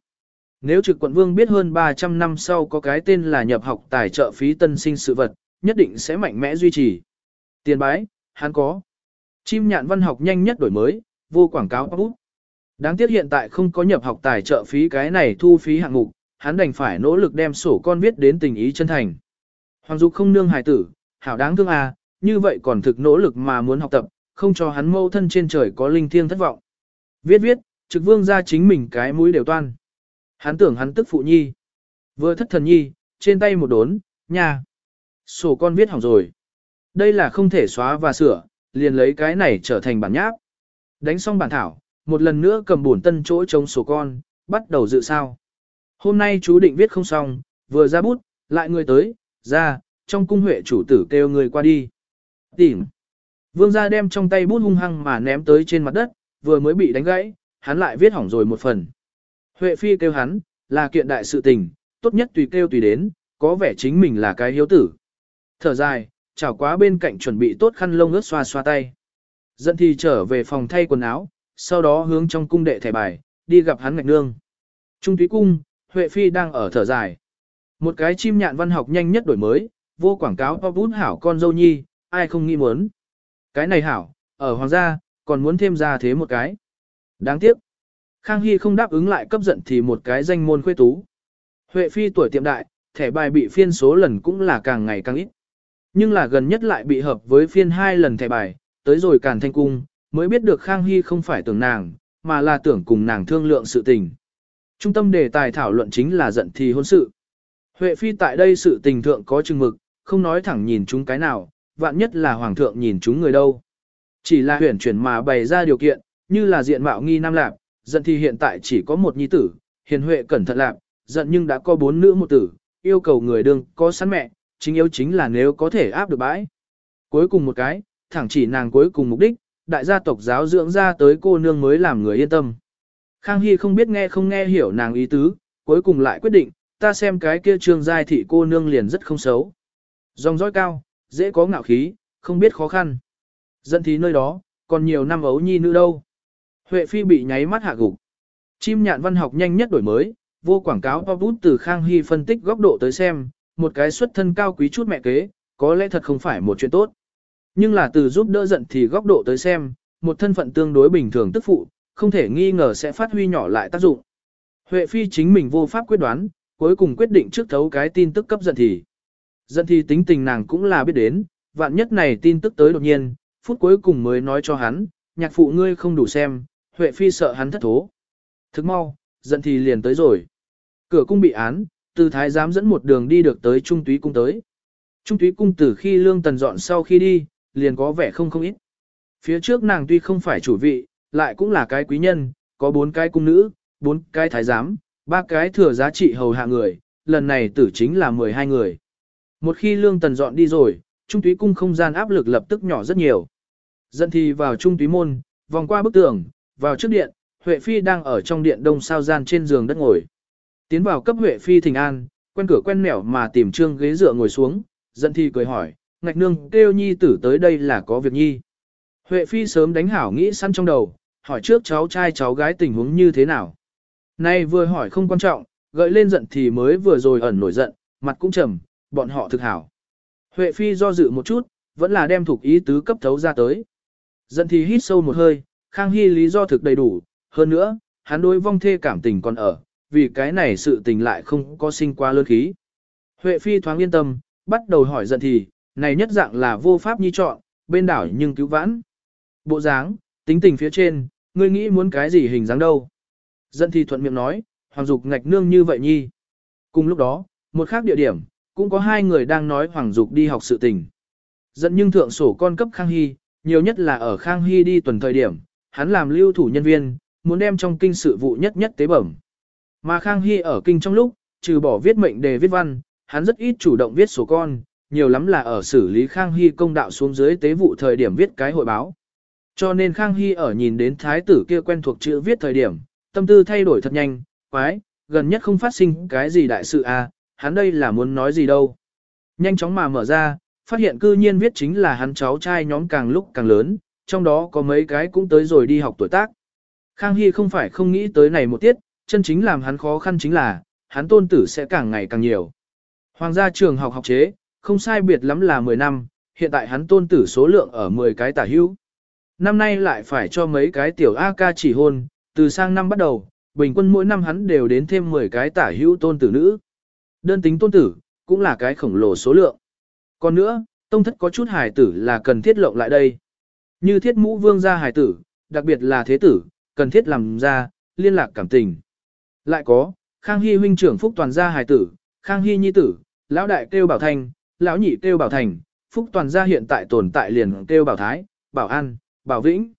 Nếu trực quận vương biết hơn 300 năm sau có cái tên là nhập học tài trợ phí tân sinh sự vật, nhất định sẽ mạnh mẽ duy trì. Tiền bái, hắn có. Chim nhạn văn học nhanh nhất đổi mới, vô quảng cáo bút. Đáng tiếc hiện tại không có nhập học tài trợ phí cái này thu phí hạng mục, hắn đành phải nỗ lực đem sổ con viết đến tình ý chân thành. Hoàng dục không nương hài tử, hảo đáng thương à, như vậy còn thực nỗ lực mà muốn học tập, không cho hắn mâu thân trên trời có linh thiêng thất vọng. Viết viết, trực vương ra chính mình cái mũi đều toan. Hắn tưởng hắn tức phụ nhi. Vừa thất thần nhi, trên tay một đốn, nha. Sổ con viết hỏng rồi. Đây là không thể xóa và sửa, liền lấy cái này trở thành bản nháp. Đánh xong bản thảo, một lần nữa cầm bổn tân chỗ chống sổ con, bắt đầu dự sao. Hôm nay chú định viết không xong, vừa ra bút, lại người tới, ra, trong cung huệ chủ tử kêu người qua đi. Tìm. Vương gia đem trong tay bút hung hăng mà ném tới trên mặt đất, vừa mới bị đánh gãy, hắn lại viết hỏng rồi một phần. Huệ phi kêu hắn, là kiện đại sự tình, tốt nhất tùy kêu tùy đến, có vẻ chính mình là cái hiếu tử. Thở dài, chảo quá bên cạnh chuẩn bị tốt khăn lông ướt xoa xoa tay. Dẫn thì trở về phòng thay quần áo, sau đó hướng trong cung đệ thẻ bài, đi gặp hắn ngạch nương. Trung túy cung, Huệ Phi đang ở thở dài. Một cái chim nhạn văn học nhanh nhất đổi mới, vô quảng cáo pop bút hảo con dâu nhi, ai không nghĩ muốn. Cái này hảo, ở hoàng gia, còn muốn thêm ra thế một cái. Đáng tiếc. Khang Hy không đáp ứng lại cấp giận thì một cái danh môn khuê tú. Huệ Phi tuổi tiệm đại, thẻ bài bị phiên số lần cũng là càng ngày càng ít. Nhưng là gần nhất lại bị hợp với phiên hai lần thẻ bài, tới rồi càn thanh cung, mới biết được Khang Hy không phải tưởng nàng, mà là tưởng cùng nàng thương lượng sự tình. Trung tâm đề tài thảo luận chính là giận thì hôn sự. Huệ Phi tại đây sự tình thượng có chừng mực, không nói thẳng nhìn chúng cái nào, vạn nhất là hoàng thượng nhìn chúng người đâu. Chỉ là huyển chuyển mà bày ra điều kiện, như là diện mạo nghi nam lạp, giận thì hiện tại chỉ có một nhi tử, hiền huệ cẩn thận lạp, giận nhưng đã có bốn nữ một tử, yêu cầu người đương có sẵn mẹ, chính yếu chính là nếu có thể áp được bãi. Cuối cùng một cái, thẳng chỉ nàng cuối cùng mục đích, đại gia tộc giáo dưỡng ra tới cô nương mới làm người yên tâm. Khang Hy không biết nghe không nghe hiểu nàng ý tứ, cuối cùng lại quyết định, ta xem cái kia trương giai thị cô nương liền rất không xấu. Dòng dõi cao, dễ có ngạo khí, không biết khó khăn. Dẫn thí nơi đó, còn nhiều năm ấu nhi nữ đâu. Huệ Phi bị nháy mắt hạ gục. Chim nhạn văn học nhanh nhất đổi mới, vô quảng cáo pop bút từ Khang Hy phân tích góc độ tới xem, một cái xuất thân cao quý chút mẹ kế, có lẽ thật không phải một chuyện tốt. Nhưng là từ giúp đỡ giận thì góc độ tới xem, một thân phận tương đối bình thường tức phụ, không thể nghi ngờ sẽ phát huy nhỏ lại tác dụng. Huệ Phi chính mình vô pháp quyết đoán, cuối cùng quyết định trước thấu cái tin tức cấp giận thì. Giận thì tính tình nàng cũng là biết đến, vạn nhất này tin tức tới đột nhiên, phút cuối cùng mới nói cho hắn, nhạc phụ ngươi không đủ xem, Huệ Phi sợ hắn thất thố. Thức mau, giận thì liền tới rồi. Cửa cung bị án, từ thái giám dẫn một đường đi được tới trung túy cung tới. Trung túy cung từ khi lương tần dọn sau khi đi, liền có vẻ không không ít. Phía trước nàng tuy không phải chủ vị, lại cũng là cái quý nhân, có bốn cái cung nữ, bốn cái thái giám, ba cái thừa giá trị hầu hạ người, lần này tử chính là 12 người. Một khi lương tần dọn đi rồi, trung túy cung không gian áp lực lập tức nhỏ rất nhiều. Dân thì vào trung túy môn, vòng qua bức tường, vào trước điện, Huệ Phi đang ở trong điện đông sao gian trên giường đất ngồi. Tiến vào cấp Huệ Phi thỉnh an, quen cửa quen mẻo mà tìm trương ghế dựa ngồi xuống, Dân thì cười hỏi, ngạch nương kêu nhi tử tới đây là có việc nhi. Huệ Phi sớm đánh hảo nghĩ săn trong đầu, hỏi trước cháu trai cháu gái tình huống như thế nào. Nay vừa hỏi không quan trọng, gợi lên giận thì mới vừa rồi ẩn nổi giận, mặt cũng trầm, bọn họ thực hảo. Huệ Phi do dự một chút, vẫn là đem thuộc ý tứ cấp thấu ra tới. Giận thì hít sâu một hơi, Khang Hy lý do thực đầy đủ, hơn nữa, hắn đối vong thê cảm tình còn ở, vì cái này sự tình lại không có sinh qua lơn khí. Huệ Phi thoáng yên tâm, bắt đầu hỏi giận thì, này nhất dạng là vô pháp nhi chọn, bên đảo nhưng cứu vãn. Bộ dáng, tính tình phía trên, ngươi nghĩ muốn cái gì hình dáng đâu. Dân thì thuận miệng nói, Hoàng Dục ngạch nương như vậy nhi. Cùng lúc đó, một khác địa điểm, cũng có hai người đang nói Hoàng Dục đi học sự tình. Giận nhưng thượng sổ con cấp Khang Hy, nhiều nhất là ở Khang Hy đi tuần thời điểm, hắn làm lưu thủ nhân viên, muốn đem trong kinh sự vụ nhất nhất tế bẩm. Mà Khang Hy ở kinh trong lúc, trừ bỏ viết mệnh đề viết văn, hắn rất ít chủ động viết sổ con, nhiều lắm là ở xử lý Khang Hy công đạo xuống dưới tế vụ thời điểm viết cái hội báo. Cho nên Khang Hy ở nhìn đến thái tử kia quen thuộc chữ viết thời điểm, tâm tư thay đổi thật nhanh, quái, gần nhất không phát sinh cái gì đại sự à, hắn đây là muốn nói gì đâu. Nhanh chóng mà mở ra, phát hiện cư nhiên viết chính là hắn cháu trai nhóm càng lúc càng lớn, trong đó có mấy cái cũng tới rồi đi học tuổi tác. Khang Hy không phải không nghĩ tới này một tiết, chân chính làm hắn khó khăn chính là, hắn tôn tử sẽ càng ngày càng nhiều. Hoàng gia trường học học chế, không sai biệt lắm là 10 năm, hiện tại hắn tôn tử số lượng ở 10 cái tả hữu. Năm nay lại phải cho mấy cái tiểu A ca chỉ hôn, từ sang năm bắt đầu, bình quân mỗi năm hắn đều đến thêm 10 cái tả hữu tôn tử nữ. Đơn tính tôn tử, cũng là cái khổng lồ số lượng. Còn nữa, tông thất có chút hài tử là cần thiết lộng lại đây. Như thiết mũ vương gia hài tử, đặc biệt là thế tử, cần thiết làm ra, liên lạc cảm tình. Lại có, Khang Hy huynh trưởng phúc toàn gia hài tử, Khang Hy nhi tử, lão đại kêu bảo thành, lão nhị kêu bảo thành, phúc toàn gia hiện tại tồn tại liền kêu bảo thái, bảo an, bảo vĩnh.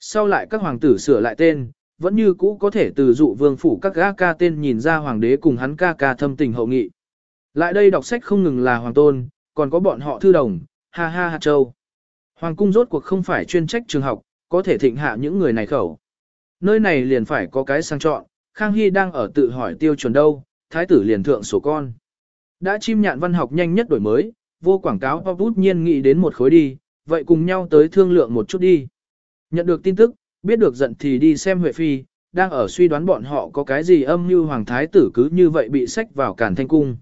Sau lại các hoàng tử sửa lại tên, vẫn như cũ có thể từ dụ vương phủ các gã ca tên nhìn ra hoàng đế cùng hắn ca ca thâm tình hậu nghị. Lại đây đọc sách không ngừng là hoàng tôn, còn có bọn họ thư đồng, ha ha hạt châu. Hoàng cung rốt cuộc không phải chuyên trách trường học, có thể thịnh hạ những người này khẩu. Nơi này liền phải có cái sang chọn, Khang Hy đang ở tự hỏi tiêu chuẩn đâu, thái tử liền thượng sổ con. Đã chim nhạn văn học nhanh nhất đổi mới, vô quảng cáo và bút nhiên nghĩ đến một khối đi, vậy cùng nhau tới thương lượng một chút đi. Nhận được tin tức, biết được giận thì đi xem Huệ Phi, đang ở suy đoán bọn họ có cái gì âm như hoàng thái tử cứ như vậy bị sách vào cản thanh cung.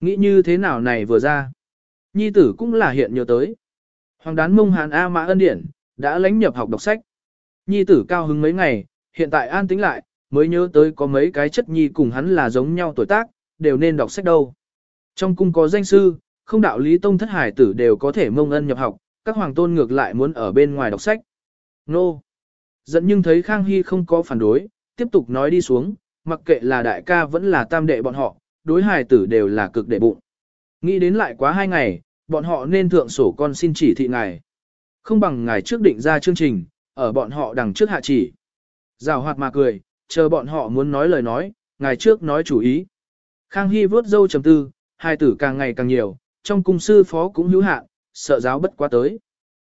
Nghĩ như thế nào này vừa ra. Nhi tử cũng là hiện nhớ tới. Hoàng đán mông hàn A Mã Ân Điển, đã lãnh nhập học đọc sách. Nhi tử cao hứng mấy ngày, hiện tại an tính lại, mới nhớ tới có mấy cái chất nhi cùng hắn là giống nhau tuổi tác, đều nên đọc sách đâu. Trong cung có danh sư, không đạo lý tông thất hải tử đều có thể mông ân nhập học, các hoàng tôn ngược lại muốn ở bên ngoài đọc sách. Nô! Dẫn nhưng thấy Khang Hy không có phản đối, tiếp tục nói đi xuống, mặc kệ là đại ca vẫn là tam đệ bọn họ, đối hài tử đều là cực đệ bụng. Nghĩ đến lại quá hai ngày, bọn họ nên thượng sổ con xin chỉ thị ngài. Không bằng ngài trước định ra chương trình, ở bọn họ đằng trước hạ chỉ. Rào hoạt mà cười, chờ bọn họ muốn nói lời nói, ngài trước nói chủ ý. Khang Hy vớt dâu trầm tư, hài tử càng ngày càng nhiều, trong cung sư phó cũng hữu hạn, sợ giáo bất quá tới.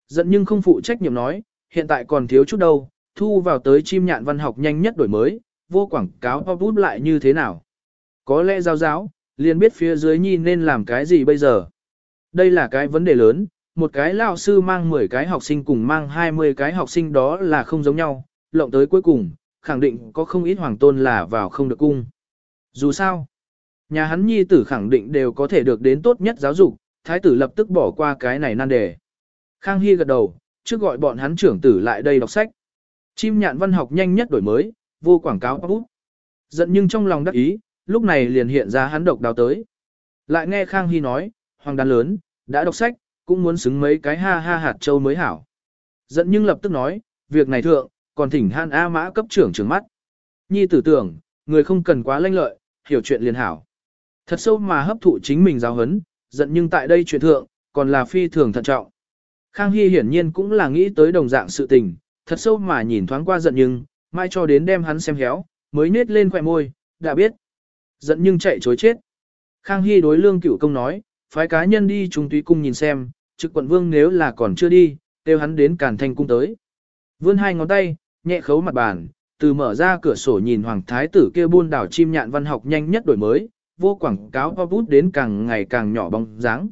Giận nhưng không phụ trách nhiệm nói, hiện tại còn thiếu chút đâu, thu vào tới chim nhạn văn học nhanh nhất đổi mới, vô quảng cáo pop bút lại như thế nào. Có lẽ giáo giáo, liền biết phía dưới nhi nên làm cái gì bây giờ. Đây là cái vấn đề lớn, một cái lao sư mang 10 cái học sinh cùng mang 20 cái học sinh đó là không giống nhau, lộng tới cuối cùng, khẳng định có không ít hoàng tôn là vào không được cung. Dù sao, nhà hắn nhi tử khẳng định đều có thể được đến tốt nhất giáo dục, thái tử lập tức bỏ qua cái này nan đề. Khang Hy gật đầu, trước gọi bọn hắn trưởng tử lại đây đọc sách. Chim nhạn văn học nhanh nhất đổi mới, vô quảng cáo bút. Giận nhưng trong lòng đắc ý, lúc này liền hiện ra hắn độc đào tới. Lại nghe Khang Hy nói, hoàng đàn lớn, đã đọc sách, cũng muốn xứng mấy cái ha ha hạt châu mới hảo. Giận nhưng lập tức nói, việc này thượng, còn thỉnh han A mã cấp trưởng trưởng mắt. Nhi tử tưởng, người không cần quá lanh lợi, hiểu chuyện liền hảo. Thật sâu mà hấp thụ chính mình giáo hấn, giận nhưng tại đây chuyện thượng, còn là phi thường thận trọng. Khang Hy hiển nhiên cũng là nghĩ tới đồng dạng sự tình, thật sâu mà nhìn thoáng qua giận nhưng, mai cho đến đem hắn xem héo, mới nết lên khỏe môi, đã biết. Giận nhưng chạy chối chết. Khang Hy đối lương cửu công nói, phái cá nhân đi trung túy cung nhìn xem, trực quận vương nếu là còn chưa đi, kêu hắn đến cản thanh cung tới. Vươn hai ngón tay, nhẹ khấu mặt bàn, từ mở ra cửa sổ nhìn hoàng thái tử kia buôn đảo chim nhạn văn học nhanh nhất đổi mới, vô quảng cáo và bút đến càng ngày càng nhỏ bóng dáng.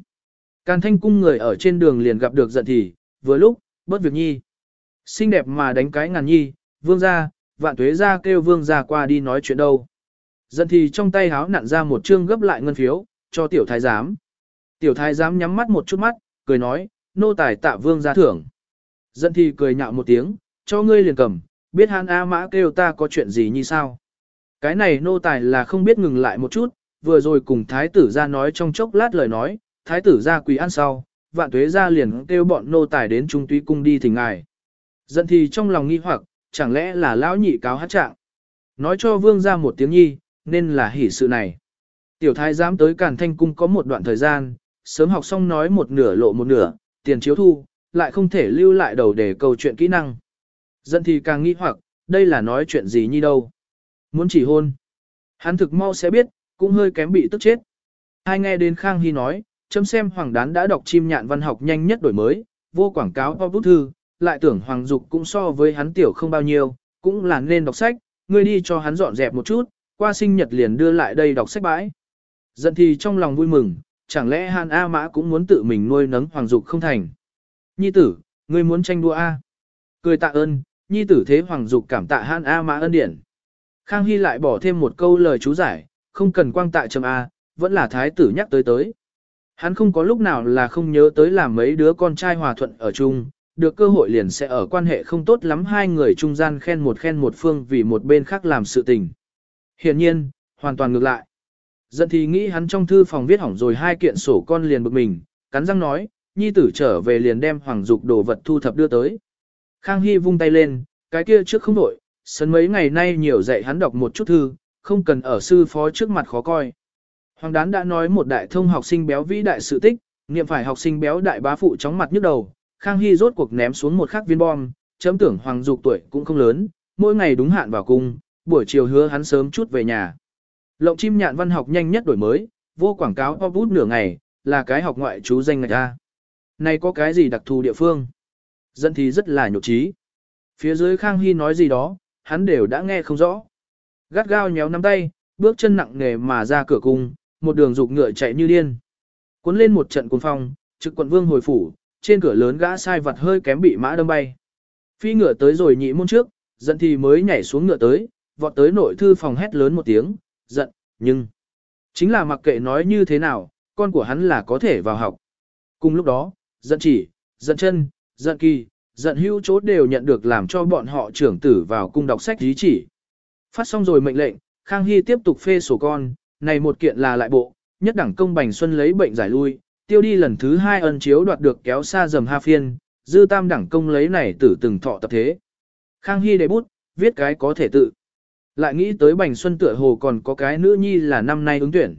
Càn thanh cung người ở trên đường liền gặp được giận thì, vừa lúc, bớt việc nhi. Xinh đẹp mà đánh cái ngàn nhi, vương ra, vạn tuế ra kêu vương ra qua đi nói chuyện đâu. Giận thì trong tay háo nặn ra một chương gấp lại ngân phiếu, cho tiểu thái giám. Tiểu thái giám nhắm mắt một chút mắt, cười nói, nô tài tạ vương ra thưởng. Giận thì cười nhạo một tiếng, cho ngươi liền cầm, biết hắn A mã kêu ta có chuyện gì như sao. Cái này nô tài là không biết ngừng lại một chút, vừa rồi cùng thái tử ra nói trong chốc lát lời nói, thái tử ra quỳ ăn sau, vạn tuế ra liền kêu bọn nô tài đến trung túy cung đi thỉnh ngài. Giận thì trong lòng nghi hoặc, chẳng lẽ là lão nhị cáo hát trạng. Nói cho vương ra một tiếng nhi, nên là hỉ sự này. Tiểu thái giám tới Càn Thanh Cung có một đoạn thời gian, sớm học xong nói một nửa lộ một nửa, tiền chiếu thu, lại không thể lưu lại đầu để câu chuyện kỹ năng. Dân thì càng nghĩ hoặc, đây là nói chuyện gì nhi đâu. Muốn chỉ hôn. Hắn thực mau sẽ biết, cũng hơi kém bị tức chết. Hai nghe đến Khang Hy nói, chấm xem Hoàng Đán đã đọc chim nhạn văn học nhanh nhất đổi mới, vô quảng cáo và bút thư, lại tưởng Hoàng Dục cũng so với hắn tiểu không bao nhiêu, cũng là nên đọc sách, ngươi đi cho hắn dọn dẹp một chút, qua sinh nhật liền đưa lại đây đọc sách bãi. Giận thì trong lòng vui mừng, chẳng lẽ Hàn A Mã cũng muốn tự mình nuôi nấng Hoàng Dục không thành. Nhi tử, ngươi muốn tranh đua A. Cười tạ ơn, nhi tử thế Hoàng Dục cảm tạ Hàn A Mã ân điển. Khang Hy lại bỏ thêm một câu lời chú giải, không cần quang tại trầm A, vẫn là thái tử nhắc tới tới. Hắn không có lúc nào là không nhớ tới làm mấy đứa con trai hòa thuận ở chung, được cơ hội liền sẽ ở quan hệ không tốt lắm hai người trung gian khen một khen một phương vì một bên khác làm sự tình. Hiển nhiên, hoàn toàn ngược lại. Dẫn thì nghĩ hắn trong thư phòng viết hỏng rồi hai kiện sổ con liền bực mình, cắn răng nói, nhi tử trở về liền đem hoàng dục đồ vật thu thập đưa tới. Khang Hy vung tay lên, cái kia trước không đổi, sân mấy ngày nay nhiều dạy hắn đọc một chút thư, không cần ở sư phó trước mặt khó coi. Hoàng đán đã nói một đại thông học sinh béo vĩ đại sự tích, niệm phải học sinh béo đại bá phụ chóng mặt nhức đầu, Khang Hy rốt cuộc ném xuống một khắc viên bom, chấm tưởng Hoàng Dục tuổi cũng không lớn, mỗi ngày đúng hạn vào cung, buổi chiều hứa hắn sớm chút về nhà. Lộng chim nhạn văn học nhanh nhất đổi mới, vô quảng cáo pop bút nửa ngày, là cái học ngoại chú danh ngạch ra. Này có cái gì đặc thù địa phương? Dân thì rất là nhục trí. Phía dưới Khang Hy nói gì đó, hắn đều đã nghe không rõ. Gắt gao nhéo nắm tay, bước chân nặng nề mà ra cửa cung, một đường dục ngựa chạy như điên. Cuốn lên một trận cuồng phong, trực quận vương hồi phủ, trên cửa lớn gã sai vật hơi kém bị mã đâm bay. Phi ngựa tới rồi nhị môn trước, giận thì mới nhảy xuống ngựa tới, vọt tới nội thư phòng hét lớn một tiếng, giận, nhưng chính là mặc kệ nói như thế nào, con của hắn là có thể vào học. Cùng lúc đó, giận chỉ, giận chân, giận kỳ, giận hưu chốt đều nhận được làm cho bọn họ trưởng tử vào cung đọc sách lý chỉ. Phát xong rồi mệnh lệnh, Khang Hy tiếp tục phê sổ con, này một kiện là lại bộ, nhất đẳng công bành xuân lấy bệnh giải lui, tiêu đi lần thứ hai ân chiếu đoạt được kéo xa dầm ha phiên, dư tam đẳng công lấy này tử từng thọ tập thế. Khang Hy đề bút, viết cái có thể tự. Lại nghĩ tới bành xuân tựa hồ còn có cái nữ nhi là năm nay ứng tuyển.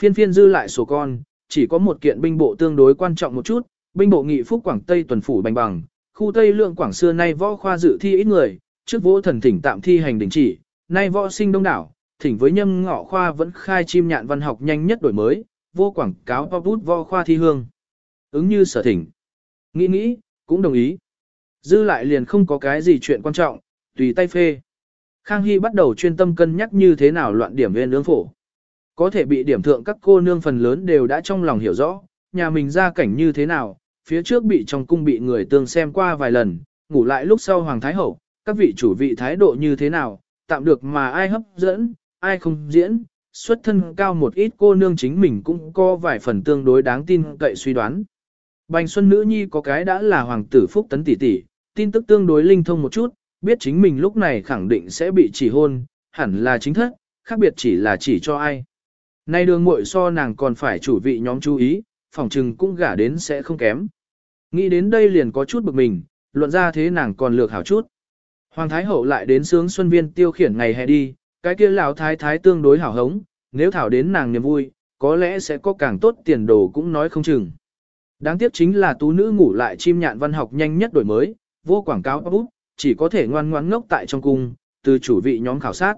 Phiên phiên dư lại sổ con, chỉ có một kiện binh bộ tương đối quan trọng một chút, binh bộ nghị phúc Quảng Tây tuần phủ bành bằng, khu Tây lượng Quảng xưa nay võ khoa dự thi ít người, trước võ thần thỉnh tạm thi hành đình chỉ, nay võ sinh đông đảo, thỉnh với nhâm ngọ khoa vẫn khai chim nhạn văn học nhanh nhất đổi mới, vô quảng cáo pop bút võ khoa thi hương. Ứng như sở thỉnh. Nghĩ nghĩ, cũng đồng ý. Dư lại liền không có cái gì chuyện quan trọng, tùy tay phê. Khang Hy bắt đầu chuyên tâm cân nhắc như thế nào loạn điểm viên nướng phổ. Có thể bị điểm thượng các cô nương phần lớn đều đã trong lòng hiểu rõ, nhà mình ra cảnh như thế nào, phía trước bị trong cung bị người tương xem qua vài lần, ngủ lại lúc sau Hoàng Thái Hậu, các vị chủ vị thái độ như thế nào, tạm được mà ai hấp dẫn, ai không diễn, xuất thân cao một ít cô nương chính mình cũng có vài phần tương đối đáng tin cậy suy đoán. Bành Xuân Nữ Nhi có cái đã là hoàng tử Phúc Tấn tỷ tỷ, tin tức tương đối linh thông một chút, biết chính mình lúc này khẳng định sẽ bị chỉ hôn, hẳn là chính thất, khác biệt chỉ là chỉ cho ai. Nay đường muội so nàng còn phải chủ vị nhóm chú ý, phòng trừng cũng gả đến sẽ không kém. Nghĩ đến đây liền có chút bực mình, luận ra thế nàng còn lược hảo chút. Hoàng Thái Hậu lại đến sướng xuân viên tiêu khiển ngày hè đi, cái kia lão thái thái tương đối hảo hống, nếu thảo đến nàng niềm vui, có lẽ sẽ có càng tốt tiền đồ cũng nói không chừng. Đáng tiếc chính là tú nữ ngủ lại chim nhạn văn học nhanh nhất đổi mới, vô quảng cáo bút, chỉ có thể ngoan ngoãn ngốc tại trong cung, từ chủ vị nhóm khảo sát.